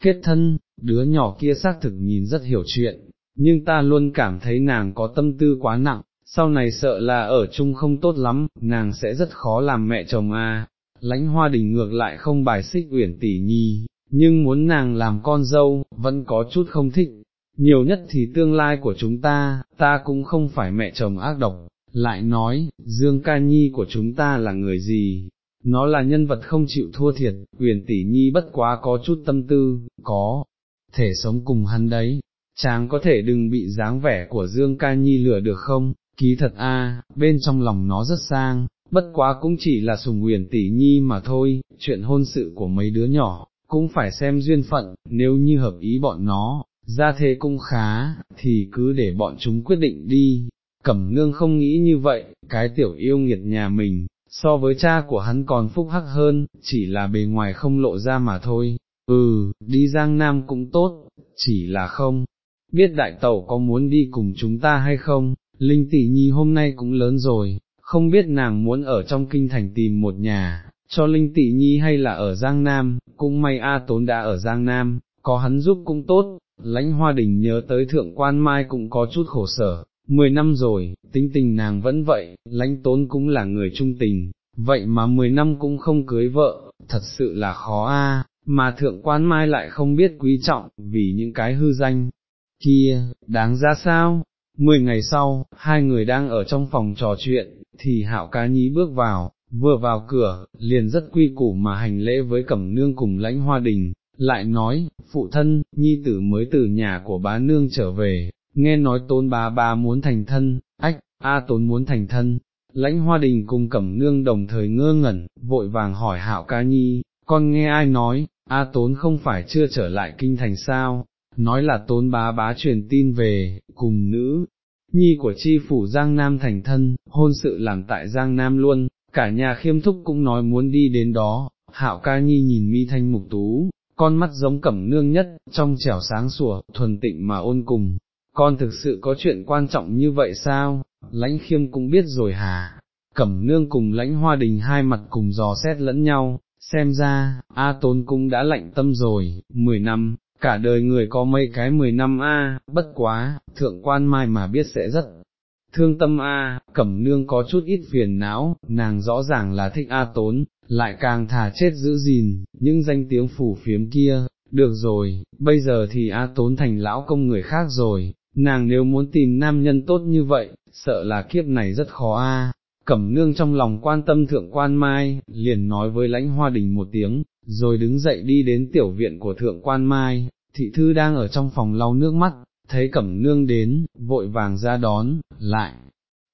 Kết thân, đứa nhỏ kia xác thực nhìn rất hiểu chuyện, nhưng ta luôn cảm thấy nàng có tâm tư quá nặng, sau này sợ là ở chung không tốt lắm, nàng sẽ rất khó làm mẹ chồng a. Lãnh hoa đình ngược lại không bài xích uyển tỷ nhi, nhưng muốn nàng làm con dâu, vẫn có chút không thích, nhiều nhất thì tương lai của chúng ta, ta cũng không phải mẹ chồng ác độc, lại nói, Dương Ca Nhi của chúng ta là người gì, nó là nhân vật không chịu thua thiệt, quyền tỷ nhi bất quá có chút tâm tư, có thể sống cùng hắn đấy, chàng có thể đừng bị dáng vẻ của Dương Ca Nhi lừa được không, ký thật a, bên trong lòng nó rất sang, bất quá cũng chỉ là sùng huyền tỷ nhi mà thôi, chuyện hôn sự của mấy đứa nhỏ, cũng phải xem duyên phận, nếu như hợp ý bọn nó, ra thế cũng khá, thì cứ để bọn chúng quyết định đi. Cẩm nương không nghĩ như vậy, cái tiểu yêu nghiệt nhà mình, so với cha của hắn còn phúc hắc hơn, chỉ là bề ngoài không lộ ra mà thôi, ừ, đi Giang Nam cũng tốt, chỉ là không, biết đại tẩu có muốn đi cùng chúng ta hay không, Linh tỷ nhi hôm nay cũng lớn rồi, không biết nàng muốn ở trong kinh thành tìm một nhà, cho Linh tỷ nhi hay là ở Giang Nam, cũng may A Tốn đã ở Giang Nam, có hắn giúp cũng tốt, lãnh hoa đình nhớ tới thượng quan mai cũng có chút khổ sở, mười năm rồi, tính tình nàng vẫn vậy, lãnh tốn cũng là người trung tình, vậy mà mười năm cũng không cưới vợ, thật sự là khó a. mà thượng quan mai lại không biết quý trọng, vì những cái hư danh, kia, đáng ra sao? Mười ngày sau, hai người đang ở trong phòng trò chuyện, thì hạo cá nhí bước vào, vừa vào cửa, liền rất quy củ mà hành lễ với cẩm nương cùng lãnh hoa đình, lại nói, phụ thân, nhi tử mới từ nhà của bá nương trở về, nghe nói tôn bà bà muốn thành thân, ách, a tốn muốn thành thân, lãnh hoa đình cùng cẩm nương đồng thời ngơ ngẩn, vội vàng hỏi hạo ca nhi, con nghe ai nói, a tốn không phải chưa trở lại kinh thành sao, nói là tốn bá bá truyền tin về, cùng nữ, nhi của chi phủ Giang Nam thành thân, hôn sự làm tại Giang Nam luôn, cả nhà khiêm thúc cũng nói muốn đi đến đó, hạo ca nhi nhìn mi thanh mục tú, con mắt giống cẩm nương nhất, trong trẻo sáng sủa, thuần tịnh mà ôn cùng, con thực sự có chuyện quan trọng như vậy sao, lãnh khiêm cũng biết rồi hả, cẩm nương cùng lãnh hoa đình hai mặt cùng dò xét lẫn nhau, xem ra, A Tôn cũng đã lạnh tâm rồi, mười năm, cả đời người có mấy cái mười năm A, bất quá, thượng quan mai mà biết sẽ rất thương tâm A, cẩm nương có chút ít phiền não, nàng rõ ràng là thích A Tốn, lại càng thà chết giữ gìn, những danh tiếng phủ phiếm kia, được rồi, bây giờ thì A Tốn thành lão công người khác rồi, nàng nếu muốn tìm nam nhân tốt như vậy, sợ là kiếp này rất khó a. Cẩm nương trong lòng quan tâm thượng quan mai, liền nói với lãnh hoa đình một tiếng, rồi đứng dậy đi đến tiểu viện của thượng quan mai, thị thư đang ở trong phòng lau nước mắt, thấy cẩm nương đến, vội vàng ra đón, lại,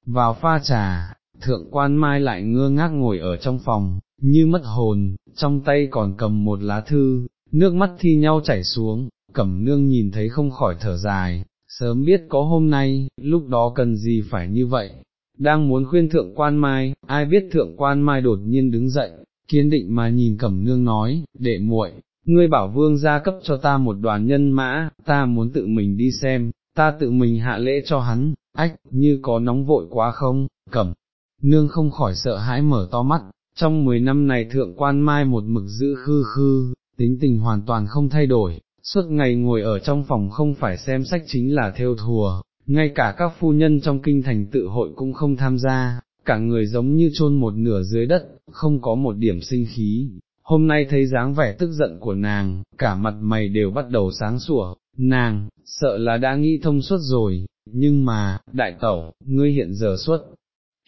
vào pha trà, thượng quan mai lại ngơ ngác ngồi ở trong phòng, như mất hồn, trong tay còn cầm một lá thư, nước mắt thi nhau chảy xuống, cẩm nương nhìn thấy không khỏi thở dài, sớm biết có hôm nay, lúc đó cần gì phải như vậy, đang muốn khuyên thượng quan mai, ai biết thượng quan mai đột nhiên đứng dậy, kiên định mà nhìn cẩm nương nói, đệ muội, ngươi bảo vương gia cấp cho ta một đoàn nhân mã, ta muốn tự mình đi xem, ta tự mình hạ lễ cho hắn, ách, như có nóng vội quá không, cẩm, nương không khỏi sợ hãi mở to mắt, trong mười năm này thượng quan mai một mực giữ khư khư, tính tình hoàn toàn không thay đổi, suốt ngày ngồi ở trong phòng không phải xem sách chính là theo thùa, ngay cả các phu nhân trong kinh thành tự hội cũng không tham gia, cả người giống như chôn một nửa dưới đất, không có một điểm sinh khí. Hôm nay thấy dáng vẻ tức giận của nàng, cả mặt mày đều bắt đầu sáng sủa, nàng, sợ là đã nghĩ thông suốt rồi, nhưng mà, đại tẩu, ngươi hiện giờ xuất,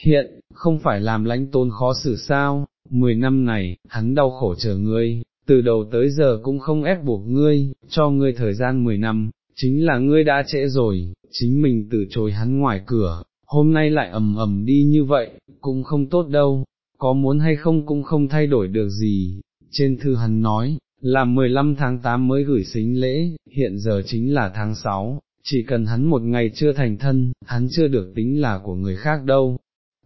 hiện, không phải làm lãnh tôn khó xử sao, mười năm này, hắn đau khổ chờ ngươi, từ đầu tới giờ cũng không ép buộc ngươi, cho ngươi thời gian 10 năm, chính là ngươi đã trễ rồi, chính mình từ chối hắn ngoài cửa, hôm nay lại ầm ầm đi như vậy, cũng không tốt đâu, có muốn hay không cũng không thay đổi được gì, trên thư hắn nói, là 15 tháng 8 mới gửi xính lễ, hiện giờ chính là tháng 6, chỉ cần hắn một ngày chưa thành thân, hắn chưa được tính là của người khác đâu,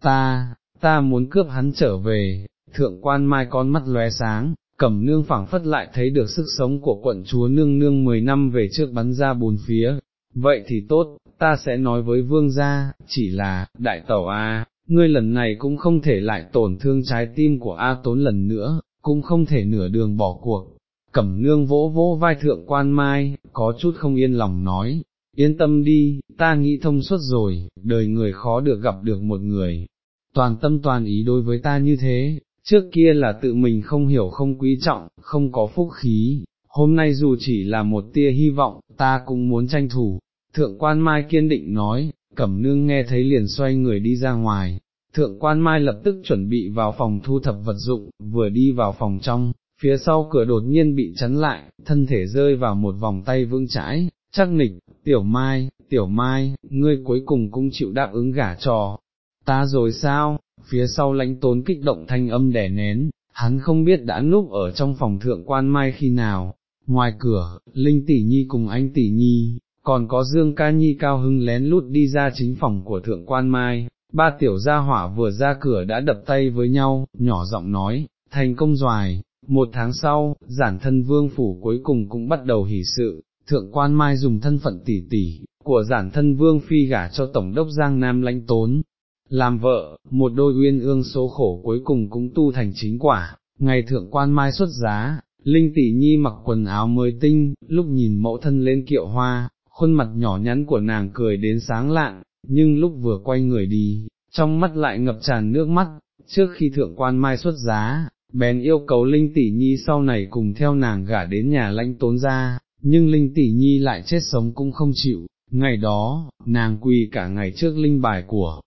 ta, ta muốn cướp hắn trở về, thượng quan mai con mắt lóe sáng, cẩm nương phảng phất lại thấy được sức sống của quận chúa nương nương 10 năm về trước bắn ra bốn phía, vậy thì tốt, ta sẽ nói với vương gia, chỉ là, đại tẩu A, ngươi lần này cũng không thể lại tổn thương trái tim của A tốn lần nữa, cũng không thể nửa đường bỏ cuộc. cẩm nương vỗ vỗ vai thượng quan mai, có chút không yên lòng nói, yên tâm đi, ta nghĩ thông suốt rồi, đời người khó được gặp được một người, toàn tâm toàn ý đối với ta như thế, trước kia là tự mình không hiểu không quý trọng, không có phúc khí, hôm nay dù chỉ là một tia hy vọng, ta cũng muốn tranh thủ, thượng quan mai kiên định nói, cẩm nương nghe thấy liền xoay người đi ra ngoài, thượng quan mai lập tức chuẩn bị vào phòng thu thập vật dụng, vừa đi vào phòng trong, phía sau cửa đột nhiên bị chắn lại, thân thể rơi vào một vòng tay vững chãi, chắc nịch, tiểu mai, tiểu mai, ngươi cuối cùng cũng chịu đáp ứng gả trò, ta rồi sao, phía sau lãnh tốn kích động thanh âm đẻ nén, hắn không biết đã núp ở trong phòng thượng quan mai khi nào, ngoài cửa, Linh Tỷ Nhi cùng anh Tỷ Nhi, còn có Dương Ca Nhi cao hưng lén lút đi ra chính phòng của thượng quan mai, ba tiểu gia hỏa vừa ra cửa đã đập tay với nhau, nhỏ giọng nói, thành công doài, một tháng sau, giản thân vương phủ cuối cùng cũng bắt đầu hỷ sự, thượng quan mai dùng thân phận tỷ tỷ, của giản thân vương phi gả cho tổng đốc Giang Nam lãnh tốn. Làm vợ, một đôi uyên ương số khổ cuối cùng cũng tu thành chính quả, ngày thượng quan mai xuất giá, Linh tỷ nhi mặc quần áo mới tinh, lúc nhìn mẫu thân lên kiệu hoa, khuôn mặt nhỏ nhắn của nàng cười đến sáng lạng, nhưng lúc vừa quay người đi, trong mắt lại ngập tràn nước mắt, trước khi thượng quan mai xuất giá, bèn yêu cầu Linh tỷ nhi sau này cùng theo nàng gả đến nhà lãnh tốn ra, nhưng Linh tỷ nhi lại chết sống cũng không chịu, ngày đó, nàng quỳ cả ngày trước linh bài của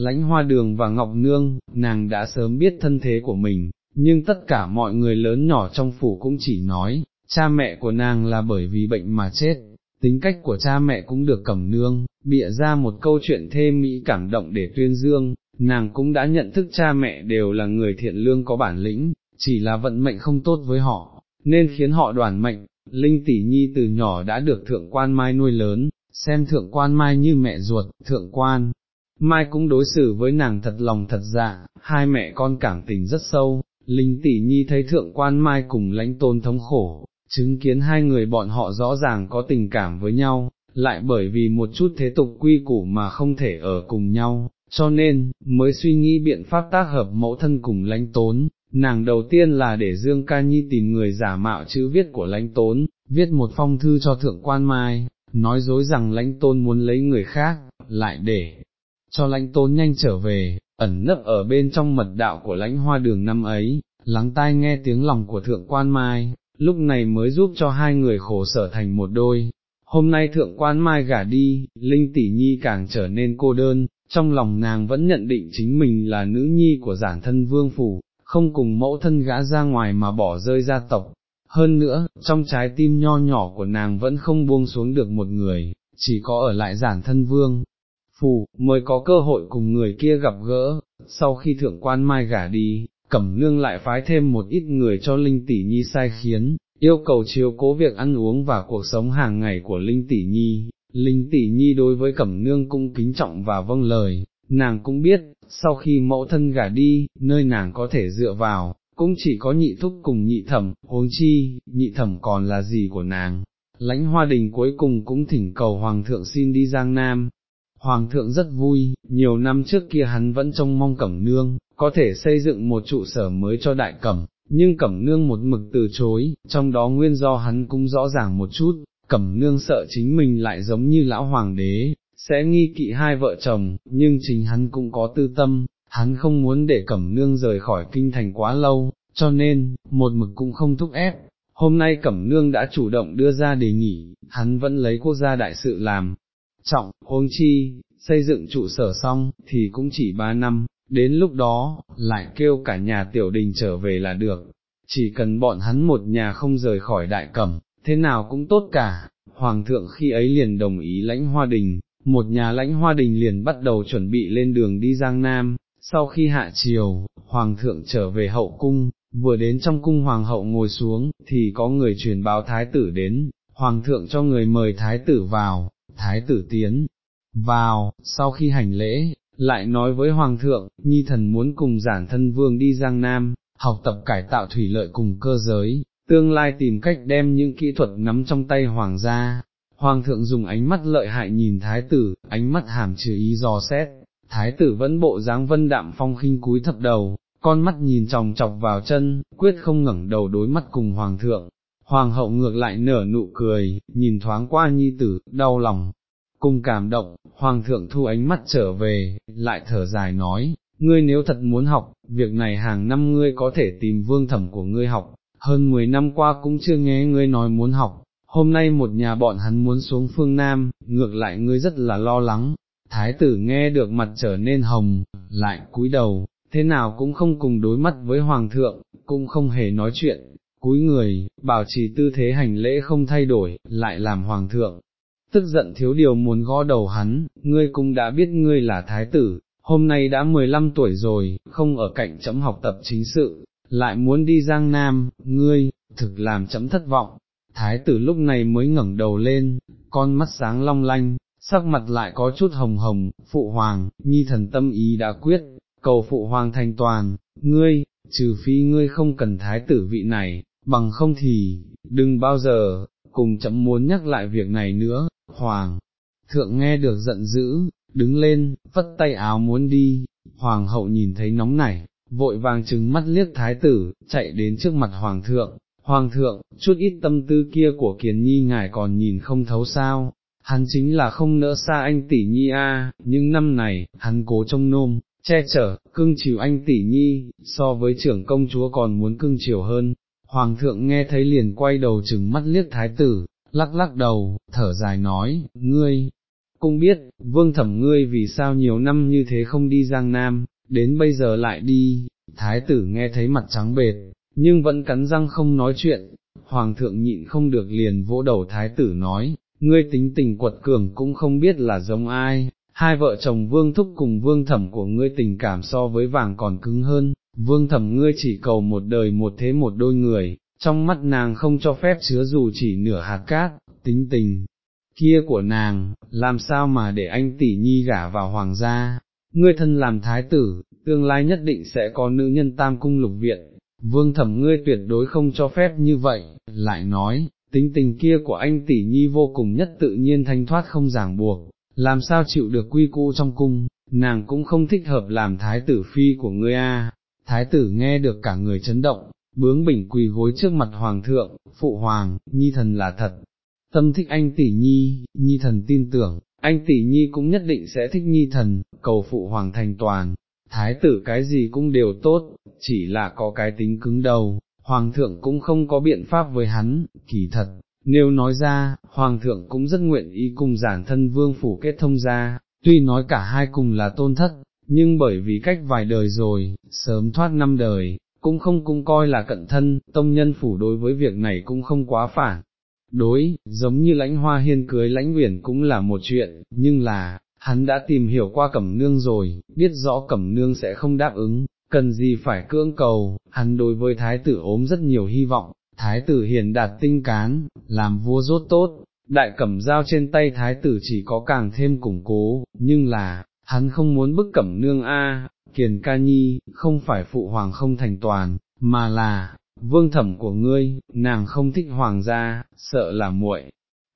lãnh hoa đường và ngọc nương, nàng đã sớm biết thân thế của mình, nhưng tất cả mọi người lớn nhỏ trong phủ cũng chỉ nói, cha mẹ của nàng là bởi vì bệnh mà chết, tính cách của cha mẹ cũng được cẩm nương, bịa ra một câu chuyện thê mỹ cảm động để tuyên dương, nàng cũng đã nhận thức cha mẹ đều là người thiện lương có bản lĩnh, chỉ là vận mệnh không tốt với họ, nên khiến họ đoàn mệnh, Linh tỷ nhi từ nhỏ đã được thượng quan mai nuôi lớn, xem thượng quan mai như mẹ ruột, thượng quan. Mai cũng đối xử với nàng thật lòng thật dạ, hai mẹ con cảm tình rất sâu, Linh tỷ nhi thấy thượng quan mai cùng lãnh tôn thống khổ, chứng kiến hai người bọn họ rõ ràng có tình cảm với nhau, lại bởi vì một chút thế tục quy củ mà không thể ở cùng nhau, cho nên, mới suy nghĩ biện pháp tác hợp mẫu thân cùng lãnh tốn. Nàng đầu tiên là để Dương Ca Nhi tìm người giả mạo chữ viết của lãnh tốn, viết một phong thư cho thượng quan mai, nói dối rằng lãnh tôn muốn lấy người khác, lại để cho lãnh tôn nhanh trở về, ẩn nấp ở bên trong mật đạo của lãnh hoa đường năm ấy, lắng tai nghe tiếng lòng của thượng quan mai, lúc này mới giúp cho hai người khổ sở thành một đôi. Hôm nay thượng quan mai gả đi, Linh tỷ nhi càng trở nên cô đơn, trong lòng nàng vẫn nhận định chính mình là nữ nhi của giản thân vương phủ, không cùng mẫu thân gã ra ngoài mà bỏ rơi gia tộc. Hơn nữa, trong trái tim nho nhỏ của nàng vẫn không buông xuống được một người, chỉ có ở lại giản thân vương phù mới có cơ hội cùng người kia gặp gỡ, sau khi thượng quan mai gả đi, cẩm nương lại phái thêm một ít người cho Linh Tỷ Nhi sai khiến, yêu cầu chiếu cố việc ăn uống và cuộc sống hàng ngày của Linh Tỷ Nhi. Linh Tỷ Nhi đối với cẩm nương cũng kính trọng và vâng lời, nàng cũng biết, sau khi mẫu thân gả đi, nơi nàng có thể dựa vào, cũng chỉ có nhị thúc cùng nhị thẩm, huống chi, nhị thẩm còn là gì của nàng. Lãnh hoa đình cuối cùng cũng thỉnh cầu Hoàng thượng xin đi Giang Nam, Hoàng thượng rất vui, nhiều năm trước kia hắn vẫn trông mong cẩm nương, có thể xây dựng một trụ sở mới cho đại cẩm, nhưng cẩm nương một mực từ chối, trong đó nguyên do hắn cũng rõ ràng một chút, cẩm nương sợ chính mình lại giống như lão hoàng đế, sẽ nghi kỵ hai vợ chồng, nhưng chính hắn cũng có tư tâm, hắn không muốn để cẩm nương rời khỏi kinh thành quá lâu, cho nên, một mực cũng không thúc ép. Hôm nay Cẩm Nương đã chủ động đưa ra đề nghị, hắn vẫn lấy quốc gia đại sự làm, trọng, huống chi, xây dựng trụ sở xong, thì cũng chỉ ba năm, đến lúc đó, lại kêu cả nhà tiểu đình trở về là được, chỉ cần bọn hắn một nhà không rời khỏi đại cẩm, thế nào cũng tốt cả, hoàng thượng khi ấy liền đồng ý lãnh hoa đình, một nhà lãnh hoa đình liền bắt đầu chuẩn bị lên đường đi Giang Nam, sau khi hạ chiều, hoàng thượng trở về hậu cung, vừa đến trong cung hoàng hậu ngồi xuống, thì có người truyền báo thái tử đến, hoàng thượng cho người mời thái tử vào, thái tử tiến vào, sau khi hành lễ, lại nói với hoàng thượng, nhi thần muốn cùng giản thân vương đi Giang Nam, học tập cải tạo thủy lợi cùng cơ giới, tương lai tìm cách đem những kỹ thuật nắm trong tay hoàng gia. Hoàng thượng dùng ánh mắt lợi hại nhìn thái tử, ánh mắt hàm trừ ý dò xét, thái tử vẫn bộ dáng vân đạm phong khinh cúi thập đầu, con mắt nhìn tròng chọc vào chân, quyết không ngẩng đầu đối mắt cùng hoàng thượng hoàng hậu ngược lại nở nụ cười, nhìn thoáng qua nhi tử, đau lòng, cùng cảm động, hoàng thượng thu ánh mắt trở về, lại thở dài nói, ngươi nếu thật muốn học, việc này hàng năm ngươi có thể tìm vương thẩm của ngươi học, hơn 10 năm qua cũng chưa nghe ngươi nói muốn học, hôm nay một nhà bọn hắn muốn xuống phương Nam, ngược lại ngươi rất là lo lắng, thái tử nghe được mặt trở nên hồng, lại cúi đầu, thế nào cũng không cùng đối mắt với hoàng thượng, cũng không hề nói chuyện, cúi người, bảo trì tư thế hành lễ không thay đổi, lại làm hoàng thượng. Tức giận thiếu điều muốn gõ đầu hắn, ngươi cũng đã biết ngươi là thái tử, hôm nay đã 15 tuổi rồi, không ở cạnh chấm học tập chính sự, lại muốn đi Giang Nam, ngươi, thực làm chấm thất vọng. Thái tử lúc này mới ngẩng đầu lên, con mắt sáng long lanh, sắc mặt lại có chút hồng hồng, phụ hoàng, nhi thần tâm ý đã quyết, cầu phụ hoàng thành toàn, ngươi, trừ phi ngươi không cần thái tử vị này, bằng không thì, đừng bao giờ, cùng chậm muốn nhắc lại việc này nữa, hoàng. Thượng nghe được giận dữ, đứng lên, vất tay áo muốn đi, hoàng hậu nhìn thấy nóng nảy, vội vàng trừng mắt liếc thái tử, chạy đến trước mặt hoàng thượng, hoàng thượng, chút ít tâm tư kia của kiền nhi ngài còn nhìn không thấu sao, hắn chính là không nỡ xa anh tỷ nhi a, nhưng năm này, hắn cố trông nôm, che chở, cưng chiều anh tỷ nhi, so với trưởng công chúa còn muốn cưng chiều hơn, hoàng thượng nghe thấy liền quay đầu chừng mắt liếc thái tử, lắc lắc đầu, thở dài nói, ngươi, cũng biết, vương thẩm ngươi vì sao nhiều năm như thế không đi Giang Nam, đến bây giờ lại đi, thái tử nghe thấy mặt trắng bệt, nhưng vẫn cắn răng không nói chuyện, hoàng thượng nhịn không được liền vỗ đầu thái tử nói, ngươi tính tình quật cường cũng không biết là giống ai, hai vợ chồng vương thúc cùng vương thẩm của ngươi tình cảm so với vàng còn cứng hơn, vương thẩm ngươi chỉ cầu một đời một thế một đôi người, trong mắt nàng không cho phép chứa dù chỉ nửa hạt cát, tính tình kia của nàng, làm sao mà để anh tỷ nhi gả vào hoàng gia, ngươi thân làm thái tử, tương lai nhất định sẽ có nữ nhân tam cung lục viện, vương thẩm ngươi tuyệt đối không cho phép như vậy, lại nói, tính tình kia của anh tỷ nhi vô cùng nhất tự nhiên thanh thoát không ràng buộc, làm sao chịu được quy cũ trong cung, nàng cũng không thích hợp làm thái tử phi của ngươi a. Thái tử nghe được cả người chấn động, bướng bỉnh quỳ gối trước mặt hoàng thượng, phụ hoàng, nhi thần là thật, tâm thích anh tỷ nhi, nhi thần tin tưởng, anh tỷ nhi cũng nhất định sẽ thích nhi thần, cầu phụ hoàng thành toàn, thái tử cái gì cũng đều tốt, chỉ là có cái tính cứng đầu, hoàng thượng cũng không có biện pháp với hắn, kỳ thật, nếu nói ra, hoàng thượng cũng rất nguyện ý cùng giản thân vương phủ kết thông ra, tuy nói cả hai cùng là tôn thất, nhưng bởi vì cách vài đời rồi, sớm thoát năm đời, cũng không cũng coi là cận thân, tông nhân phủ đối với việc này cũng không quá phản. Đối, giống như lãnh hoa hiên cưới lãnh uyển cũng là một chuyện, nhưng là, hắn đã tìm hiểu qua cẩm nương rồi, biết rõ cẩm nương sẽ không đáp ứng, cần gì phải cưỡng cầu, hắn đối với thái tử ốm rất nhiều hy vọng, thái tử hiền đạt tinh cán, làm vua rốt tốt, đại cẩm giao trên tay thái tử chỉ có càng thêm củng cố, nhưng là, hắn không muốn bức cẩm nương a, kiền ca nhi, không phải phụ hoàng không thành toàn, mà là, vương thẩm của ngươi, nàng không thích hoàng gia, sợ là muội.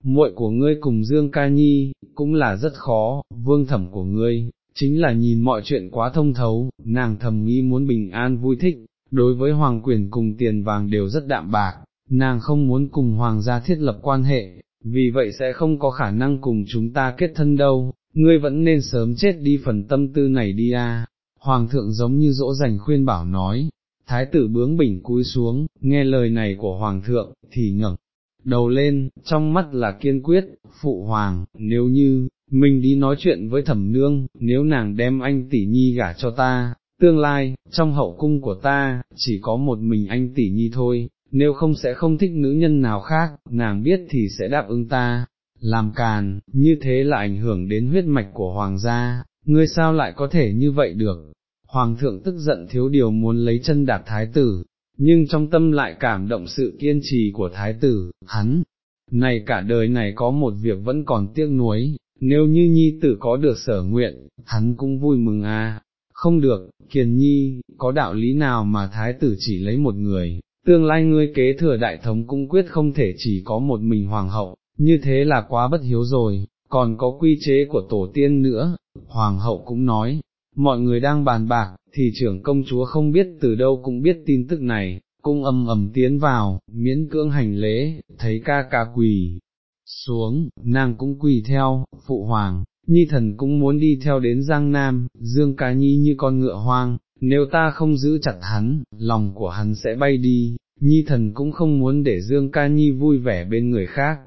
Muội của ngươi cùng Dương Ca Nhi, cũng là rất khó, vương thẩm của ngươi, chính là nhìn mọi chuyện quá thông thấu, nàng thầm nghĩ muốn bình an vui thích, đối với hoàng quyền cùng tiền vàng đều rất đạm bạc, nàng không muốn cùng hoàng gia thiết lập quan hệ, vì vậy sẽ không có khả năng cùng chúng ta kết thân đâu, ngươi vẫn nên sớm chết đi phần tâm tư này đi a. Hoàng thượng giống như dỗ dành khuyên bảo nói, thái tử bướng bỉnh cúi xuống, nghe lời này của hoàng thượng, thì ngẩng đầu lên, trong mắt là kiên quyết, phụ hoàng, nếu như, mình đi nói chuyện với thẩm nương, nếu nàng đem anh tỷ nhi gả cho ta, tương lai, trong hậu cung của ta, chỉ có một mình anh tỷ nhi thôi, nếu không sẽ không thích nữ nhân nào khác, nàng biết thì sẽ đáp ứng ta, làm càn, như thế là ảnh hưởng đến huyết mạch của hoàng gia, ngươi sao lại có thể như vậy được, hoàng thượng tức giận thiếu điều muốn lấy chân đạp thái tử, nhưng trong tâm lại cảm động sự kiên trì của thái tử, hắn, này cả đời này có một việc vẫn còn tiếc nuối, nếu như nhi tử có được sở nguyện, hắn cũng vui mừng à, không được, kiền nhi, có đạo lý nào mà thái tử chỉ lấy một người, tương lai ngươi kế thừa đại thống cũng quyết không thể chỉ có một mình hoàng hậu, như thế là quá bất hiếu rồi, còn có quy chế của tổ tiên nữa, hoàng hậu cũng nói, mọi người đang bàn bạc, thì trưởng công chúa không biết từ đâu cũng biết tin tức này, cung âm ầm tiến vào, miễn cưỡng hành lễ, thấy ca ca quỳ xuống, nàng cũng quỳ theo, phụ hoàng, nhi thần cũng muốn đi theo đến Giang Nam, Dương Ca Nhi như con ngựa hoang, nếu ta không giữ chặt hắn, lòng của hắn sẽ bay đi, nhi thần cũng không muốn để Dương Ca Nhi vui vẻ bên người khác.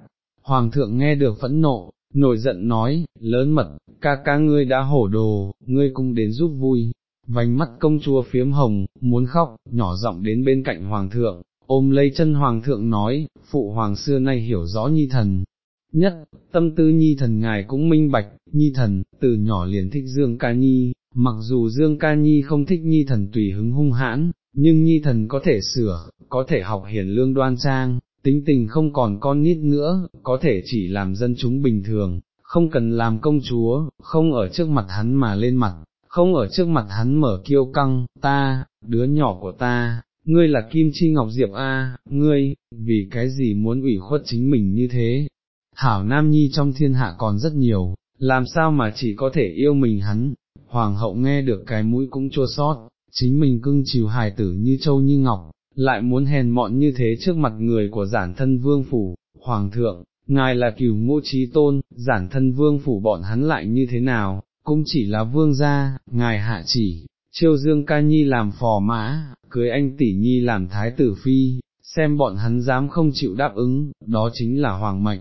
Hoàng thượng nghe được phẫn nộ, nổi giận nói, lớn mật, ca ca ngươi đã hổ đồ, ngươi cũng đến giúp vui. Vành mắt công chúa phiếm hồng, muốn khóc, nhỏ giọng đến bên cạnh hoàng thượng, ôm lấy chân hoàng thượng nói, phụ hoàng xưa nay hiểu rõ nhi thần, nhất, tâm tư nhi thần ngài cũng minh bạch, nhi thần, từ nhỏ liền thích Dương Ca Nhi, mặc dù Dương Ca Nhi không thích nhi thần tùy hứng hung hãn, nhưng nhi thần có thể sửa, có thể học hiển lương đoan trang, tính tình không còn con nít nữa, có thể chỉ làm dân chúng bình thường, không cần làm công chúa, không ở trước mặt hắn mà lên mặt, không ở trước mặt hắn mở kiêu căng, ta, đứa nhỏ của ta, ngươi là Kim Chi Ngọc Diệp A, ngươi, vì cái gì muốn ủy khuất chính mình như thế, hảo nam nhi trong thiên hạ còn rất nhiều, làm sao mà chỉ có thể yêu mình hắn, hoàng hậu nghe được cái mũi cũng chua sót, chính mình cưng chiều hài tử như châu như ngọc, lại muốn hèn mọn như thế trước mặt người của giản thân vương phủ, hoàng thượng, ngài là cửu ngũ trí tôn, giản thân vương phủ bọn hắn lại như thế nào, cũng chỉ là vương gia, ngài hạ chỉ, chiêu dương ca nhi làm phò mã, cưới anh tỷ nhi làm thái tử phi, xem bọn hắn dám không chịu đáp ứng, đó chính là hoàng mệnh,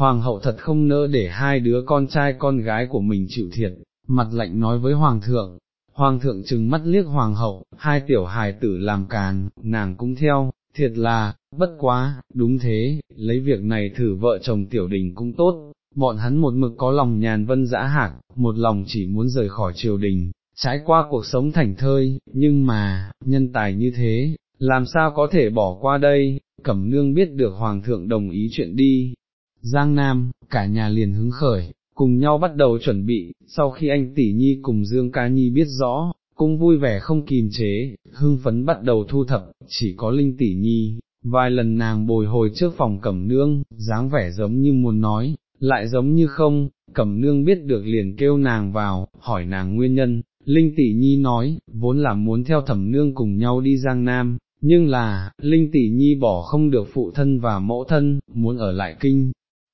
Hoàng hậu thật không nỡ để hai đứa con trai con gái của mình chịu thiệt, mặt lạnh nói với Hoàng thượng, Hoàng thượng chừng mắt liếc Hoàng hậu, hai tiểu hài tử làm càn, nàng cũng theo, thiệt là, bất quá, đúng thế, lấy việc này thử vợ chồng tiểu đình cũng tốt, bọn hắn một mực có lòng nhàn vân dã hạc, một lòng chỉ muốn rời khỏi triều đình, trải qua cuộc sống thảnh thơi, nhưng mà, nhân tài như thế, làm sao có thể bỏ qua đây, cẩm nương biết được Hoàng thượng đồng ý chuyện đi, Giang Nam, cả nhà liền hứng khởi, cùng nhau bắt đầu chuẩn bị, sau khi anh tỷ nhi cùng Dương Ca Nhi biết rõ, cũng vui vẻ không kìm chế, hưng phấn bắt đầu thu thập, chỉ có Linh tỷ nhi, vài lần nàng bồi hồi trước phòng cẩm nương, dáng vẻ giống như muốn nói, lại giống như không, cẩm nương biết được liền kêu nàng vào, hỏi nàng nguyên nhân, Linh tỷ nhi nói, vốn là muốn theo thẩm nương cùng nhau đi Giang Nam, nhưng là, Linh tỷ nhi bỏ không được phụ thân và mẫu thân, muốn ở lại kinh,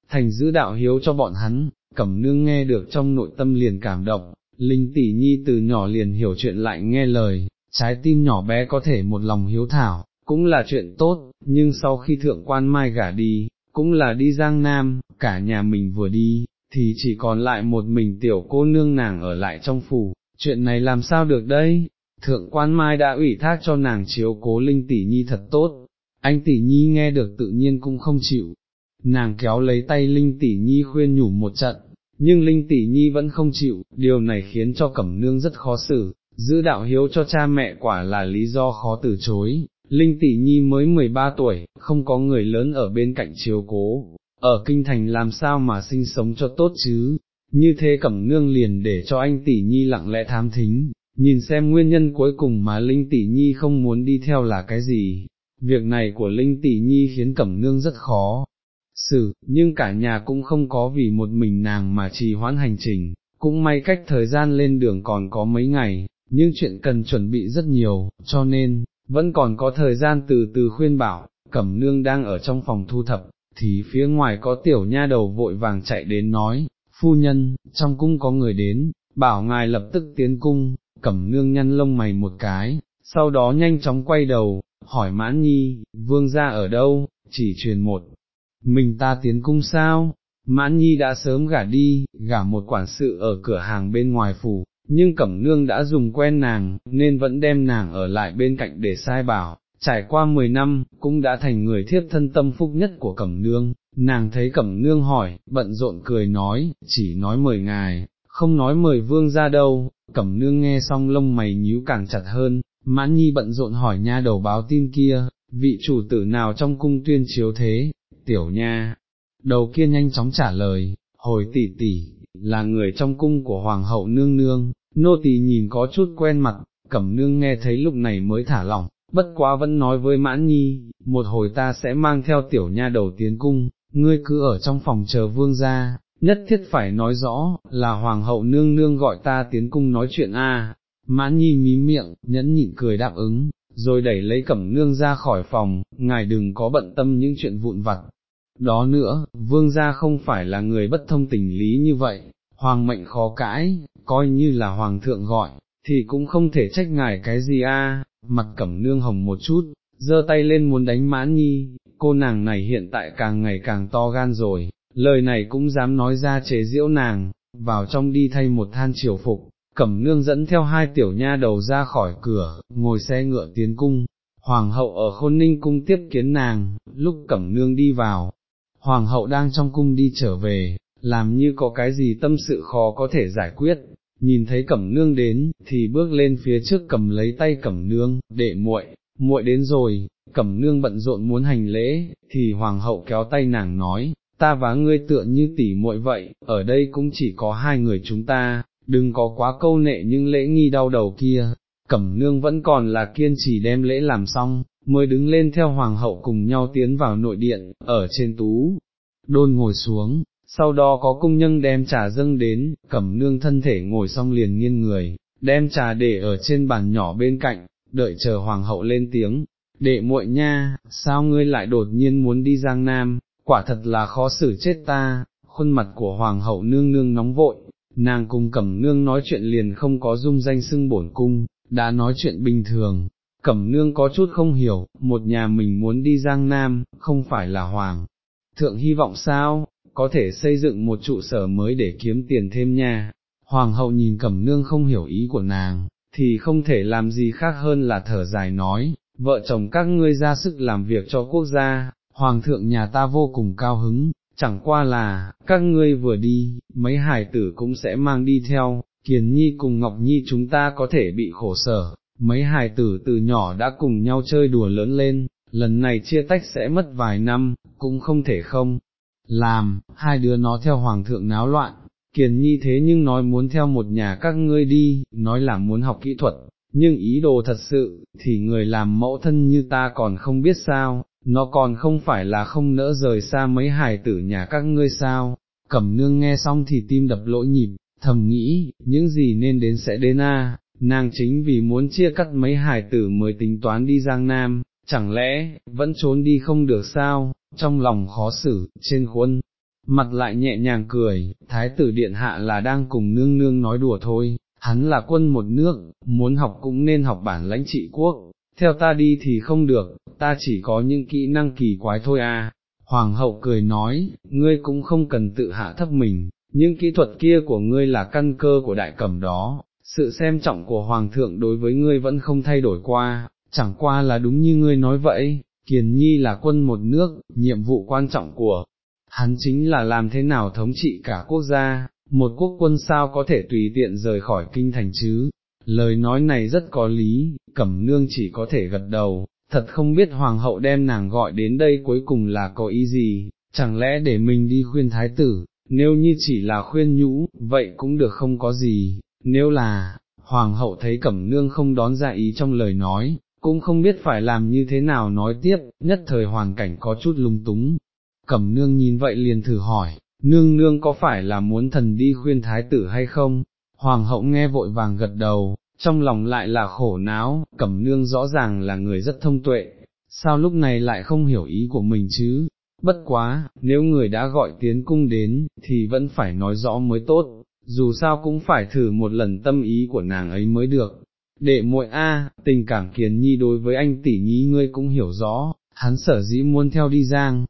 thành giữ đạo hiếu cho bọn hắn, cẩm nương nghe được trong nội tâm liền cảm động, linh tỷ nhi từ nhỏ liền hiểu chuyện lại nghe lời, trái tim nhỏ bé có thể một lòng hiếu thảo, cũng là chuyện tốt, nhưng sau khi thượng quan mai gả đi, cũng là đi giang nam, cả nhà mình vừa đi, thì chỉ còn lại một mình tiểu cô nương nàng ở lại trong phủ, chuyện này làm sao được đây? Thượng quan mai đã ủy thác cho nàng chiếu cố linh tỷ nhi thật tốt, anh tỷ nhi nghe được tự nhiên cũng không chịu, nàng kéo lấy tay Linh Tỷ Nhi khuyên nhủ một trận, nhưng Linh Tỷ Nhi vẫn không chịu, điều này khiến cho Cẩm Nương rất khó xử, giữ đạo hiếu cho cha mẹ quả là lý do khó từ chối. Linh Tỷ Nhi mới 13 tuổi, không có người lớn ở bên cạnh chiếu cố, ở kinh thành làm sao mà sinh sống cho tốt chứ, như thế Cẩm Nương liền để cho anh Tỷ Nhi lặng lẽ tham thính, nhìn xem nguyên nhân cuối cùng mà Linh Tỷ Nhi không muốn đi theo là cái gì. Việc này của Linh Tỷ Nhi khiến Cẩm Nương rất khó, xử, nhưng cả nhà cũng không có vì một mình nàng mà trì hoãn hành trình, cũng may cách thời gian lên đường còn có mấy ngày, nhưng chuyện cần chuẩn bị rất nhiều, cho nên, vẫn còn có thời gian từ từ khuyên bảo, cẩm nương đang ở trong phòng thu thập, thì phía ngoài có tiểu nha đầu vội vàng chạy đến nói, phu nhân, trong cung có người đến, bảo ngài lập tức tiến cung, cẩm nương nhăn lông mày một cái, sau đó nhanh chóng quay đầu, hỏi mãn nhi, vương gia ở đâu, chỉ truyền một mình ta tiến cung sao, mãn nhi đã sớm gả đi, gả một quản sự ở cửa hàng bên ngoài phủ, nhưng cẩm nương đã dùng quen nàng, nên vẫn đem nàng ở lại bên cạnh để sai bảo, trải qua 10 năm, cũng đã thành người thiếp thân tâm phúc nhất của cẩm nương, nàng thấy cẩm nương hỏi, bận rộn cười nói, chỉ nói mời ngài, không nói mời vương ra đâu, cẩm nương nghe xong lông mày nhíu càng chặt hơn, mãn nhi bận rộn hỏi nha đầu báo tin kia, vị chủ tử nào trong cung tuyên chiếu thế, tiểu nha, đầu kia nhanh chóng trả lời, hồi tỷ tỷ, là người trong cung của hoàng hậu nương nương, nô tỳ nhìn có chút quen mặt, cẩm nương nghe thấy lúc này mới thả lỏng, bất quá vẫn nói với mãn nhi, một hồi ta sẽ mang theo tiểu nha đầu tiến cung, ngươi cứ ở trong phòng chờ vương gia, nhất thiết phải nói rõ, là hoàng hậu nương nương gọi ta tiến cung nói chuyện a. Mãn nhi mí miệng, nhẫn nhịn cười đáp ứng, rồi đẩy lấy cẩm nương ra khỏi phòng, ngài đừng có bận tâm những chuyện vụn vặt. Đó nữa, vương gia không phải là người bất thông tình lý như vậy, hoàng mệnh khó cãi, coi như là hoàng thượng gọi, thì cũng không thể trách ngài cái gì a. mặt cẩm nương hồng một chút, giơ tay lên muốn đánh mãn nhi, cô nàng này hiện tại càng ngày càng to gan rồi, lời này cũng dám nói ra chế diễu nàng, vào trong đi thay một than triều phục, cẩm nương dẫn theo hai tiểu nha đầu ra khỏi cửa, ngồi xe ngựa tiến cung, hoàng hậu ở khôn ninh cung tiếp kiến nàng, lúc cẩm nương đi vào, hoàng hậu đang trong cung đi trở về, làm như có cái gì tâm sự khó có thể giải quyết, nhìn thấy cẩm nương đến, thì bước lên phía trước cầm lấy tay cẩm nương, đệ muội, muội đến rồi, cẩm nương bận rộn muốn hành lễ, thì hoàng hậu kéo tay nàng nói, ta và ngươi tựa như tỷ muội vậy, ở đây cũng chỉ có hai người chúng ta, đừng có quá câu nệ nhưng lễ nghi đau đầu kia, cẩm nương vẫn còn là kiên trì đem lễ làm xong, mới đứng lên theo hoàng hậu cùng nhau tiến vào nội điện, ở trên tú, đôn ngồi xuống, sau đó có cung nhân đem trà dâng đến, cẩm nương thân thể ngồi xong liền nghiêng người, đem trà để ở trên bàn nhỏ bên cạnh, đợi chờ hoàng hậu lên tiếng, đệ muội nha, sao ngươi lại đột nhiên muốn đi Giang Nam, quả thật là khó xử chết ta, khuôn mặt của hoàng hậu nương nương nóng vội, nàng cùng cẩm nương nói chuyện liền không có dung danh xưng bổn cung, đã nói chuyện bình thường, cẩm nương có chút không hiểu, một nhà mình muốn đi Giang Nam, không phải là hoàng. Thượng hy vọng sao, có thể xây dựng một trụ sở mới để kiếm tiền thêm nha. Hoàng hậu nhìn cẩm nương không hiểu ý của nàng, thì không thể làm gì khác hơn là thở dài nói, vợ chồng các ngươi ra sức làm việc cho quốc gia, hoàng thượng nhà ta vô cùng cao hứng, chẳng qua là, các ngươi vừa đi, mấy hài tử cũng sẽ mang đi theo, Kiền Nhi cùng Ngọc Nhi chúng ta có thể bị khổ sở, mấy hài tử từ nhỏ đã cùng nhau chơi đùa lớn lên, lần này chia tách sẽ mất vài năm, cũng không thể không. Làm, hai đứa nó theo hoàng thượng náo loạn, Kiền Nhi thế nhưng nói muốn theo một nhà các ngươi đi, nói là muốn học kỹ thuật, nhưng ý đồ thật sự, thì người làm mẫu thân như ta còn không biết sao, nó còn không phải là không nỡ rời xa mấy hài tử nhà các ngươi sao, cẩm nương nghe xong thì tim đập lỗ nhịp, thầm nghĩ, những gì nên đến sẽ đến a nàng chính vì muốn chia cắt mấy hải tử mới tính toán đi Giang Nam, chẳng lẽ, vẫn trốn đi không được sao, trong lòng khó xử, trên khuôn, mặt lại nhẹ nhàng cười, thái tử điện hạ là đang cùng nương nương nói đùa thôi, hắn là quân một nước, muốn học cũng nên học bản lãnh trị quốc, theo ta đi thì không được, ta chỉ có những kỹ năng kỳ quái thôi à. Hoàng hậu cười nói, ngươi cũng không cần tự hạ thấp mình, những kỹ thuật kia của ngươi là căn cơ của đại cẩm đó, sự xem trọng của Hoàng thượng đối với ngươi vẫn không thay đổi qua, chẳng qua là đúng như ngươi nói vậy, Kiền Nhi là quân một nước, nhiệm vụ quan trọng của hắn chính là làm thế nào thống trị cả quốc gia, một quốc quân sao có thể tùy tiện rời khỏi kinh thành chứ, lời nói này rất có lý, cẩm nương chỉ có thể gật đầu, thật không biết hoàng hậu đem nàng gọi đến đây cuối cùng là có ý gì, chẳng lẽ để mình đi khuyên thái tử, nếu như chỉ là khuyên nhũ, vậy cũng được không có gì, nếu là, hoàng hậu thấy cẩm nương không đón ra ý trong lời nói, cũng không biết phải làm như thế nào nói tiếp, nhất thời hoàn cảnh có chút lung túng. Cẩm nương nhìn vậy liền thử hỏi, nương nương có phải là muốn thần đi khuyên thái tử hay không, Hoàng hậu nghe vội vàng gật đầu, trong lòng lại là khổ não, cẩm nương rõ ràng là người rất thông tuệ, sao lúc này lại không hiểu ý của mình chứ, bất quá, nếu người đã gọi tiến cung đến, thì vẫn phải nói rõ mới tốt, dù sao cũng phải thử một lần tâm ý của nàng ấy mới được. Đệ muội A, tình cảm kiền nhi đối với anh tỷ nhi ngươi cũng hiểu rõ, hắn sở dĩ muốn theo đi giang,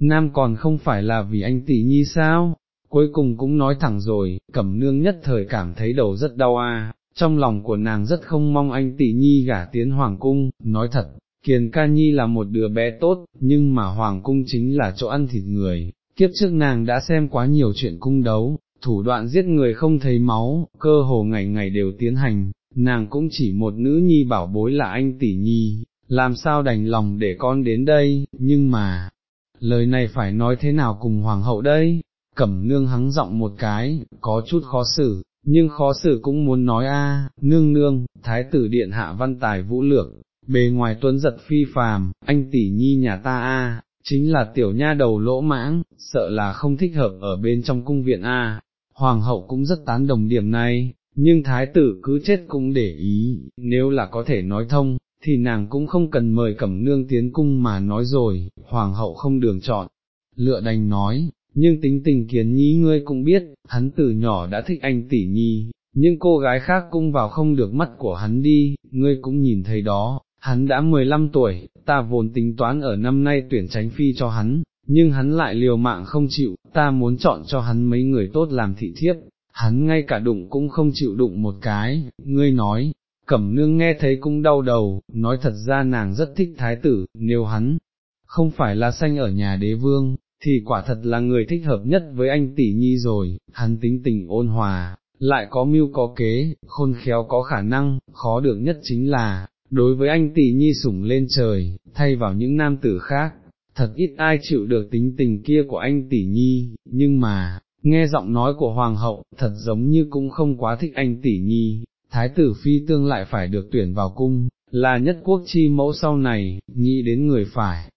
nam còn không phải là vì anh tỷ nhi sao, cuối cùng cũng nói thẳng rồi, cẩm nương nhất thời cảm thấy đầu rất đau a. trong lòng của nàng rất không mong anh tỷ nhi gả tiến hoàng cung, nói thật, kiền ca nhi là một đứa bé tốt, nhưng mà hoàng cung chính là chỗ ăn thịt người, kiếp trước nàng đã xem quá nhiều chuyện cung đấu, thủ đoạn giết người không thấy máu, cơ hồ ngày ngày đều tiến hành, nàng cũng chỉ một nữ nhi bảo bối là anh tỷ nhi, làm sao đành lòng để con đến đây, nhưng mà, lời này phải nói thế nào cùng hoàng hậu đây, cẩm nương hắng giọng một cái, có chút khó xử, nhưng khó xử cũng muốn nói a, nương nương, thái tử điện hạ văn tài vũ lược, bề ngoài tuấn giật phi phàm, anh tỷ nhi nhà ta a, chính là tiểu nha đầu lỗ mãng, sợ là không thích hợp ở bên trong cung viện a. Hoàng hậu cũng rất tán đồng điểm này, nhưng thái tử cứ chết cũng để ý, nếu là có thể nói thông, thì nàng cũng không cần mời cẩm nương tiến cung mà nói rồi, hoàng hậu không đường chọn, lựa đành nói, nhưng tính tình kiến nhí ngươi cũng biết, hắn từ nhỏ đã thích anh tỷ nhi, nhưng cô gái khác cũng vào không được mắt của hắn đi, ngươi cũng nhìn thấy đó, hắn đã 15 tuổi, ta vốn tính toán ở năm nay tuyển tránh phi cho hắn, nhưng hắn lại liều mạng không chịu, ta muốn chọn cho hắn mấy người tốt làm thị thiếp, hắn ngay cả đụng cũng không chịu đụng một cái, ngươi nói, cẩm nương nghe thấy cũng đau đầu, nói thật ra nàng rất thích thái tử, nếu hắn không phải là sanh ở nhà đế vương, thì quả thật là người thích hợp nhất với anh tỷ nhi rồi, hắn tính tình ôn hòa, lại có mưu có kế, khôn khéo có khả năng, khó được nhất chính là, đối với anh tỷ nhi sủng lên trời, thay vào những nam tử khác, thật ít ai chịu được tính tình kia của anh tỷ nhi, nhưng mà, nghe giọng nói của hoàng hậu, thật giống như cũng không quá thích anh tỷ nhi, thái tử phi tương lại phải được tuyển vào cung, là nhất quốc chi mẫu sau này, nghĩ đến người phải.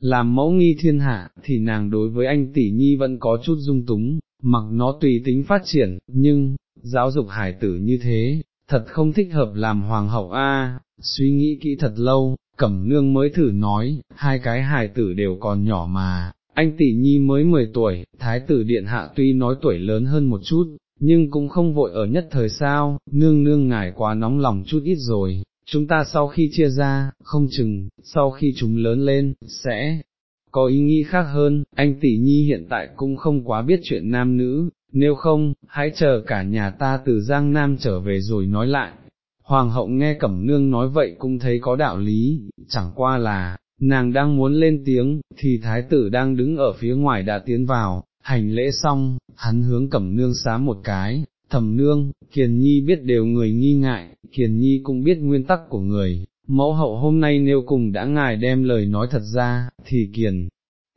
Làm mẫu nghi thiên hạ, thì nàng đối với anh tỷ nhi vẫn có chút dung túng, mặc nó tùy tính phát triển, nhưng, giáo dục hải tử như thế, thật không thích hợp làm hoàng hậu a. suy nghĩ kỹ thật lâu, cẩm nương mới thử nói, hai cái hài tử đều còn nhỏ mà, anh tỷ nhi mới 10 tuổi, thái tử điện hạ tuy nói tuổi lớn hơn một chút, nhưng cũng không vội ở nhất thời sao, nương nương ngài quá nóng lòng chút ít rồi, chúng ta sau khi chia ra, không chừng, sau khi chúng lớn lên, sẽ có ý nghĩ khác hơn, anh tỷ nhi hiện tại cũng không quá biết chuyện nam nữ, nếu không, hãy chờ cả nhà ta từ Giang Nam trở về rồi nói lại. Hoàng hậu nghe Cẩm Nương nói vậy cũng thấy có đạo lý, chẳng qua là, nàng đang muốn lên tiếng, thì thái tử đang đứng ở phía ngoài đã tiến vào, hành lễ xong, hắn hướng Cẩm Nương xá một cái, thẩm nương, Kiền Nhi biết đều người nghi ngại, Kiền Nhi cũng biết nguyên tắc của người, mẫu hậu hôm nay nếu cùng đã ngài đem lời nói thật ra, thì Kiền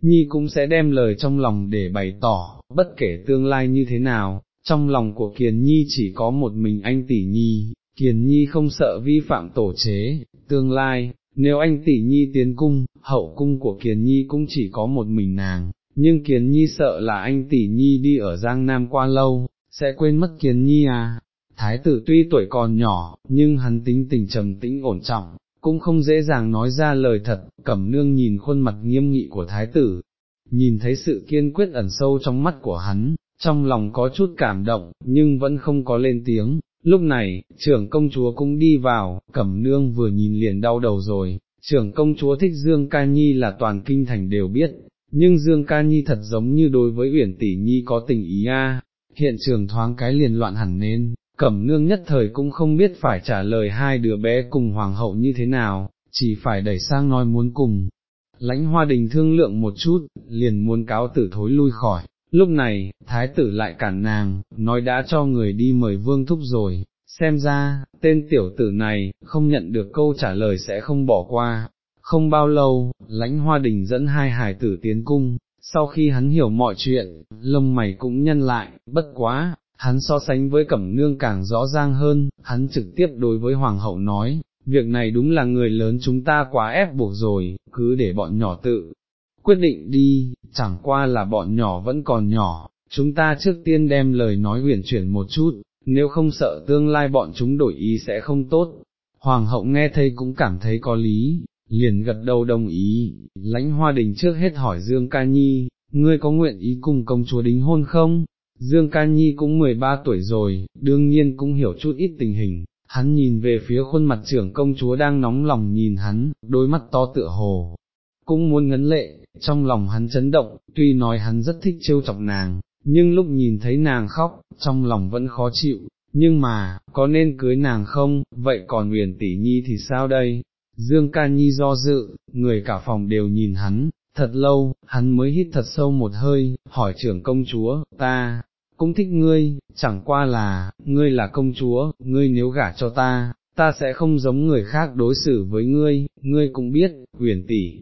Nhi cũng sẽ đem lời trong lòng để bày tỏ, bất kể tương lai như thế nào, trong lòng của Kiền Nhi chỉ có một mình anh tỷ Nhi, Kiền Nhi không sợ vi phạm tổ chế, tương lai, nếu anh tỷ Nhi tiến cung, hậu cung của Kiền Nhi cũng chỉ có một mình nàng, nhưng Kiền Nhi sợ là anh tỷ Nhi đi ở Giang Nam qua lâu, sẽ quên mất Kiền Nhi à. Thái tử tuy tuổi còn nhỏ, nhưng hắn tính tình trầm tĩnh ổn trọng, cũng không dễ dàng nói ra lời thật, cẩm nương nhìn khuôn mặt nghiêm nghị của thái tử, nhìn thấy sự kiên quyết ẩn sâu trong mắt của hắn, trong lòng có chút cảm động, nhưng vẫn không có lên tiếng. Lúc này, trưởng công chúa cũng đi vào, cẩm nương vừa nhìn liền đau đầu rồi, trưởng công chúa thích Dương Ca Nhi là toàn kinh thành đều biết, nhưng Dương Ca Nhi thật giống như đối với Uyển Tỷ Nhi có tình ý a. hiện trường thoáng cái liền loạn hẳn nên, cẩm nương nhất thời cũng không biết phải trả lời hai đứa bé cùng hoàng hậu như thế nào, chỉ phải đẩy sang nói muốn cùng. Lãnh hoa đình thương lượng một chút, liền muốn cáo tử thối lui khỏi, lúc này, thái tử lại cản nàng, nói đã cho người đi mời vương thúc rồi, xem ra, tên tiểu tử này, không nhận được câu trả lời sẽ không bỏ qua. Không bao lâu, lãnh hoa đình dẫn hai hải tử tiến cung, sau khi hắn hiểu mọi chuyện, lông mày cũng nhân lại, bất quá, hắn so sánh với cẩm nương càng rõ ràng hơn, hắn trực tiếp đối với hoàng hậu nói, việc này đúng là người lớn chúng ta quá ép buộc rồi, cứ để bọn nhỏ tự quyết định đi, chẳng qua là bọn nhỏ vẫn còn nhỏ, chúng ta trước tiên đem lời nói huyền chuyển một chút, nếu không sợ tương lai bọn chúng đổi ý sẽ không tốt. Hoàng hậu nghe thấy cũng cảm thấy có lý, liền gật đầu đồng ý, lãnh hoa đình trước hết hỏi Dương Ca Nhi, ngươi có nguyện ý cùng công chúa đính hôn không? Dương Ca Nhi cũng 13 tuổi rồi, đương nhiên cũng hiểu chút ít tình hình, hắn nhìn về phía khuôn mặt trưởng công chúa đang nóng lòng nhìn hắn, đôi mắt to tựa hồ, cũng muốn ngấn lệ, trong lòng hắn chấn động, tuy nói hắn rất thích trêu chọc nàng, nhưng lúc nhìn thấy nàng khóc, trong lòng vẫn khó chịu, nhưng mà, có nên cưới nàng không, vậy còn huyền tỷ nhi thì sao đây? Dương Ca Nhi do dự, người cả phòng đều nhìn hắn, thật lâu, hắn mới hít thật sâu một hơi, hỏi trưởng công chúa, ta, cũng thích ngươi, chẳng qua là, ngươi là công chúa, ngươi nếu gả cho ta, ta sẽ không giống người khác đối xử với ngươi, ngươi cũng biết, huyền tỷ,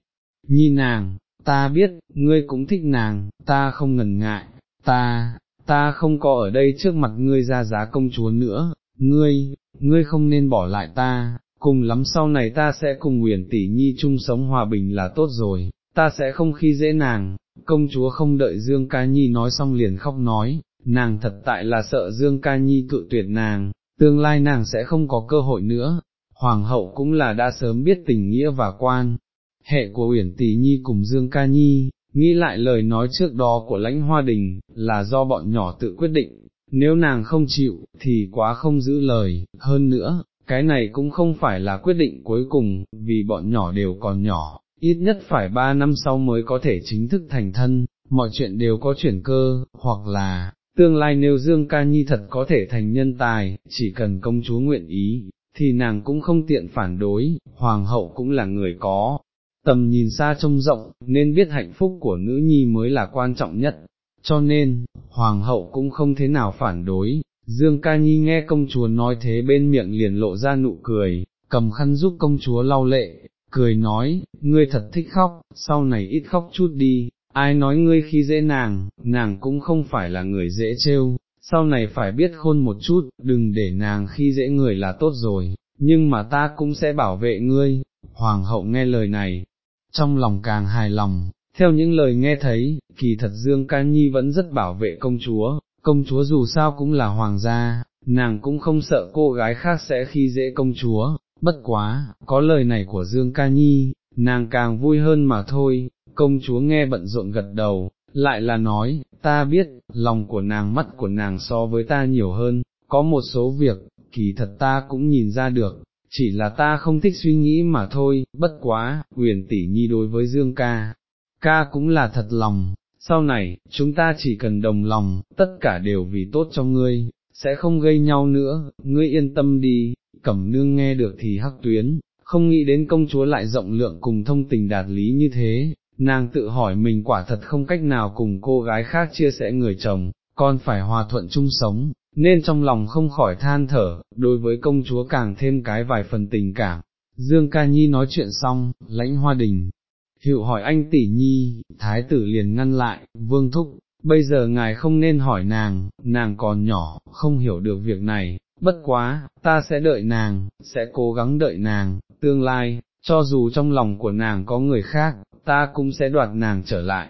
nhi nàng, ta biết, ngươi cũng thích nàng, ta không ngần ngại, ta, ta không có ở đây trước mặt ngươi ra giá công chúa nữa, ngươi, ngươi không nên bỏ lại ta, cùng lắm sau này ta sẽ cùng Nguyền tỷ nhi chung sống hòa bình là tốt rồi, ta sẽ không khi dễ nàng, công chúa không đợi Dương Ca Nhi nói xong liền khóc nói, nàng thật tại là sợ Dương Ca Nhi cự tuyệt nàng, tương lai nàng sẽ không có cơ hội nữa. hoàng hậu cũng là đã sớm biết tình nghĩa và quan, hệ của Uyển Tỷ Nhi cùng Dương Ca Nhi, nghĩ lại lời nói trước đó của lãnh hoa đình, là do bọn nhỏ tự quyết định, nếu nàng không chịu, thì quá không giữ lời, hơn nữa, cái này cũng không phải là quyết định cuối cùng, vì bọn nhỏ đều còn nhỏ, ít nhất phải ba năm sau mới có thể chính thức thành thân, mọi chuyện đều có chuyển cơ, hoặc là, tương lai nếu Dương Ca Nhi thật có thể thành nhân tài, chỉ cần công chúa nguyện ý, thì nàng cũng không tiện phản đối, hoàng hậu cũng là người có, tầm nhìn xa trông rộng, nên biết hạnh phúc của nữ nhi mới là quan trọng nhất, cho nên, hoàng hậu cũng không thế nào phản đối. Dương ca nhi nghe công chúa nói thế bên miệng liền lộ ra nụ cười, cầm khăn giúp công chúa lau lệ, cười nói, ngươi thật thích khóc, sau này ít khóc chút đi, ai nói ngươi khi dễ nàng, nàng cũng không phải là người dễ trêu, sau này phải biết khôn một chút, đừng để nàng khi dễ người là tốt rồi, nhưng mà ta cũng sẽ bảo vệ ngươi. Hoàng hậu nghe lời này, trong lòng càng hài lòng, theo những lời nghe thấy, kỳ thật Dương Ca Nhi vẫn rất bảo vệ công chúa, công chúa dù sao cũng là hoàng gia, nàng cũng không sợ cô gái khác sẽ khi dễ công chúa, bất quá, có lời này của Dương Ca Nhi, nàng càng vui hơn mà thôi, công chúa nghe bận rộn gật đầu, lại là nói, ta biết, lòng của nàng mắt của nàng so với ta nhiều hơn, có một số việc, kỳ thật ta cũng nhìn ra được, chỉ là ta không thích suy nghĩ mà thôi, bất quá, huyền tỷ nhi đối với Dương ca, ca cũng là thật lòng, sau này, chúng ta chỉ cần đồng lòng, tất cả đều vì tốt cho ngươi, sẽ không gây nhau nữa, ngươi yên tâm đi, cẩm nương nghe được thì hắc tuyến, không nghĩ đến công chúa lại rộng lượng cùng thông tình đạt lý như thế, nàng tự hỏi mình quả thật không cách nào cùng cô gái khác chia sẻ người chồng, còn phải hòa thuận chung sống, nên trong lòng không khỏi than thở, đối với công chúa càng thêm cái vài phần tình cảm. Dương Ca Nhi nói chuyện xong, lãnh hoa đình, hiệu hỏi anh tỷ nhi, thái tử liền ngăn lại, vương thúc, bây giờ ngài không nên hỏi nàng, nàng còn nhỏ, không hiểu được việc này, bất quá, ta sẽ đợi nàng, sẽ cố gắng đợi nàng, tương lai, cho dù trong lòng của nàng có người khác, ta cũng sẽ đoạt nàng trở lại.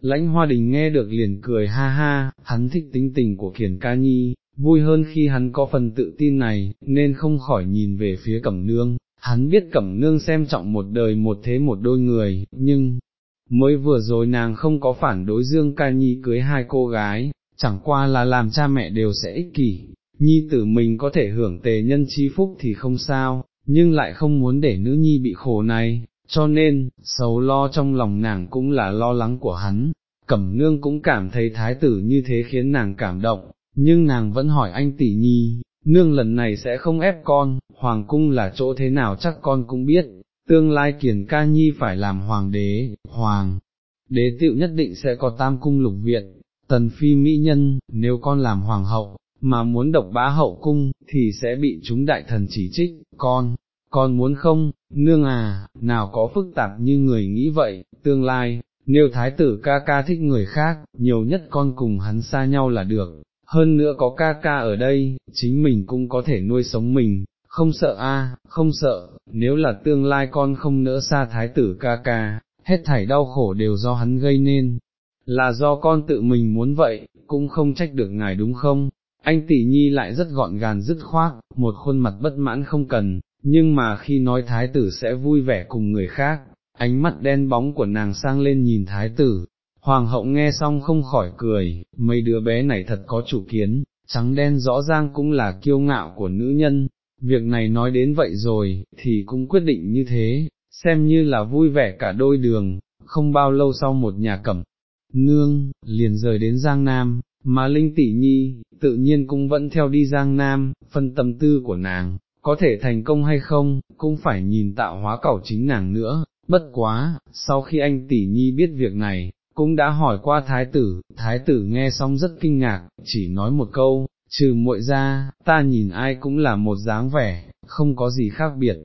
Lãnh hoa đình nghe được liền cười ha ha, hắn thích tính tình của Kiền Ca Nhi, vui hơn khi hắn có phần tự tin này, nên không khỏi nhìn về phía Cẩm Nương, hắn biết Cẩm Nương xem trọng một đời một thế một đôi người, nhưng, mới vừa rồi nàng không có phản đối Dương Ca Nhi cưới hai cô gái, chẳng qua là làm cha mẹ đều sẽ ích kỷ, Nhi tử mình có thể hưởng tề nhân chi phúc thì không sao, nhưng lại không muốn để nữ nhi bị khổ này, cho nên, sầu lo trong lòng nàng cũng là lo lắng của hắn, cẩm nương cũng cảm thấy thái tử như thế khiến nàng cảm động, nhưng nàng vẫn hỏi anh tỷ nhi, nương lần này sẽ không ép con, hoàng cung là chỗ thế nào chắc con cũng biết, tương lai kiền ca nhi phải làm hoàng đế, hoàng đế tiệu nhất định sẽ có tam cung lục viện, tần phi mỹ nhân, nếu con làm hoàng hậu, mà muốn độc bá hậu cung, thì sẽ bị chúng đại thần chỉ trích, con, con muốn không, nương à, nào có phức tạp như người nghĩ vậy, tương lai, nếu thái tử ca ca thích người khác, nhiều nhất con cùng hắn xa nhau là được, hơn nữa có ca ca ở đây, chính mình cũng có thể nuôi sống mình, không sợ a, không sợ, nếu là tương lai con không nỡ xa thái tử ca ca, hết thảy đau khổ đều do hắn gây nên, là do con tự mình muốn vậy, cũng không trách được ngài đúng không? Anh tỷ nhi lại rất gọn gàng dứt khoát, một khuôn mặt bất mãn không cần, nhưng mà khi nói thái tử sẽ vui vẻ cùng người khác, ánh mắt đen bóng của nàng sang lên nhìn thái tử, hoàng hậu nghe xong không khỏi cười, mấy đứa bé này thật có chủ kiến, trắng đen rõ ràng cũng là kiêu ngạo của nữ nhân, việc này nói đến vậy rồi, thì cũng quyết định như thế, xem như là vui vẻ cả đôi đường, không bao lâu sau một nhà cẩm, nương, liền rời đến Giang Nam, mà Linh Tỷ Nhi, tự nhiên cũng vẫn theo đi Giang Nam, phân tâm tư của nàng, có thể thành công hay không, cũng phải nhìn tạo hóa cẩu chính nàng nữa, bất quá, sau khi anh tỷ nhi biết việc này, cũng đã hỏi qua thái tử, thái tử nghe xong rất kinh ngạc, chỉ nói một câu, trừ muội ra, ta nhìn ai cũng là một dáng vẻ, không có gì khác biệt.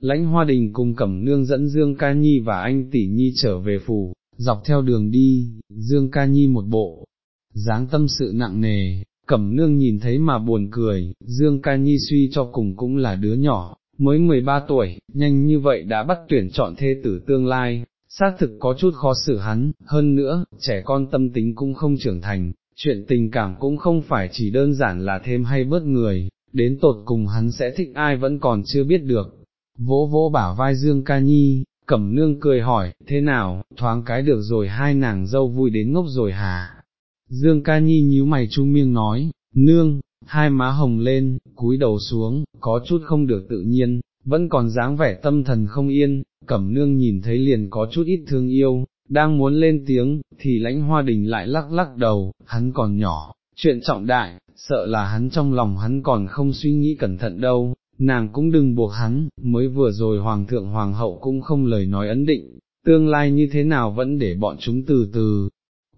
Lãnh hoa đình cùng cẩm nương dẫn Dương Ca Nhi và anh tỷ nhi trở về phủ, dọc theo đường đi, Dương Ca Nhi một bộ, dáng tâm sự nặng nề, Cẩm nương nhìn thấy mà buồn cười, Dương Ca Nhi suy cho cùng cũng là đứa nhỏ, mới 13 tuổi, nhanh như vậy đã bắt tuyển chọn thê tử tương lai, xác thực có chút khó xử hắn, hơn nữa, trẻ con tâm tính cũng không trưởng thành, chuyện tình cảm cũng không phải chỉ đơn giản là thêm hay bớt người, đến tột cùng hắn sẽ thích ai vẫn còn chưa biết được, vỗ vỗ bả vai Dương Ca Nhi, Cẩm Nương cười hỏi, thế nào, thoáng cái được rồi hai nàng dâu vui đến ngốc rồi hả? Dương Ca Nhi nhíu mày chu miêng nói, nương, hai má hồng lên, cúi đầu xuống, có chút không được tự nhiên, vẫn còn dáng vẻ tâm thần không yên, Cẩm Nương nhìn thấy liền có chút ít thương yêu, đang muốn lên tiếng, thì lãnh hoa đình lại lắc lắc đầu, hắn còn nhỏ, chuyện trọng đại, sợ là hắn trong lòng hắn còn không suy nghĩ cẩn thận đâu, nàng cũng đừng buộc hắn, mới vừa rồi hoàng thượng hoàng hậu cũng không lời nói ấn định, tương lai như thế nào vẫn để bọn chúng từ từ,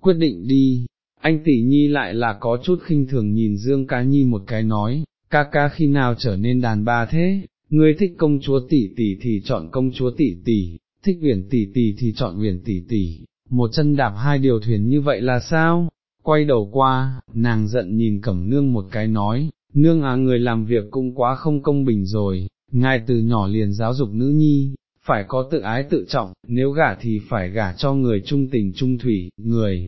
quyết định đi. Anh tỷ nhi lại là có chút khinh thường nhìn Dương Cá Nhi một cái nói, ca ca khi nào trở nên đàn bà thế, ngươi thích công chúa tỷ tỷ thì chọn công chúa tỷ tỷ, thích uyển tỷ tỷ thì chọn uyển tỷ tỷ, một chân đạp hai điều thuyền như vậy là sao? Quay đầu qua, nàng giận nhìn cẩm nương một cái nói, nương à người làm việc cũng quá không công bình rồi, ngài từ nhỏ liền giáo dục nữ nhi, phải có tự ái tự trọng, nếu gả thì phải gả cho người trung tình trung thủy, người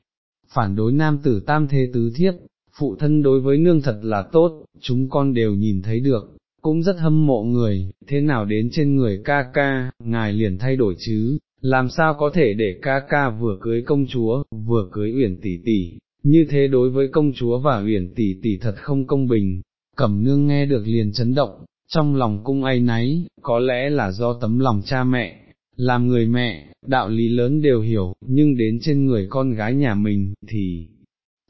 phản đối nam tử tam thế tứ thiết, phụ thân đối với nương thật là tốt, chúng con đều nhìn thấy được, cũng rất hâm mộ người, thế nào đến trên người ca ca, ngài liền thay đổi chứ, làm sao có thể để ca ca vừa cưới công chúa, vừa cưới uyển tỷ tỷ, như thế đối với công chúa và uyển tỷ tỷ thật không công bình, cẩm nương nghe được liền chấn động, trong lòng cung ai náy, có lẽ là do tấm lòng cha mẹ, làm người mẹ, đạo lý lớn đều hiểu, nhưng đến trên người con gái nhà mình, thì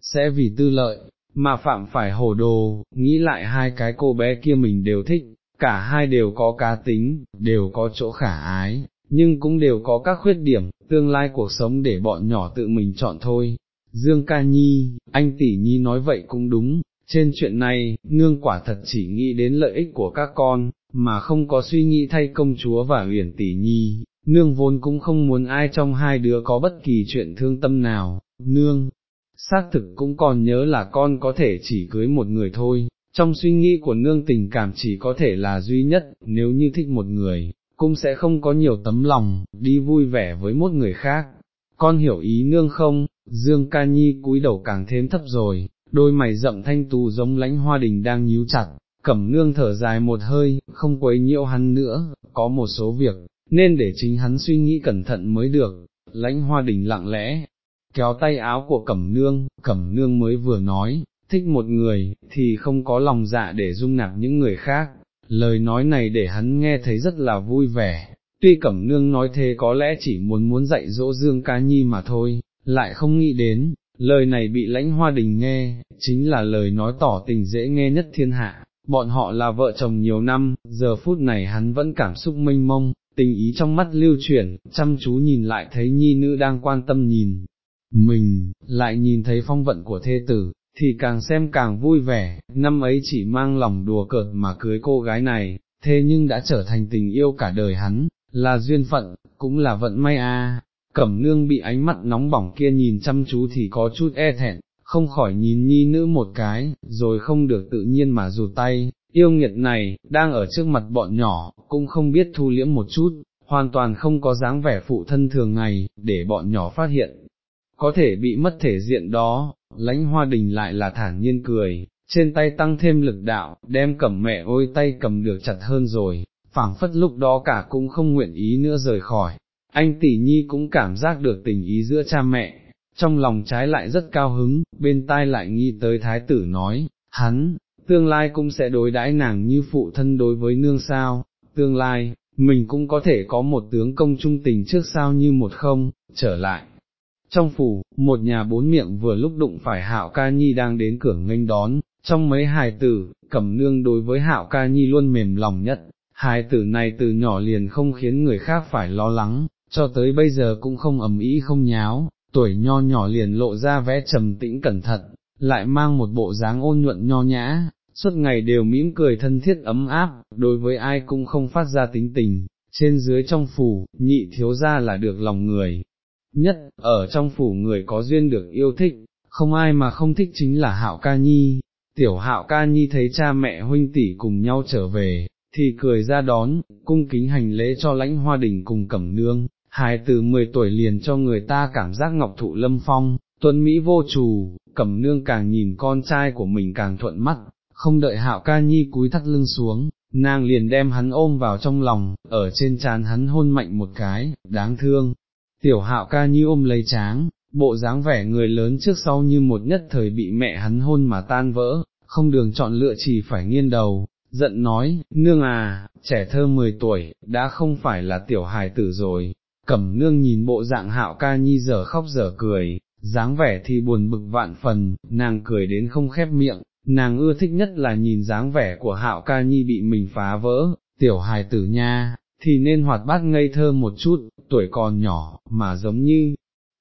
sẽ vì tư lợi, mà phạm phải hồ đồ, nghĩ lại hai cái cô bé kia mình đều thích, cả hai đều có cá tính, đều có chỗ khả ái, nhưng cũng đều có các khuyết điểm, tương lai cuộc sống để bọn nhỏ tự mình chọn thôi. Dương ca nhi, anh tỷ nhi nói vậy cũng đúng, trên chuyện này, nương quả thật chỉ nghĩ đến lợi ích của các con, mà không có suy nghĩ thay công chúa và huyền tỷ nhi, nương vốn cũng không muốn ai trong hai đứa có bất kỳ chuyện thương tâm nào, nương, xác thực cũng còn nhớ là con có thể chỉ cưới một người thôi, trong suy nghĩ của nương tình cảm chỉ có thể là duy nhất, nếu như thích một người, cũng sẽ không có nhiều tấm lòng, đi vui vẻ với một người khác. Con hiểu ý nương không, Dương Ca Nhi cúi đầu càng thêm thấp rồi, đôi mày rậm thanh tú giống lãnh hoa đình đang nhíu chặt, cẩm nương thở dài một hơi, không quấy nhiễu hắn nữa, có một số việc, nên để chính hắn suy nghĩ cẩn thận mới được, lãnh hoa đình lặng lẽ, kéo tay áo của cẩm nương, cẩm nương mới vừa nói, thích một người, thì không có lòng dạ để dung nạp những người khác, lời nói này để hắn nghe thấy rất là vui vẻ, tuy cẩm nương nói thế có lẽ chỉ muốn muốn dạy dỗ Dương Ca Nhi mà thôi, lại không nghĩ đến, lời này bị lãnh hoa đình nghe, chính là lời nói tỏ tình dễ nghe nhất thiên hạ, bọn họ là vợ chồng nhiều năm, giờ phút này hắn vẫn cảm xúc mênh mông, tình ý trong mắt lưu chuyển, chăm chú nhìn lại thấy nhi nữ đang quan tâm nhìn, mình, lại nhìn thấy phong vận của thê tử, thì càng xem càng vui vẻ, năm ấy chỉ mang lòng đùa cợt mà cưới cô gái này, thế nhưng đã trở thành tình yêu cả đời hắn, là duyên phận, cũng là vận may a. Cẩm nương bị ánh mắt nóng bỏng kia nhìn chăm chú thì có chút e thẹn, không khỏi nhìn nhi nữ một cái, rồi không được tự nhiên mà rụt tay, yêu nghiệt này, đang ở trước mặt bọn nhỏ, cũng không biết thu liễm một chút, hoàn toàn không có dáng vẻ phụ thân thường ngày, để bọn nhỏ phát hiện, có thể bị mất thể diện đó, lãnh hoa đình lại là thản nhiên cười, trên tay tăng thêm lực đạo, đem cầm mẹ ôi tay cầm được chặt hơn rồi, phảng phất lúc đó cả cũng không nguyện ý nữa rời khỏi, anh tỷ nhi cũng cảm giác được tình ý giữa cha mẹ, trong lòng trái lại rất cao hứng, bên tai lại nghĩ tới thái tử nói, hắn, tương lai cũng sẽ đối đãi nàng như phụ thân đối với nương sao, tương lai, mình cũng có thể có một tướng công trung tình trước sao như một không, trở lại. Trong phủ, một nhà bốn miệng vừa lúc đụng phải hạo ca nhi đang đến cửa nghênh đón, trong mấy hài tử, cẩm nương đối với hạo ca nhi luôn mềm lòng nhất, hài tử này từ nhỏ liền không khiến người khác phải lo lắng, cho tới bây giờ cũng không ầm ĩ không nháo, tuổi nho nhỏ liền lộ ra vẻ trầm tĩnh cẩn thận, lại mang một bộ dáng ôn nhuận nho nhã, suốt ngày đều mỉm cười thân thiết ấm áp, đối với ai cũng không phát ra tính tình, trên dưới trong phủ, nhị thiếu ra là được lòng người, nhất, ở trong phủ người có duyên được yêu thích, không ai mà không thích chính là hạo ca nhi, tiểu hạo ca nhi thấy cha mẹ huynh tỷ cùng nhau trở về, thì cười ra đón, cung kính hành lễ cho lãnh hoa đình cùng cẩm nương, hài từ 10 tuổi liền cho người ta cảm giác ngọc thụ lâm phong, tuấn Mỹ vô trù, cẩm nương càng nhìn con trai của mình càng thuận mắt, không đợi hạo ca nhi cúi thắt lưng xuống, nàng liền đem hắn ôm vào trong lòng, ở trên trán hắn hôn mạnh một cái, đáng thương. Tiểu hạo ca như ôm lấy tráng, bộ dáng vẻ người lớn trước sau như một nhất thời bị mẹ hắn hôn mà tan vỡ, không đường chọn lựa chỉ phải nghiêng đầu, giận nói, nương à, trẻ thơ 10 tuổi, đã không phải là tiểu hài tử rồi, cẩm nương nhìn bộ dạng hạo ca nhi giờ khóc giờ cười, dáng vẻ thì buồn bực vạn phần, nàng cười đến không khép miệng, nàng ưa thích nhất là nhìn dáng vẻ của hạo ca nhi bị mình phá vỡ, tiểu hài tử nha, thì nên hoạt bát ngây thơ một chút, tuổi còn nhỏ, mà giống như,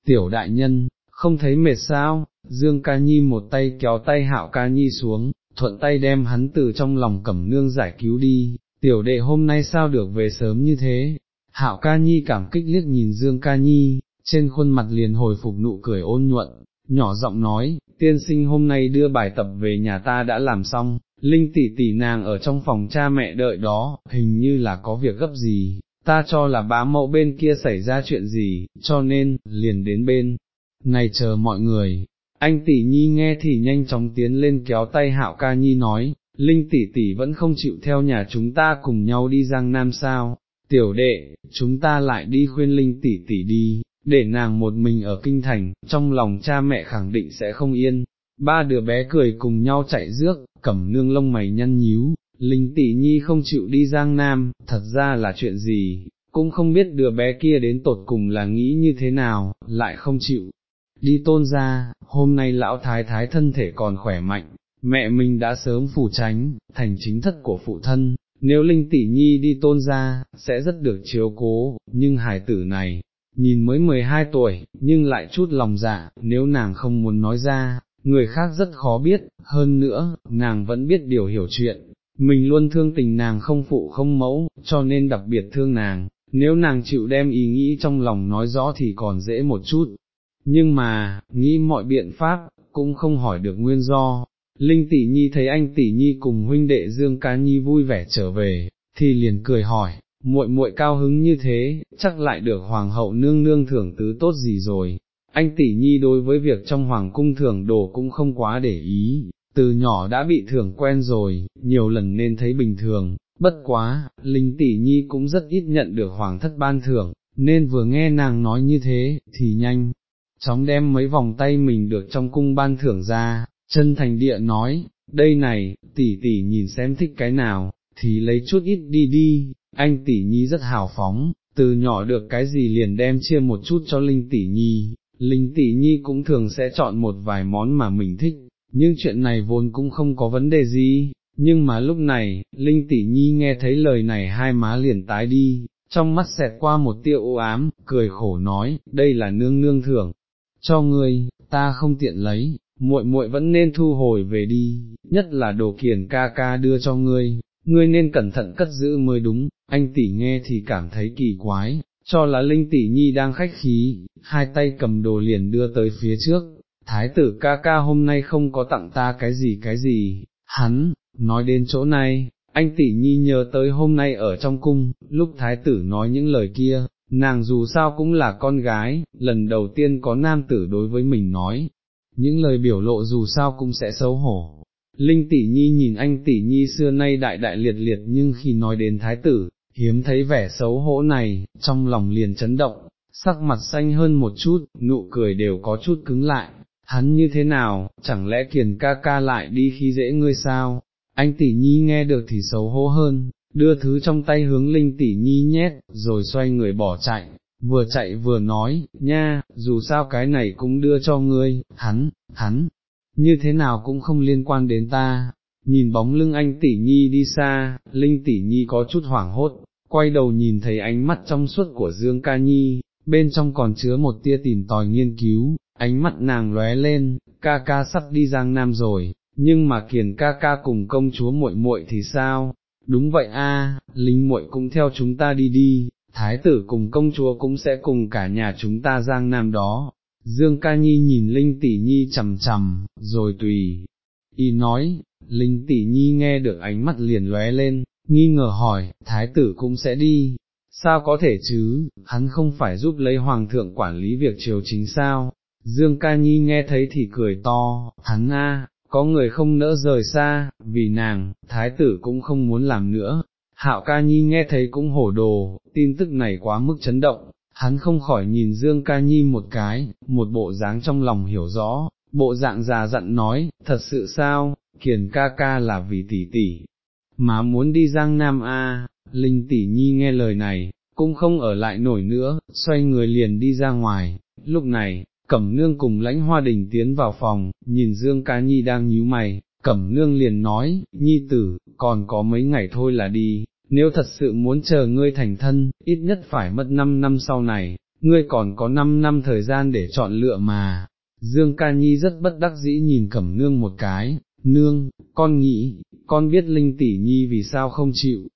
tiểu đại nhân, không thấy mệt sao, Dương ca nhi một tay kéo tay hạo ca nhi xuống, thuận tay đem hắn từ trong lòng cẩm nương giải cứu đi, tiểu đệ hôm nay sao được về sớm như thế, hạo ca nhi cảm kích liếc nhìn Dương ca nhi, trên khuôn mặt liền hồi phục nụ cười ôn nhuận, nhỏ giọng nói, tiên sinh hôm nay đưa bài tập về nhà ta đã làm xong, Linh tỷ tỷ nàng ở trong phòng cha mẹ đợi đó, hình như là có việc gấp gì, ta cho là bá mẫu bên kia xảy ra chuyện gì, cho nên, liền đến bên, này chờ mọi người. Anh tỷ nhi nghe thì nhanh chóng tiến lên kéo tay hạo ca nhi nói, Linh tỷ tỷ vẫn không chịu theo nhà chúng ta cùng nhau đi Giang Nam sao, tiểu đệ, chúng ta lại đi khuyên Linh tỷ tỷ đi, để nàng một mình ở kinh thành, trong lòng cha mẹ khẳng định sẽ không yên. Ba đứa bé cười cùng nhau chạy rước, cẩm nương lông mày nhăn nhíu, Linh tỷ nhi không chịu đi Giang Nam, thật ra là chuyện gì, cũng không biết đứa bé kia đến tột cùng là nghĩ như thế nào, lại không chịu. Đi tôn ra, hôm nay lão thái thái thân thể còn khỏe mạnh, mẹ mình đã sớm phủ tránh, thành chính thất của phụ thân, nếu Linh tỷ nhi đi tôn ra, sẽ rất được chiếu cố, nhưng hải tử này, nhìn mới 12 tuổi, nhưng lại chút lòng dạ, nếu nàng không muốn nói ra, người khác rất khó biết, hơn nữa, nàng vẫn biết điều hiểu chuyện, mình luôn thương tình nàng không phụ không mẫu, cho nên đặc biệt thương nàng, nếu nàng chịu đem ý nghĩ trong lòng nói rõ thì còn dễ một chút, nhưng mà, nghĩ mọi biện pháp, cũng không hỏi được nguyên do. Linh tỷ nhi thấy anh tỷ nhi cùng huynh đệ Dương Cá Nhi vui vẻ trở về, thì liền cười hỏi, muội muội cao hứng như thế, chắc lại được hoàng hậu nương nương thưởng tứ tốt gì rồi. Anh tỷ nhi đối với việc trong hoàng cung thưởng đồ cũng không quá để ý, từ nhỏ đã bị thưởng quen rồi, nhiều lần nên thấy bình thường, bất quá, linh tỷ nhi cũng rất ít nhận được hoàng thất ban thưởng, nên vừa nghe nàng nói như thế, thì nhanh, chóng đem mấy vòng tay mình được trong cung ban thưởng ra, chân thành địa nói, đây này, tỷ tỷ nhìn xem thích cái nào, thì lấy chút ít đi đi, anh tỷ nhi rất hào phóng, từ nhỏ được cái gì liền đem chia một chút cho Linh tỷ nhi, Linh tỷ nhi cũng thường sẽ chọn một vài món mà mình thích, nhưng chuyện này vốn cũng không có vấn đề gì, nhưng mà lúc này, Linh tỷ nhi nghe thấy lời này hai má liền tái đi, trong mắt xẹt qua một tia u ám, cười khổ nói, đây là nương nương thưởng, cho ngươi, ta không tiện lấy, muội muội vẫn nên thu hồi về đi, nhất là đồ kiền ca ca đưa cho ngươi, ngươi nên cẩn thận cất giữ mới đúng, anh tỷ nghe thì cảm thấy kỳ quái, cho là Linh tỷ nhi đang khách khí, hai tay cầm đồ liền đưa tới phía trước, thái tử ca ca hôm nay không có tặng ta cái gì cái gì, hắn, nói đến chỗ này, anh tỷ nhi nhớ tới hôm nay ở trong cung, lúc thái tử nói những lời kia, nàng dù sao cũng là con gái, lần đầu tiên có nam tử đối với mình nói, những lời biểu lộ dù sao cũng sẽ xấu hổ. Linh tỷ nhi nhìn anh tỷ nhi xưa nay đại đại liệt liệt nhưng khi nói đến thái tử, hiếm thấy vẻ xấu hổ này, trong lòng liền chấn động, sắc mặt xanh hơn một chút, nụ cười đều có chút cứng lại, hắn như thế nào, chẳng lẽ kiền ca ca lại đi khi dễ ngươi sao, anh tỷ nhi nghe được thì xấu hổ hơn, đưa thứ trong tay hướng linh tỷ nhi nhét, rồi xoay người bỏ chạy, vừa chạy vừa nói, nha, dù sao cái này cũng đưa cho ngươi, hắn, hắn, như thế nào cũng không liên quan đến ta. Nhìn bóng lưng anh tỷ nhi đi xa, Linh tỷ nhi có chút hoảng hốt, quay đầu nhìn thấy ánh mắt trong suốt của Dương ca nhi, bên trong còn chứa một tia tìm tòi nghiên cứu, ánh mắt nàng lóe lên, ca ca sắp đi Giang Nam rồi, nhưng mà kiền ca ca cùng công chúa muội muội thì sao? Đúng vậy a, Linh muội cũng theo chúng ta đi đi, thái tử cùng công chúa cũng sẽ cùng cả nhà chúng ta Giang Nam đó. Dương ca nhi nhìn Linh tỷ nhi chầm chầm, rồi tùy, y nói, Linh tỷ nhi nghe được ánh mắt liền lóe lên, nghi ngờ hỏi, thái tử cũng sẽ đi, sao có thể chứ, hắn không phải giúp lấy hoàng thượng quản lý việc triều chính sao, Dương ca nhi nghe thấy thì cười to, hắn a, có người không nỡ rời xa, vì nàng, thái tử cũng không muốn làm nữa. Hạo ca nhi nghe thấy cũng hổ đồ, tin tức này quá mức chấn động, hắn không khỏi nhìn Dương ca nhi một cái, một bộ dáng trong lòng hiểu rõ, bộ dạng già dặn nói, thật sự sao, kiền ca ca là vì tỷ tỷ, mà muốn đi Giang Nam A, Linh tỷ nhi nghe lời này, cũng không ở lại nổi nữa, xoay người liền đi ra ngoài, lúc này, Cẩm Nương cùng lãnh hoa đình tiến vào phòng, nhìn Dương Ca Nhi đang nhíu mày, Cẩm Nương liền nói, Nhi tử, còn có mấy ngày thôi là đi, nếu thật sự muốn chờ ngươi thành thân, ít nhất phải mất 5 năm sau này, ngươi còn có 5 năm thời gian để chọn lựa mà. Dương Ca Nhi rất bất đắc dĩ nhìn Cẩm Nương một cái, Nương, con nghĩ, con biết Linh Tỷ Nhi vì sao không chịu,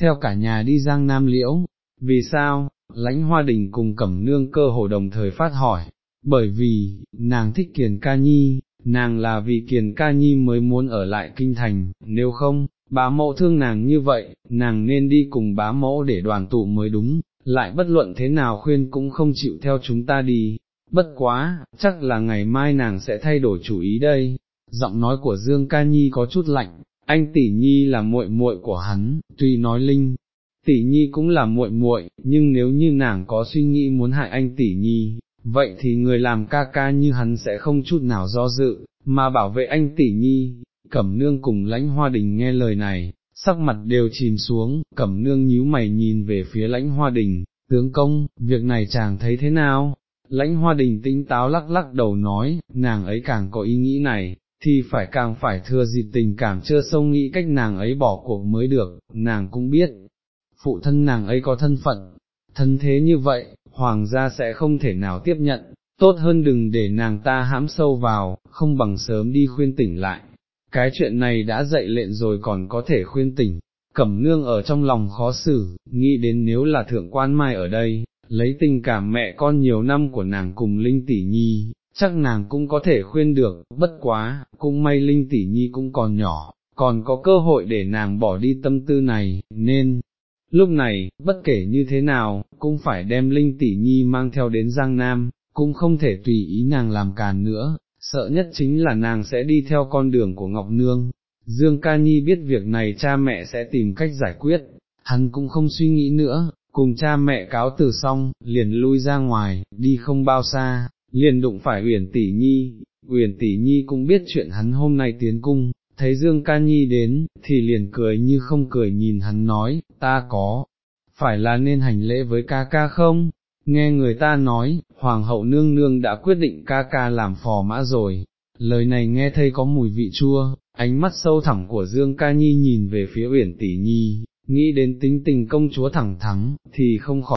theo cả nhà đi Giang Nam Liễu, vì sao, lãnh hoa đình cùng Cẩm Nương cơ hồ đồng thời phát hỏi, bởi vì, nàng thích Kiền Ca Nhi, nàng là vì Kiền Ca Nhi mới muốn ở lại kinh thành, nếu không, bá mẫu thương nàng như vậy, nàng nên đi cùng bá mẫu để đoàn tụ mới đúng, lại bất luận thế nào khuyên cũng không chịu theo chúng ta đi, bất quá, chắc là ngày mai nàng sẽ thay đổi chủ ý đây. Giọng nói của Dương Ca Nhi có chút lạnh, anh tỷ nhi là muội muội của hắn, tuy nói linh, tỷ nhi cũng là muội muội, nhưng nếu như nàng có suy nghĩ muốn hại anh tỷ nhi, vậy thì người làm ca ca như hắn sẽ không chút nào do dự, mà bảo vệ anh tỷ nhi, cẩm nương cùng lãnh hoa đình nghe lời này, sắc mặt đều chìm xuống, cẩm nương nhíu mày nhìn về phía lãnh hoa đình, tướng công, việc này chàng thấy thế nào? Lãnh hoa đình tinh táo lắc lắc đầu nói, nàng ấy càng có ý nghĩ này, thì phải càng phải thừa dịp tình cảm chưa sâu nghĩ cách nàng ấy bỏ cuộc mới được, nàng cũng biết, phụ thân nàng ấy có thân phận, thân thế như vậy, hoàng gia sẽ không thể nào tiếp nhận, tốt hơn đừng để nàng ta hãm sâu vào, không bằng sớm đi khuyên tỉnh lại. Cái chuyện này đã dậy lệnh rồi còn có thể khuyên tỉnh, cẩm nương ở trong lòng khó xử, nghĩ đến nếu là thượng quan mai ở đây, lấy tình cảm mẹ con nhiều năm của nàng cùng Linh Tỷ Nhi, chắc nàng cũng có thể khuyên được, bất quá, cũng may Linh Tỷ Nhi cũng còn nhỏ, còn có cơ hội để nàng bỏ đi tâm tư này, nên, lúc này, bất kể như thế nào, cũng phải đem Linh Tỷ Nhi mang theo đến Giang Nam, cũng không thể tùy ý nàng làm càn nữa, sợ nhất chính là nàng sẽ đi theo con đường của Ngọc Nương. Dương Ca Nhi biết việc này cha mẹ sẽ tìm cách giải quyết, hắn cũng không suy nghĩ nữa, cùng cha mẹ cáo từ xong, liền lui ra ngoài, đi không bao xa, liền đụng phải Uyển Tỷ Nhi, Uyển Tỷ Nhi cũng biết chuyện hắn hôm nay tiến cung, thấy Dương Ca Nhi đến, thì liền cười như không cười nhìn hắn nói, ta có, phải là nên hành lễ với ca ca không? Nghe người ta nói, Hoàng hậu nương nương đã quyết định ca ca làm phò mã rồi, lời này nghe thấy có mùi vị chua, ánh mắt sâu thẳm của Dương Ca Nhi nhìn về phía Uyển Tỷ Nhi, nghĩ đến tính tình công chúa thẳng thắng, thì không khỏi